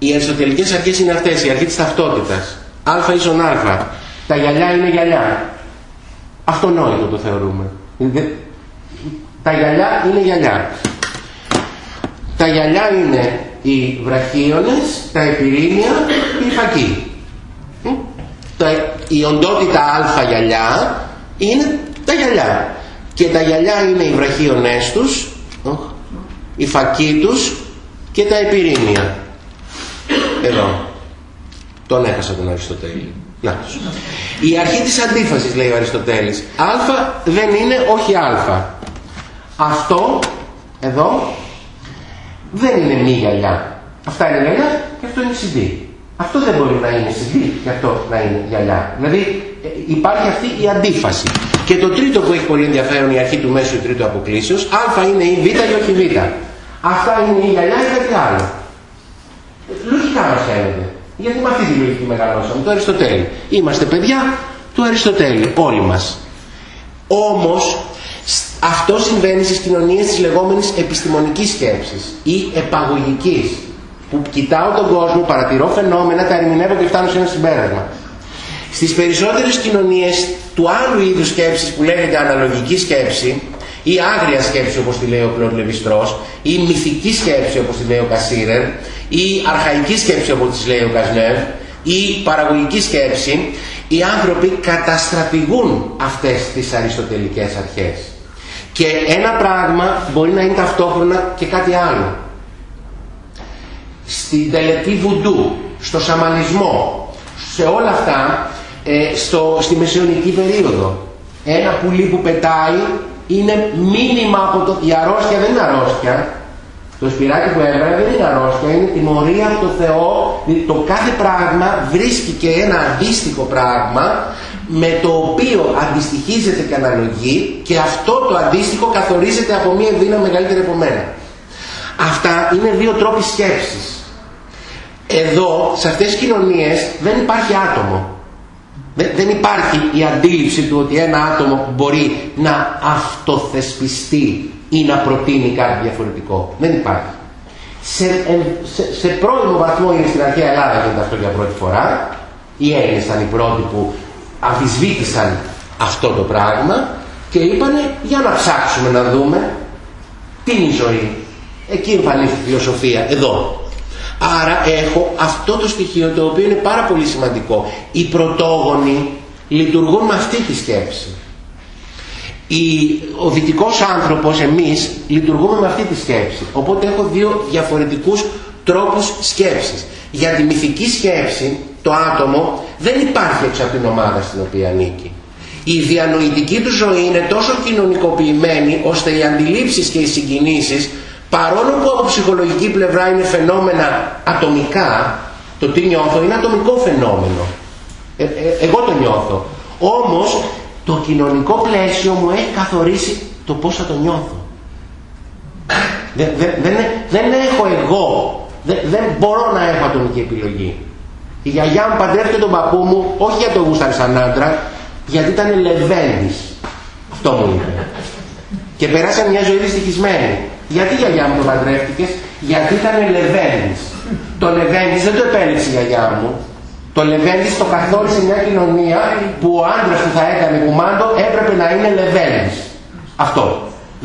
Οι αριστοτελικές αρχές είναι αυτές, η αρχή της ταυτότητας. Α ίσον α. Τα γυαλιά είναι γυαλιά. Αυτονόητο το θεωρούμε. Τα γυαλιά είναι γυαλιά. Τα γυαλιά είναι οι βραχίονες, τα επιρρήνια και οι φακοί. Η οντότητα α γυαλιά είναι τα γυαλιά. Και τα γυαλιά είναι οι βραχίονές τους, οι φακοί τους και τα επιρρήνια. Εδώ. Τον έχασα τον Αριστοτέλη. Να. Η αρχή της αντίφασης λέει ο Αριστοτέλης. Α δεν είναι όχι α. Αυτό εδώ δεν είναι μη γυαλιά. Αυτά είναι γυαλιά και αυτό είναι CD. Αυτό δεν μπορεί να είναι CD και αυτό να είναι γυαλιά. Δηλαδή ε, υπάρχει αυτή η αντίφαση. Και το τρίτο που έχει πολύ ενδιαφέρον η αρχή του μέσου ή τρίτου αποκλήσεως, α είναι η β ή όχι β. Αυτά είναι η γυαλιά ή κάτι άλλο. Λογικά μας φαίνεται. Γιατί με αυτή τη λογική μεγαλώσαμε, το Αριστοτέλη. Είμαστε παιδιά του Αριστοτέλη, όλοι μας. Όμως, αυτό συμβαίνει στις κοινωνίες της λεγόμενης επιστημονικής σκέψης ή επαγωγικής, που κοιτάω τον κόσμο, παρατηρώ φαινόμενα, τα ερμηνεύω και φτάνω σε ένα συμπέρασμα. Στις περισσότερες κοινωνίες του άλλου είδους σκέψης που λέγεται αναλογική σκέψη, ή άγρια σκέψη όπως τη λέει ο Κλοντ Λεβιστρός, ή μυθική σκέψη όπως τη λέει ο Κασίρερ, ή αρχαϊκή σκέψη όπως της λέει ο Κασνεύ, ή παραγωγική σκέψη, οι άνθρωποι καταστρατηγούν αυτές τις αριστοτελικές αρχές. Και ένα πράγμα μπορεί να είναι ταυτόχρονα και κάτι άλλο. Στην τελετή βουντού, στο σαμανισμό, σε όλα αυτά, ε, στο, στη μεσαιωνική περίοδο. Ένα πουλί που πετάει είναι μήνυμα από το... Η αρρώστια δεν είναι αρρώστια. Το σπυράκι που έβγαλε δεν είναι αρρώστια, είναι τιμωρία από το Θεό. Το κάθε πράγμα βρίσκει και ένα αντίστοιχο πράγμα με το οποίο αντιστοιχίζεται και αναλογεί και αυτό το αντίστοιχο καθορίζεται από μία δύναμη μεγαλύτερη από μένα. Αυτά είναι δύο τρόποι σκέψης. Εδώ, σε αυτές τις κοινωνίες, δεν υπάρχει άτομο. Δεν υπάρχει η αντίληψη του ότι ένα άτομο μπορεί να αυτοθεσπιστεί ή να προτείνει κάτι διαφορετικό. Δεν υπάρχει. Σε, σε, σε πρώιμο βαθμό είναι στην αρχαία Ελλάδα γίνεται αυτό για πρώτη φορά. Οι Έλληνες ήταν οι πρώτοι που αμφισβήτησαν αυτό το πράγμα και είπανε για να ψάξουμε να δούμε τι είναι η ζωή. Εκεί εμφανίστηκε η φιλοσοφία, εδώ. Άρα έχω αυτό το στοιχείο το οποίο είναι πάρα πολύ σημαντικό. Οι πρωτόγονοι λειτουργούν με αυτή τη σκέψη. Ο δυτικός άνθρωπος, εμείς, λειτουργούμε με αυτή τη σκέψη. Οπότε έχω δύο διαφορετικούς τρόπους σκέψης. Για τη μυθική σκέψη, το άτομο δεν υπάρχει έξω από την ομάδα στην οποία ανήκει. Η διανοητική του ζωή είναι τόσο κοινωνικοποιημένη ώστε οι αντιλήψεις και οι συγκινήσεις παρόλο που από ψυχολογική πλευρά είναι φαινόμενα ατομικά, το τι νιώθω είναι ατομικό φαινόμενο. Ε, ε, εγώ το νιώθω. Όμως το κοινωνικό πλαίσιο μου έχει καθορίσει το πώς θα το νιώθω. Δεν, δεν, δεν έχω εγώ, δεν, δεν μπορώ να έχω ατομική επιλογή. Η γιαγιά μου παντρεύτηκε τον παππού μου, όχι για το γούσταρ σαν άντρα, γιατί ήταν λεβέντης. Αυτό μου είπε. Και περάσαν μια ζωή δυστυχισμένη. Γιατί η γιαγιά μου τον παντρεύτηκες, γιατί ήταν λεβέντης. Το λεβέντης δεν το επέλεξε η γιαγιά μου. Το λεβέντης το καθόρισε μια κοινωνία που ο άντρας που θα έκανε κουμάντο έπρεπε να είναι λεβέντης. Αυτό.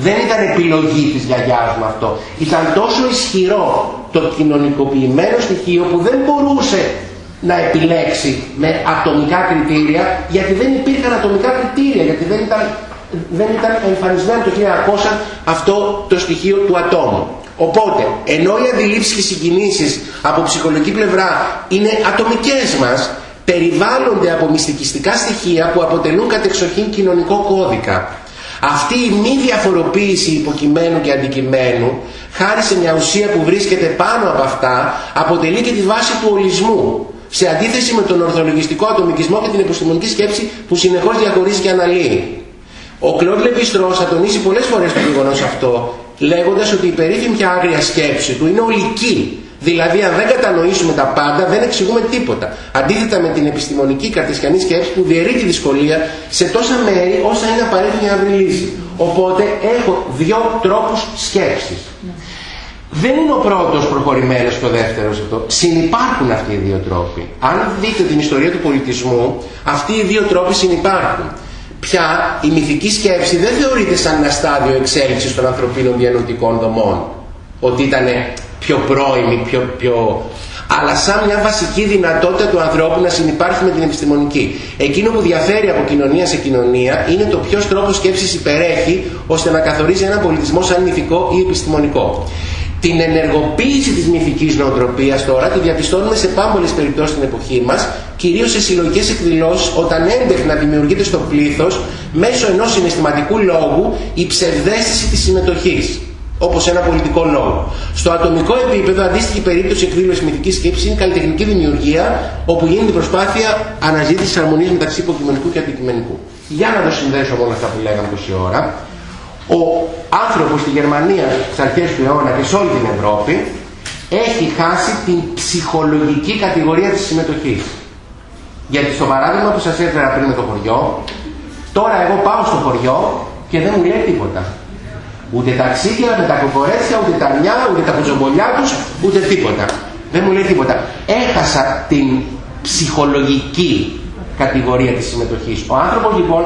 Δεν ήταν επιλογή της γιαγιάς μου αυτό. Ήταν τόσο ισχυρό το κοινωνικοποιημένο στοιχείο που δεν μπορούσε να επιλέξει με ατομικά κριτήρια γιατί δεν υπήρχαν ατομικά κριτήρια, γιατί δεν ήταν, δεν ήταν εμφανισμένο το 1900 αυτό το στοιχείο του ατόμου. Οπότε, ενώ οι αντιλήψεις και οι συγκινήσεις από ψυχολογική πλευρά είναι ατομικές μας, περιβάλλονται από μυστικιστικά στοιχεία που αποτελούν κατεξοχήν κοινωνικό κώδικα. Αυτή η μη διαφοροποίηση υποκειμένου και αντικειμένου, χάρη σε μια ουσία που βρίσκεται πάνω από αυτά, αποτελεί και τη βάση του ολισμού, σε αντίθεση με τον ορθολογιστικό ατομικισμό και την επιστημονική σκέψη που συνεχώς διαχωρίζει και αναλύει. Ο Κλοντ Λεβίστρος θα τονίσει πολλές φορές το γεγονός αυτό λέγοντας ότι η περίφημη και άγρια σκέψη του είναι ολική. Δηλαδή αν δεν κατανοήσουμε τα πάντα δεν εξηγούμε τίποτα. Αντίθετα με την επιστημονική καρτισιανή σκέψη που διαιρεί τη δυσκολία σε τόσα μέρη όσα είναι απαραίτητα για να βρει λύση. Οπότε έχω δύο τρόπους σκέψης. δεν είναι ο πρώτος προχωρημένος και ο δεύτερος αυτό. Συνυπάρχουν αυτοί οι δύο τρόποι. Αν δείτε την ιστορία του πολιτισμού, αυτοί οι δύο τρόποι συνυπάρχουν. Πια η μυθική σκέψη δεν θεωρείται σαν ένα στάδιο εξέλιξης των ανθρωπίνων διανοητικών δομών. Ότι ήταν πιο πρώιμη, πιο, πιο αλλά σαν μια βασική δυνατότητα του ανθρώπου να συνεπάρχει με την επιστημονική. Εκείνο που διαφέρει από κοινωνία σε κοινωνία είναι το ποιος τρόπος σκέψης υπερέχει ώστε να καθορίζει έναν πολιτισμό σαν μυθικό ή επιστημονικό. Την ενεργοποίηση της μυθικής νοοτροπίας τώρα τη διαπιστώνουμε σε πάμπολες περιπτώσεις στην εποχή μας, κυρίως σε συλλογικές εκδηλώσεις όταν έντεχνα δημιουργείται στο πλήθος μέσω ενός συναισθηματικού λόγου η ψευδέστηση της συμμετοχής όπως ένα πολιτικό λόγο. Στο ατομικό επίπεδο, αντίστοιχη περίπτωση εκδήλωσης μυθικής σκέψης είναι καλλιτεχνική δημιουργία, όπου γίνεται η προσπάθεια αναζήτησης αρμονίας μεταξύ υποκειμενικού και αντικειμενικού. Για να το συνδέσω με όλα αυτά που λέγαμε τόση ώρα, ο άνθρωπος στη Γερμανία στις αρχές του αιώνα και σε όλη την Ευρώπη έχει χάσει την ψυχολογική κατηγορία της συμμετοχής. Γιατί στο παράδειγμα που σας έφερα πριν με το χωριό, τώρα εγώ πάω στο χωριό και δεν μου λέει τίποτα. Ούτε ταξίδια με τα κοκορέτσια, ούτε τα μιά, ούτε τα κουτσομπολιά τους, ούτε τίποτα. Δεν μου λέει τίποτα. Έχασα την ψυχολογική κατηγορία της συμμετοχής. Ο άνθρωπος λοιπόν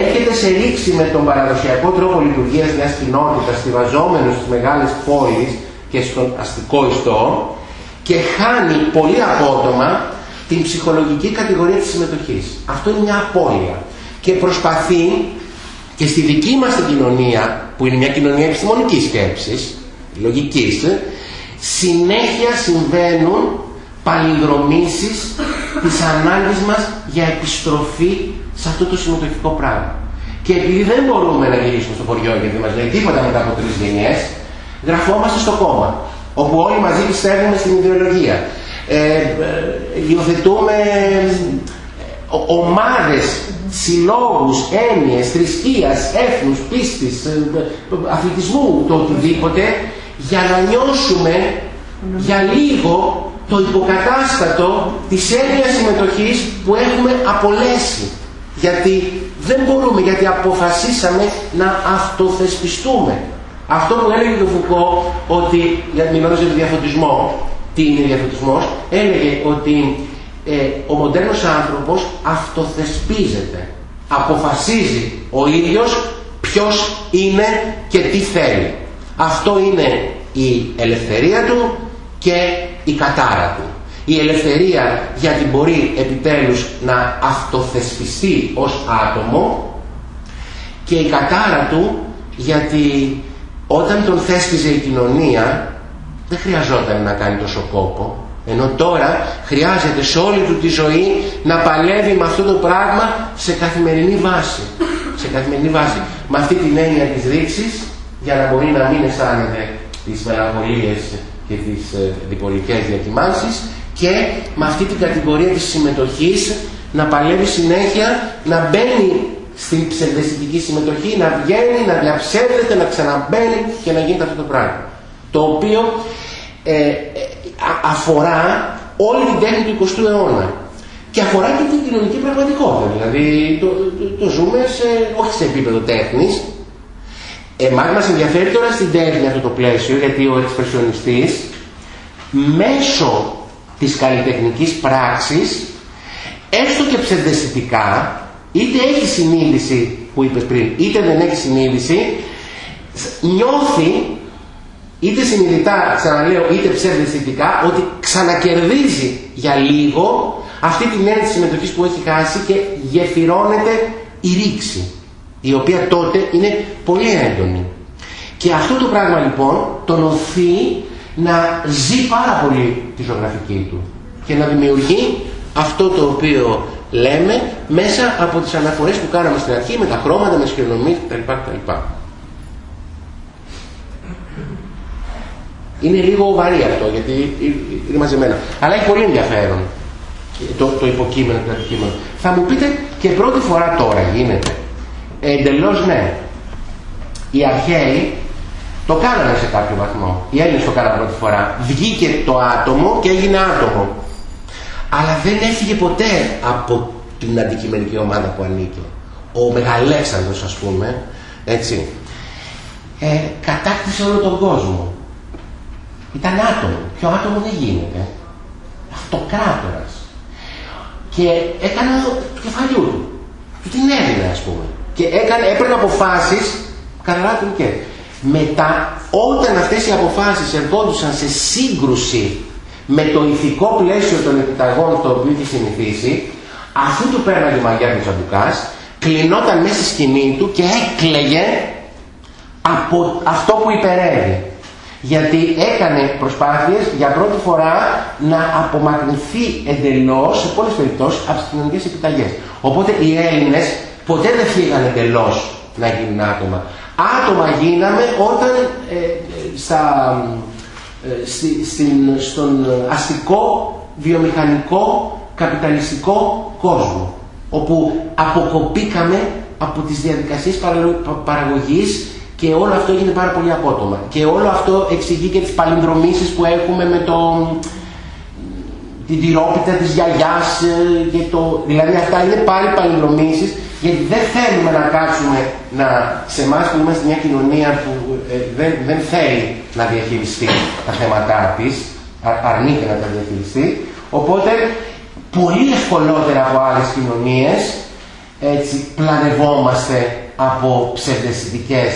έρχεται σε ρήξη με τον παραδοσιακό τρόπο λειτουργίας μιας κοινότητας, στηβαζόμενος στις μεγάλες πόλεις και στον αστικό ιστό και χάνει πολύ απότομα την ψυχολογική κατηγορία της συμμετοχής. Αυτό είναι μια απώλεια. Και προσπαθεί και στη δική μας την κοινωνία, που είναι μια κοινωνία επιστημονικής σκέψης, λογικής, συνέχεια συμβαίνουν παλινδρομήσεις της ανάγκης μας για επιστροφή σε αυτό το συμμετοχικό πράγμα. Και επειδή δεν μπορούμε να γυρίσουμε στο χωριό γιατί μας λέει τίποτα μετά από τρεις γενιές, γραφόμαστε στο κόμμα, όπου όλοι μαζί πιστεύουμε στην ιδεολογία. Ε, ε, υιοθετούμε ε, ομάδες συλλόγους, έννοιες, θρησκείας, έθνους, πίστης, ε, ε, αθλητισμού, το οτιδήποτε, για να νιώσουμε για λίγο το υποκατάστατο της έννοιας συμμετοχής που έχουμε απολέσει. Γιατί δεν μπορούμε, γιατί αποφασίσαμε να αυτοθεσπιστούμε. Αυτό που έλεγε το Φουκώ, ότι, μιλώντας για τον διαφωτισμό, τι είναι διαφωτισμός, έλεγε ότι ε, ο μοντέρνος άνθρωπος αυτοθεσπίζεται. Αποφασίζει ο ίδιος ποιος είναι και τι θέλει. Αυτό είναι η ελευθερία του και η κατάρα του. Η ελευθερία γιατί μπορεί επιτέλους να αυτοθεσπιστεί ως άτομο και η κατάρα του γιατί όταν τον θέσπιζε η κοινωνία δεν χρειαζόταν να κάνει τόσο κόπο ενώ τώρα χρειάζεται σε όλη του τη ζωή να παλεύει με αυτό το πράγμα σε καθημερινή βάση. Σε καθημερινή βάση. Με αυτή την έννοια της ρήξης για να μπορεί να μην αισθάνεται τις μελαγχολίες και τις ε, διπολικές διακυμάνσεις και με αυτή την κατηγορία της συμμετοχής να παλεύει συνέχεια να μπαίνει στην ψευδεστητική συμμετοχή, να βγαίνει, να διαψεύδεται, να ξαναμπαίνει και να γίνεται αυτό το πράγμα. Το οποίο ε, ε αφορά όλη την τέχνη του 20ου αιώνα. Και αφορά και την κοινωνική πραγματικότητα. Δηλαδή το, το, ζούμε σε, όχι σε επίπεδο τέχνης. Εμάς μας ενδιαφέρει τώρα στην τέχνη αυτό το πλαίσιο γιατί ο εξπρεσιονιστής μέσω της καλλιτεχνικής πράξης έστω και ψευδεστητικά είτε έχει συνείδηση που είπε πριν είτε δεν έχει συνείδηση νιώθει είτε συνειδητά, ξαναλέω, είτε ψευδεστητικά, ότι ξανακερδίζει για λίγο αυτή την έννοια της συμμετοχής που έχει χάσει και γεφυρώνεται η ρήξη, η οποία τότε είναι πολύ έντονη. Και αυτό το πράγμα λοιπόν τον οθεί να ζει πάρα πολύ τη ζωγραφική του και να δημιουργεί αυτό το οποίο λέμε μέσα από τις αναφορές που κάναμε στην αρχή με τα χρώματα, με τις χειρονομίες κτλ. Είναι λίγο βαρύ αυτό γιατί είναι μαζεμένα. Αλλά έχει πολύ ενδιαφέρον το, το υποκείμενο και το αντικείμενο. Θα μου πείτε και πρώτη φορά τώρα γίνεται. Εντελώς ναι. Οι αρχαίοι το κάνανε σε κάποιο βαθμό. Οι Έλληνες το κάνανε πρώτη φορά. Βγήκε το άτομο και έγινε άτομο. Αλλά δεν έφυγε ποτέ από την αντικειμενική ομάδα που ανήκει. Ο Μεγαλέξανδρος ας πούμε, έτσι, ε, κατάκτησε όλο τον κόσμο Ήταν άτομο. Πιο άτομος δεν γίνεται. Αυτοκράτορας. Και έκανε το κεφαλιού του. Του την έδινε ας πούμε. Και έκανε, έπαιρνε αποφάσεις καλά και μετά όταν αυτές οι αποφάσεις ερχόντουσαν σε σύγκρουση με το ηθικό πλαίσιο των επιταγών το οποίο είχε συνηθίσει, αφού του πέρναγε η μαγιά του Τζαμπουκάς, κλεινόταν μέσα στη σκηνή του και έκλαιγε από αυτό που υπερεύει. Γιατί έκανε προσπάθειες για πρώτη φορά να απομακρυνθεί εντελώς, σε πολλές περιπτώσεις, από τις κοινωνικές επιταγές. Οπότε οι Έλληνες ποτέ δεν φύγανε εντελώς να γίνουν άτομα. Άτομα γίναμε όταν ε, ε, στα, ε, στην, στον αστικό, βιομηχανικό, καπιταλιστικό κόσμο όπου αποκοπήκαμε από τις διαδικασίες παραγωγής και όλο αυτό έγινε πάρα πολύ απότομα. Και όλο αυτό εξηγεί και τις παλινδρομήσεις που έχουμε με το, την τυρόπιτα της γιαγιάς και το... Δηλαδή αυτά είναι πάλι παλινδρομήσεις γιατί δεν θέλουμε να κάτσουμε να, σε εμάς που είμαστε μια κοινωνία που ε, δεν, δεν θέλει να διαχειριστεί τα θέματά της, αρνείται να τα διαχειριστεί, οπότε πολύ ευκολότερα από άλλες κοινωνίες έτσι πλανευόμαστε από ψευδεστητικές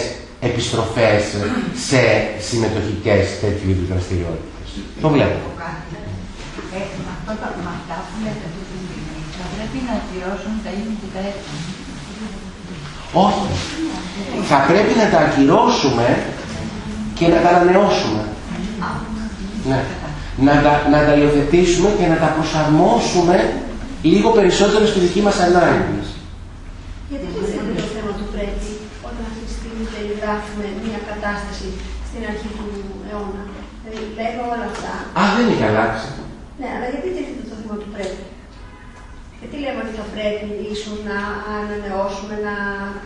επιστροφές σε συμμετοχικές τέτοιου είδους δραστηριότητες. Το βλέπω. Ε, με αυτά που λέτε, θα πρέπει να ακυρώσουν τα ίδια που τα έκαναν. Όχι. Θα πρέπει να τα ακυρώσουμε και να τα ανανεώσουμε. Ναι να τα, να τα υιοθετήσουμε και να τα προσαρμόσουμε λίγο περισσότερο στη δική μας ανάγκη. Γιατί δεν είναι το θέμα του πρέπει όταν αυτή τη στιγμή περιγράφουμε μια κατάσταση στην αρχή του αιώνα. Δηλαδή λέμε όλα αυτά. Α, δεν έχει αλλάξει. Ναι, αλλά γιατί τίθεται το θέμα του πρέπει. Γιατί λέμε ότι θα πρέπει ίσως να ανανεώσουμε, να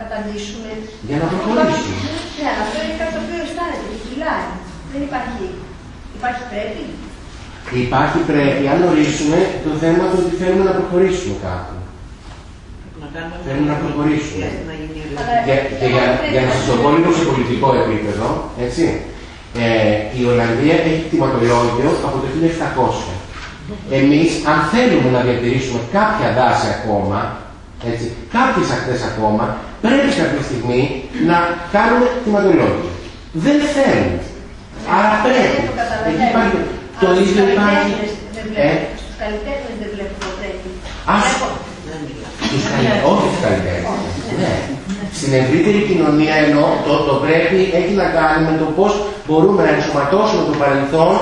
καταντήσουμε. Για να προχωρήσουμε. Ναι, αλλά αυτό είναι κάτι το οποίο αισθάνεται, κυλάει. Δεν υπάρχει. Υπάρχει πρέπει; Υπάρχει πρέπει αν ορίσουμε το θέμα του ότι θέλουμε να προχωρήσουμε κάπου. Θέλουμε να προχωρήσουμε. Και, και για, για να σας το πω λίγο σε πολιτικό επίπεδο, έτσι, ε, η Ολλανδία έχει κτηματολόγιο από το 1700. Εμείς, αν θέλουμε να διατηρήσουμε κάποια δάση ακόμα, έτσι, κάποιες ακτές ακόμα, πρέπει κάποια στιγμή να κάνουμε κτηματολόγιο. Δεν θέλουμε. Άρα πρέπει. Εκεί υπάρχει το ίδιο υπάρχει. Ε; Στους καλλιτέχνες δεν βλέπω το πρέπει. Στους καλλιτέχνες, όχι στους καλλιτέχνες. Ναι. Στην ευρύτερη κοινωνία ενώ το, το πρέπει έχει να κάνει με το πώς μπορούμε να ενσωματώσουμε το παρελθόν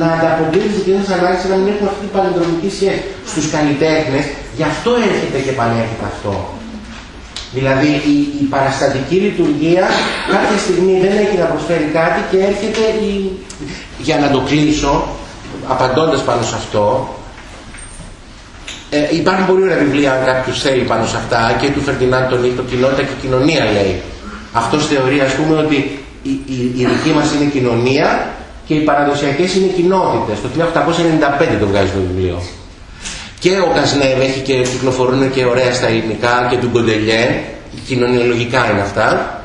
να ανταποκρίνει στις κοινές ανάγκες και να μην έχουμε αυτή την παλινδρομική σχέση. Στους καλλιτέχνες, γι' αυτό έρχεται και επανέρχεται αυτό. Δηλαδή η, η παραστατική λειτουργία κάποια στιγμή δεν έχει να προσφέρει κάτι και έρχεται η, για να το κλείσω, απαντώντας πάνω σε αυτό, ε, υπάρχουν πολύ ωραία βιβλία αν κάποιος θέλει πάνω σε αυτά και του Φερντινάν τον το κοινότητα και κοινωνία λέει. Αυτός θεωρεί ας πούμε ότι η, η, η δική μας είναι κοινωνία και οι παραδοσιακές είναι κοινότητες. Το 1895 το βγάζει το βιβλίο. Και ο Κασνέβ έχει και κυκλοφορούν και ωραία στα ελληνικά και του Γκοντελιέ, κοινωνιολογικά είναι αυτά.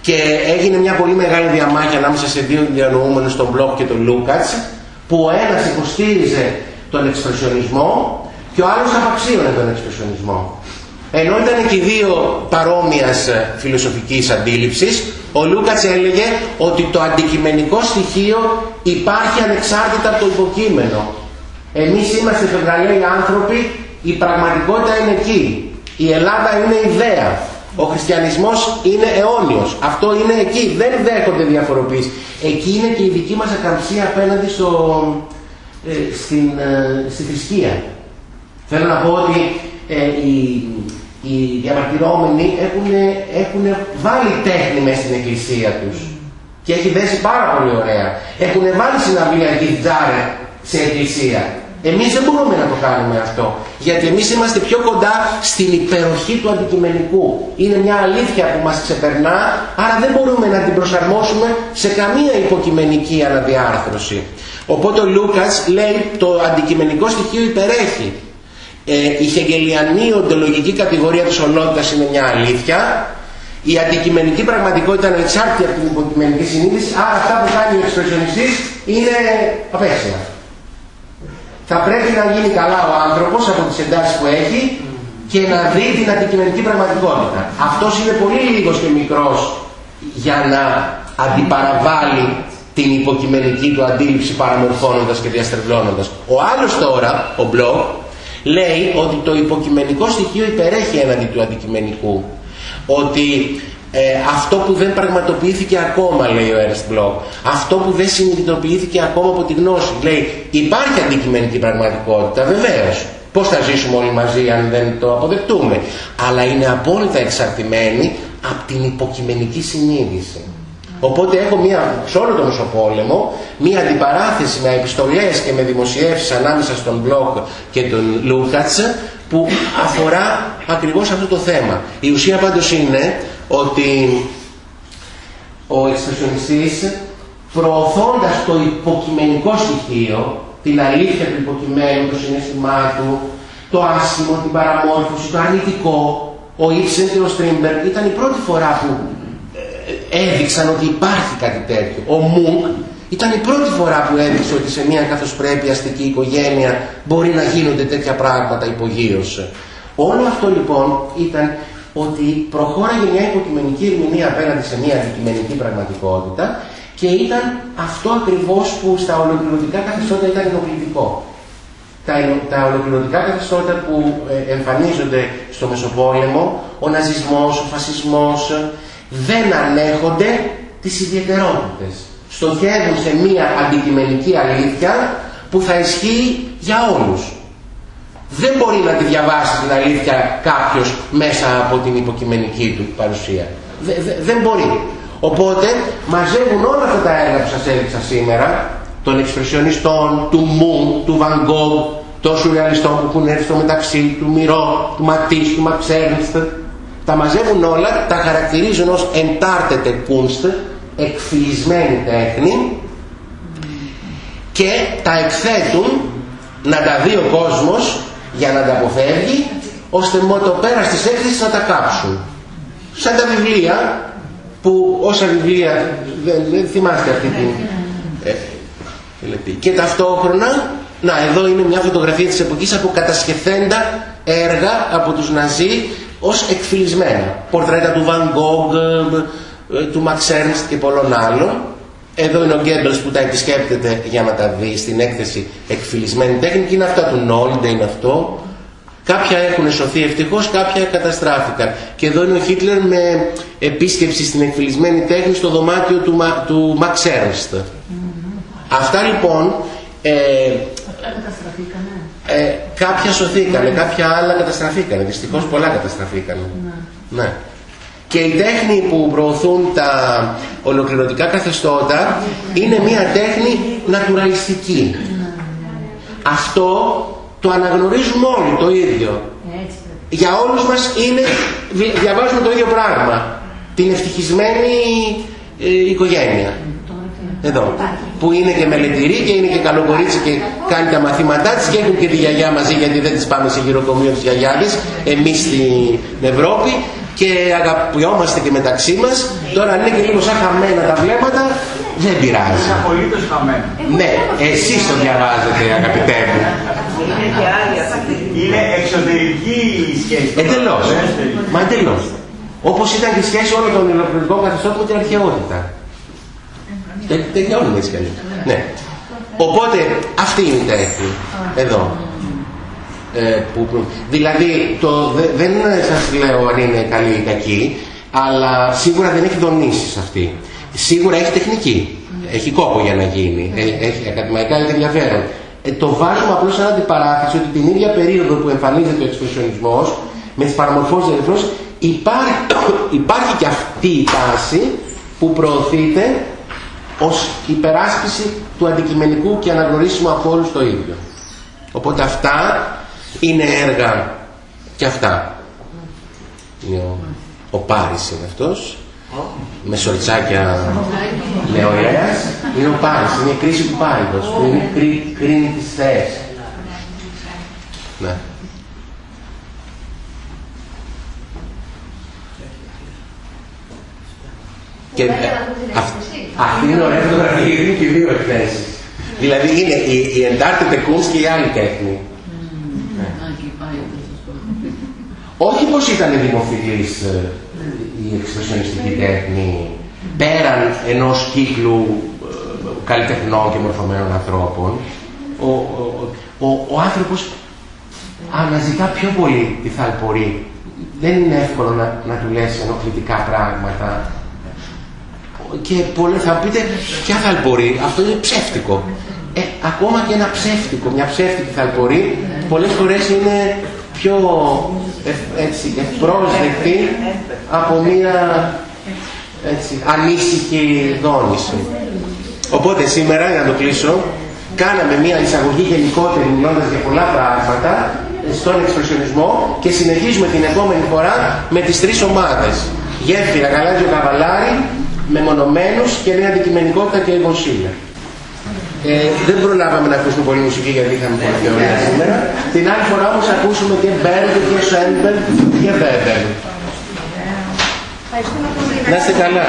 Και έγινε μια πολύ μεγάλη διαμάχη ανάμεσα σε δύο διανοούμενους, τον Μπλοκ και τον Λούκατς, που ο ένας υποστήριζε τον εξπρεσιονισμό και ο άλλος απαξίωνε τον εξπρεσιονισμό. Ενώ ήταν και οι δύο παρόμοιας φιλοσοφικής αντίληψης, ο Λούκατς έλεγε ότι το αντικειμενικό στοιχείο υπάρχει ανεξάρτητα από το υποκείμενο. Εμείς είμαστε φευγαλαίοι άνθρωποι, η πραγματικότητα είναι εκεί. Η Ελλάδα είναι ιδέα. Ο χριστιανισμός είναι αιώνιος. Αυτό είναι εκεί. Δεν δέχονται διαφοροποίηση. Εκεί είναι και η δική μας ακαμψία απέναντι στο, ε, στην, ε, στη θρησκεία. Θέλω να πω ότι ε, οι, οι διαμαρτυρόμενοι έχουν, έχουν βάλει τέχνη μέσα στην εκκλησία τους. Και έχει δέσει πάρα πολύ ωραία. Έχουν βάλει συναυλία και τζάρε σε εκκλησία. Εμείς δεν μπορούμε να το κάνουμε αυτό. Γιατί εμείς είμαστε πιο κοντά στην υπεροχή του αντικειμενικού. Είναι μια αλήθεια που μας ξεπερνά, άρα δεν μπορούμε να την προσαρμόσουμε σε καμία υποκειμενική αναδιάρθρωση. Οπότε ο Λούκας λέει το αντικειμενικό στοιχείο υπερέχει. Ε, η χεγελιανή οντολογική κατηγορία της ονότητας είναι μια αλήθεια. Η αντικειμενική πραγματικότητα είναι εξάρτητη από την υποκειμενική συνείδηση, άρα αυτά που κάνει ο εξπρεσιονιστής είναι απέσια. Θα πρέπει να γίνει καλά ο άνθρωπος από τις εντάσεις που έχει και να δει την αντικειμενική πραγματικότητα. Αυτός είναι πολύ λίγος και μικρός για να αντιπαραβάλει την υποκειμενική του αντίληψη παραμορφώνοντας και διαστρεβλώνοντας. Ο άλλος τώρα, ο Μπλοκ, λέει ότι το υποκειμενικό στοιχείο υπερέχει έναντι του αντικειμενικού ότι ε, αυτό που δεν πραγματοποιήθηκε ακόμα, λέει ο Ernst Bloch, αυτό που δεν συνειδητοποιήθηκε ακόμα από τη γνώση, λέει υπάρχει αντικειμενική πραγματικότητα, βεβαίως. Πώς θα ζήσουμε όλοι μαζί αν δεν το αποδεκτούμε. Αλλά είναι απόλυτα εξαρτημένη από την υποκειμενική συνείδηση. Οπότε έχω μια, σε όλο τον Μεσοπόλεμο μια αντιπαράθεση με επιστολές και με δημοσιεύσεις ανάμεσα στον Μπλοκ και τον Λούκατς που αφορά ακριβώς αυτό το θέμα. Η ουσία πάντως είναι ότι ο εξπρεσιονιστής προωθώντας το υποκειμενικό στοιχείο, την αλήθεια του υποκειμένου, το συναίσθημά του, το άσχημο, την παραμόρφωση, το αρνητικό, ο Ίψεν και ο Στρίμπεργκ ήταν η πρώτη φορά που ε, έδειξαν ότι υπάρχει κάτι τέτοιο. Ο Μουνκ ήταν η πρώτη φορά που έδειξε ότι σε μια καθωσπρέπει αστική οικογένεια μπορεί να γίνονται τέτοια πράγματα υπογείως. Όλο αυτό λοιπόν ήταν ότι προχώραγε μια υποκειμενική ερμηνεία απέναντι σε μια αντικειμενική πραγματικότητα και ήταν αυτό ακριβώς που στα ολοκληρωτικά καθεστώτα ήταν ενοχλητικό. Τα, τα ολοκληρωτικά καθεστώτα που ε, εμφανίζονται στο Μεσοπόλεμο, ο ναζισμός, ο φασισμός, δεν ανέχονται τις ιδιαιτερότητες στοχεύουν σε μία αντικειμενική αλήθεια που θα ισχύει για όλους. Δεν μπορεί να τη διαβάσει την αλήθεια κάποιος μέσα από την υποκειμενική του παρουσία. δεν μπορεί. Οπότε μαζεύουν όλα αυτά τα έργα που σας έδειξα σήμερα, των εξπρεσιονιστών, του Μουν, του Βαν Γκόγκ, των σουρεαλιστών που έχουν έρθει στο μεταξύ, του Μυρό, του Ματίς, του Μαξέρνστ, τα μαζεύουν όλα, τα χαρακτηρίζουν ως εντάρτετε κούνστ, εκφυλισμένη τέχνη και τα εκθέτουν να τα δει ο κόσμος για να τα αποφεύγει ώστε με το πέρας της έκθεσης να τα κάψουν. Σαν τα βιβλία που όσα βιβλία δεν, θυμάστε αυτή την ε, και ταυτόχρονα να εδώ είναι μια φωτογραφία της εποχής από κατασκευέντα έργα από τους Ναζί ως εκφυλισμένα. Πορτρέτα του Van Gogh, ε, του Max Ernst και πολλών άλλων. Εδώ είναι ο Γκέμπελς που τα επισκέπτεται για να τα δει στην έκθεση εκφυλισμένη τέχνη είναι αυτά του Νόλντε είναι αυτό. Κάποια έχουν σωθεί ευτυχώς, κάποια καταστράφηκαν. Και εδώ είναι ο Χίτλερ με επίσκεψη στην εκφυλισμένη τέχνη στο δωμάτιο του, του Max Ernst. Αυτά λοιπόν ε, ε, κάποια σωθήκανε, κάποια άλλα καταστραφήκανε. Δυστυχώς πολλά καταστραφήκανε. Ναι. ναι και η τέχνη που προωθούν τα ολοκληρωτικά καθεστώτα είναι μια τέχνη νατουραλιστική. Αυτό το αναγνωρίζουμε όλοι το ίδιο. Για όλους μας είναι, διαβάζουμε το ίδιο πράγμα. Την ευτυχισμένη ε, οικογένεια. Εδώ. Που είναι και μελετηρή και είναι και καλοκορίτσι και κάνει τα μαθήματά της και έχουν και τη γιαγιά μαζί γιατί δεν τις πάμε σε γυροκομείο της γιαγιάδες εμείς στην Ευρώπη και αγαπιόμαστε και μεταξύ μας. Τώρα αν είναι και λίγο σαν χαμένα τα βλέμματα, δεν πειράζει. Είναι απολύτως χαμένα. Ναι, εσείς το διαβάζετε αγαπητέ μου. Είναι και άλλη Είναι εξωτερική η σχέση. Εντελώς. Μα εντελώς. Όπως ήταν και η σχέση όλων των ηλεκτρονικών καθεστώτων με την αρχαιότητα. Τελειώνουμε έτσι κι Ναι. Οπότε αυτή είναι η τέχνη. Εδώ. Ε, που, δηλαδή το, δεν σας λέω αν είναι καλή ή κακή, αλλά σίγουρα δεν έχει δονήσεις αυτή. Σίγουρα έχει τεχνική. Έχει κόπο για να γίνει. Ε, έχει, ακαδημαϊκά έχει ενδιαφέρον. Ε, το βάζουμε απλώς σαν αντιπαράθεση ότι την ίδια περίοδο που εμφανίζεται ο εξπρεσιονισμός με τις παραμορφώσεις διαδικασίες υπάρχει, υπάρχει και αυτή η τάση που προωθείται ως υπεράσπιση του αντικειμενικού και αναγνωρίσιμου από όλους το ίδιο. Οπότε αυτά είναι έργα και αυτά. Είναι ο, ο Πάρης είναι αυτός, με σορτσάκια νεολαίας. Είναι ο Πάρης, είναι η κρίση του Πάρης, που είναι κρί, κρίνη της θεές. Ναι. Και Πολλά για να δουν την αυ- έκθεση. αυτή είναι ωραία φωτογραφία γιατί είναι και οι δύο εκθέσεις. δηλαδή είναι η, η εντάρτητε Kunst και η άλλη τέχνη. Ναι. Α, και πάει αυτό σωστό. Όχι πως ήταν δημοφιλής ε, η εξπρεσιονιστική τέχνη πέραν ενός κύκλου ε, καλλιτεχνών και μορφωμένων ανθρώπων. Ο, ο, ο, ο άνθρωπος αναζητά πιο πολύ τη θαλπορή. Δεν είναι εύκολο να, να του λες ενοχλητικά πράγματα. Και πολλοί θα πείτε, ποια θαλπορή, αυτό είναι ψεύτικο. Ε, ακόμα και ένα ψεύτικο, μια ψεύτικη θαλπορή, πολλές φορές είναι πιο ευ- έτσι, ευπρόσδεκτη από μια έτσι, ανήσυχη δόνηση. Οπότε σήμερα, για να το κλείσω, κάναμε μια εισαγωγή γενικότερη μιλώντας για πολλά πράγματα στον εξπρεσιονισμό και συνεχίζουμε την επόμενη φορά με τις τρεις ομάδες. Γέφυρα, Γαλάζιο Καβαλάρη, μεμονωμένους και μια αντικειμενικότητα και εγωσία. Ε, δεν προλάβαμε να ακούσουμε πολύ μουσική γιατί είχαμε πολλά πιο ωραία σήμερα. Την άλλη φορά όμως θα ακούσουμε και Μπέργκ και Σένμπερ και Βέμπερ. Ευχαριστούμε πολύ. Να είστε καλά.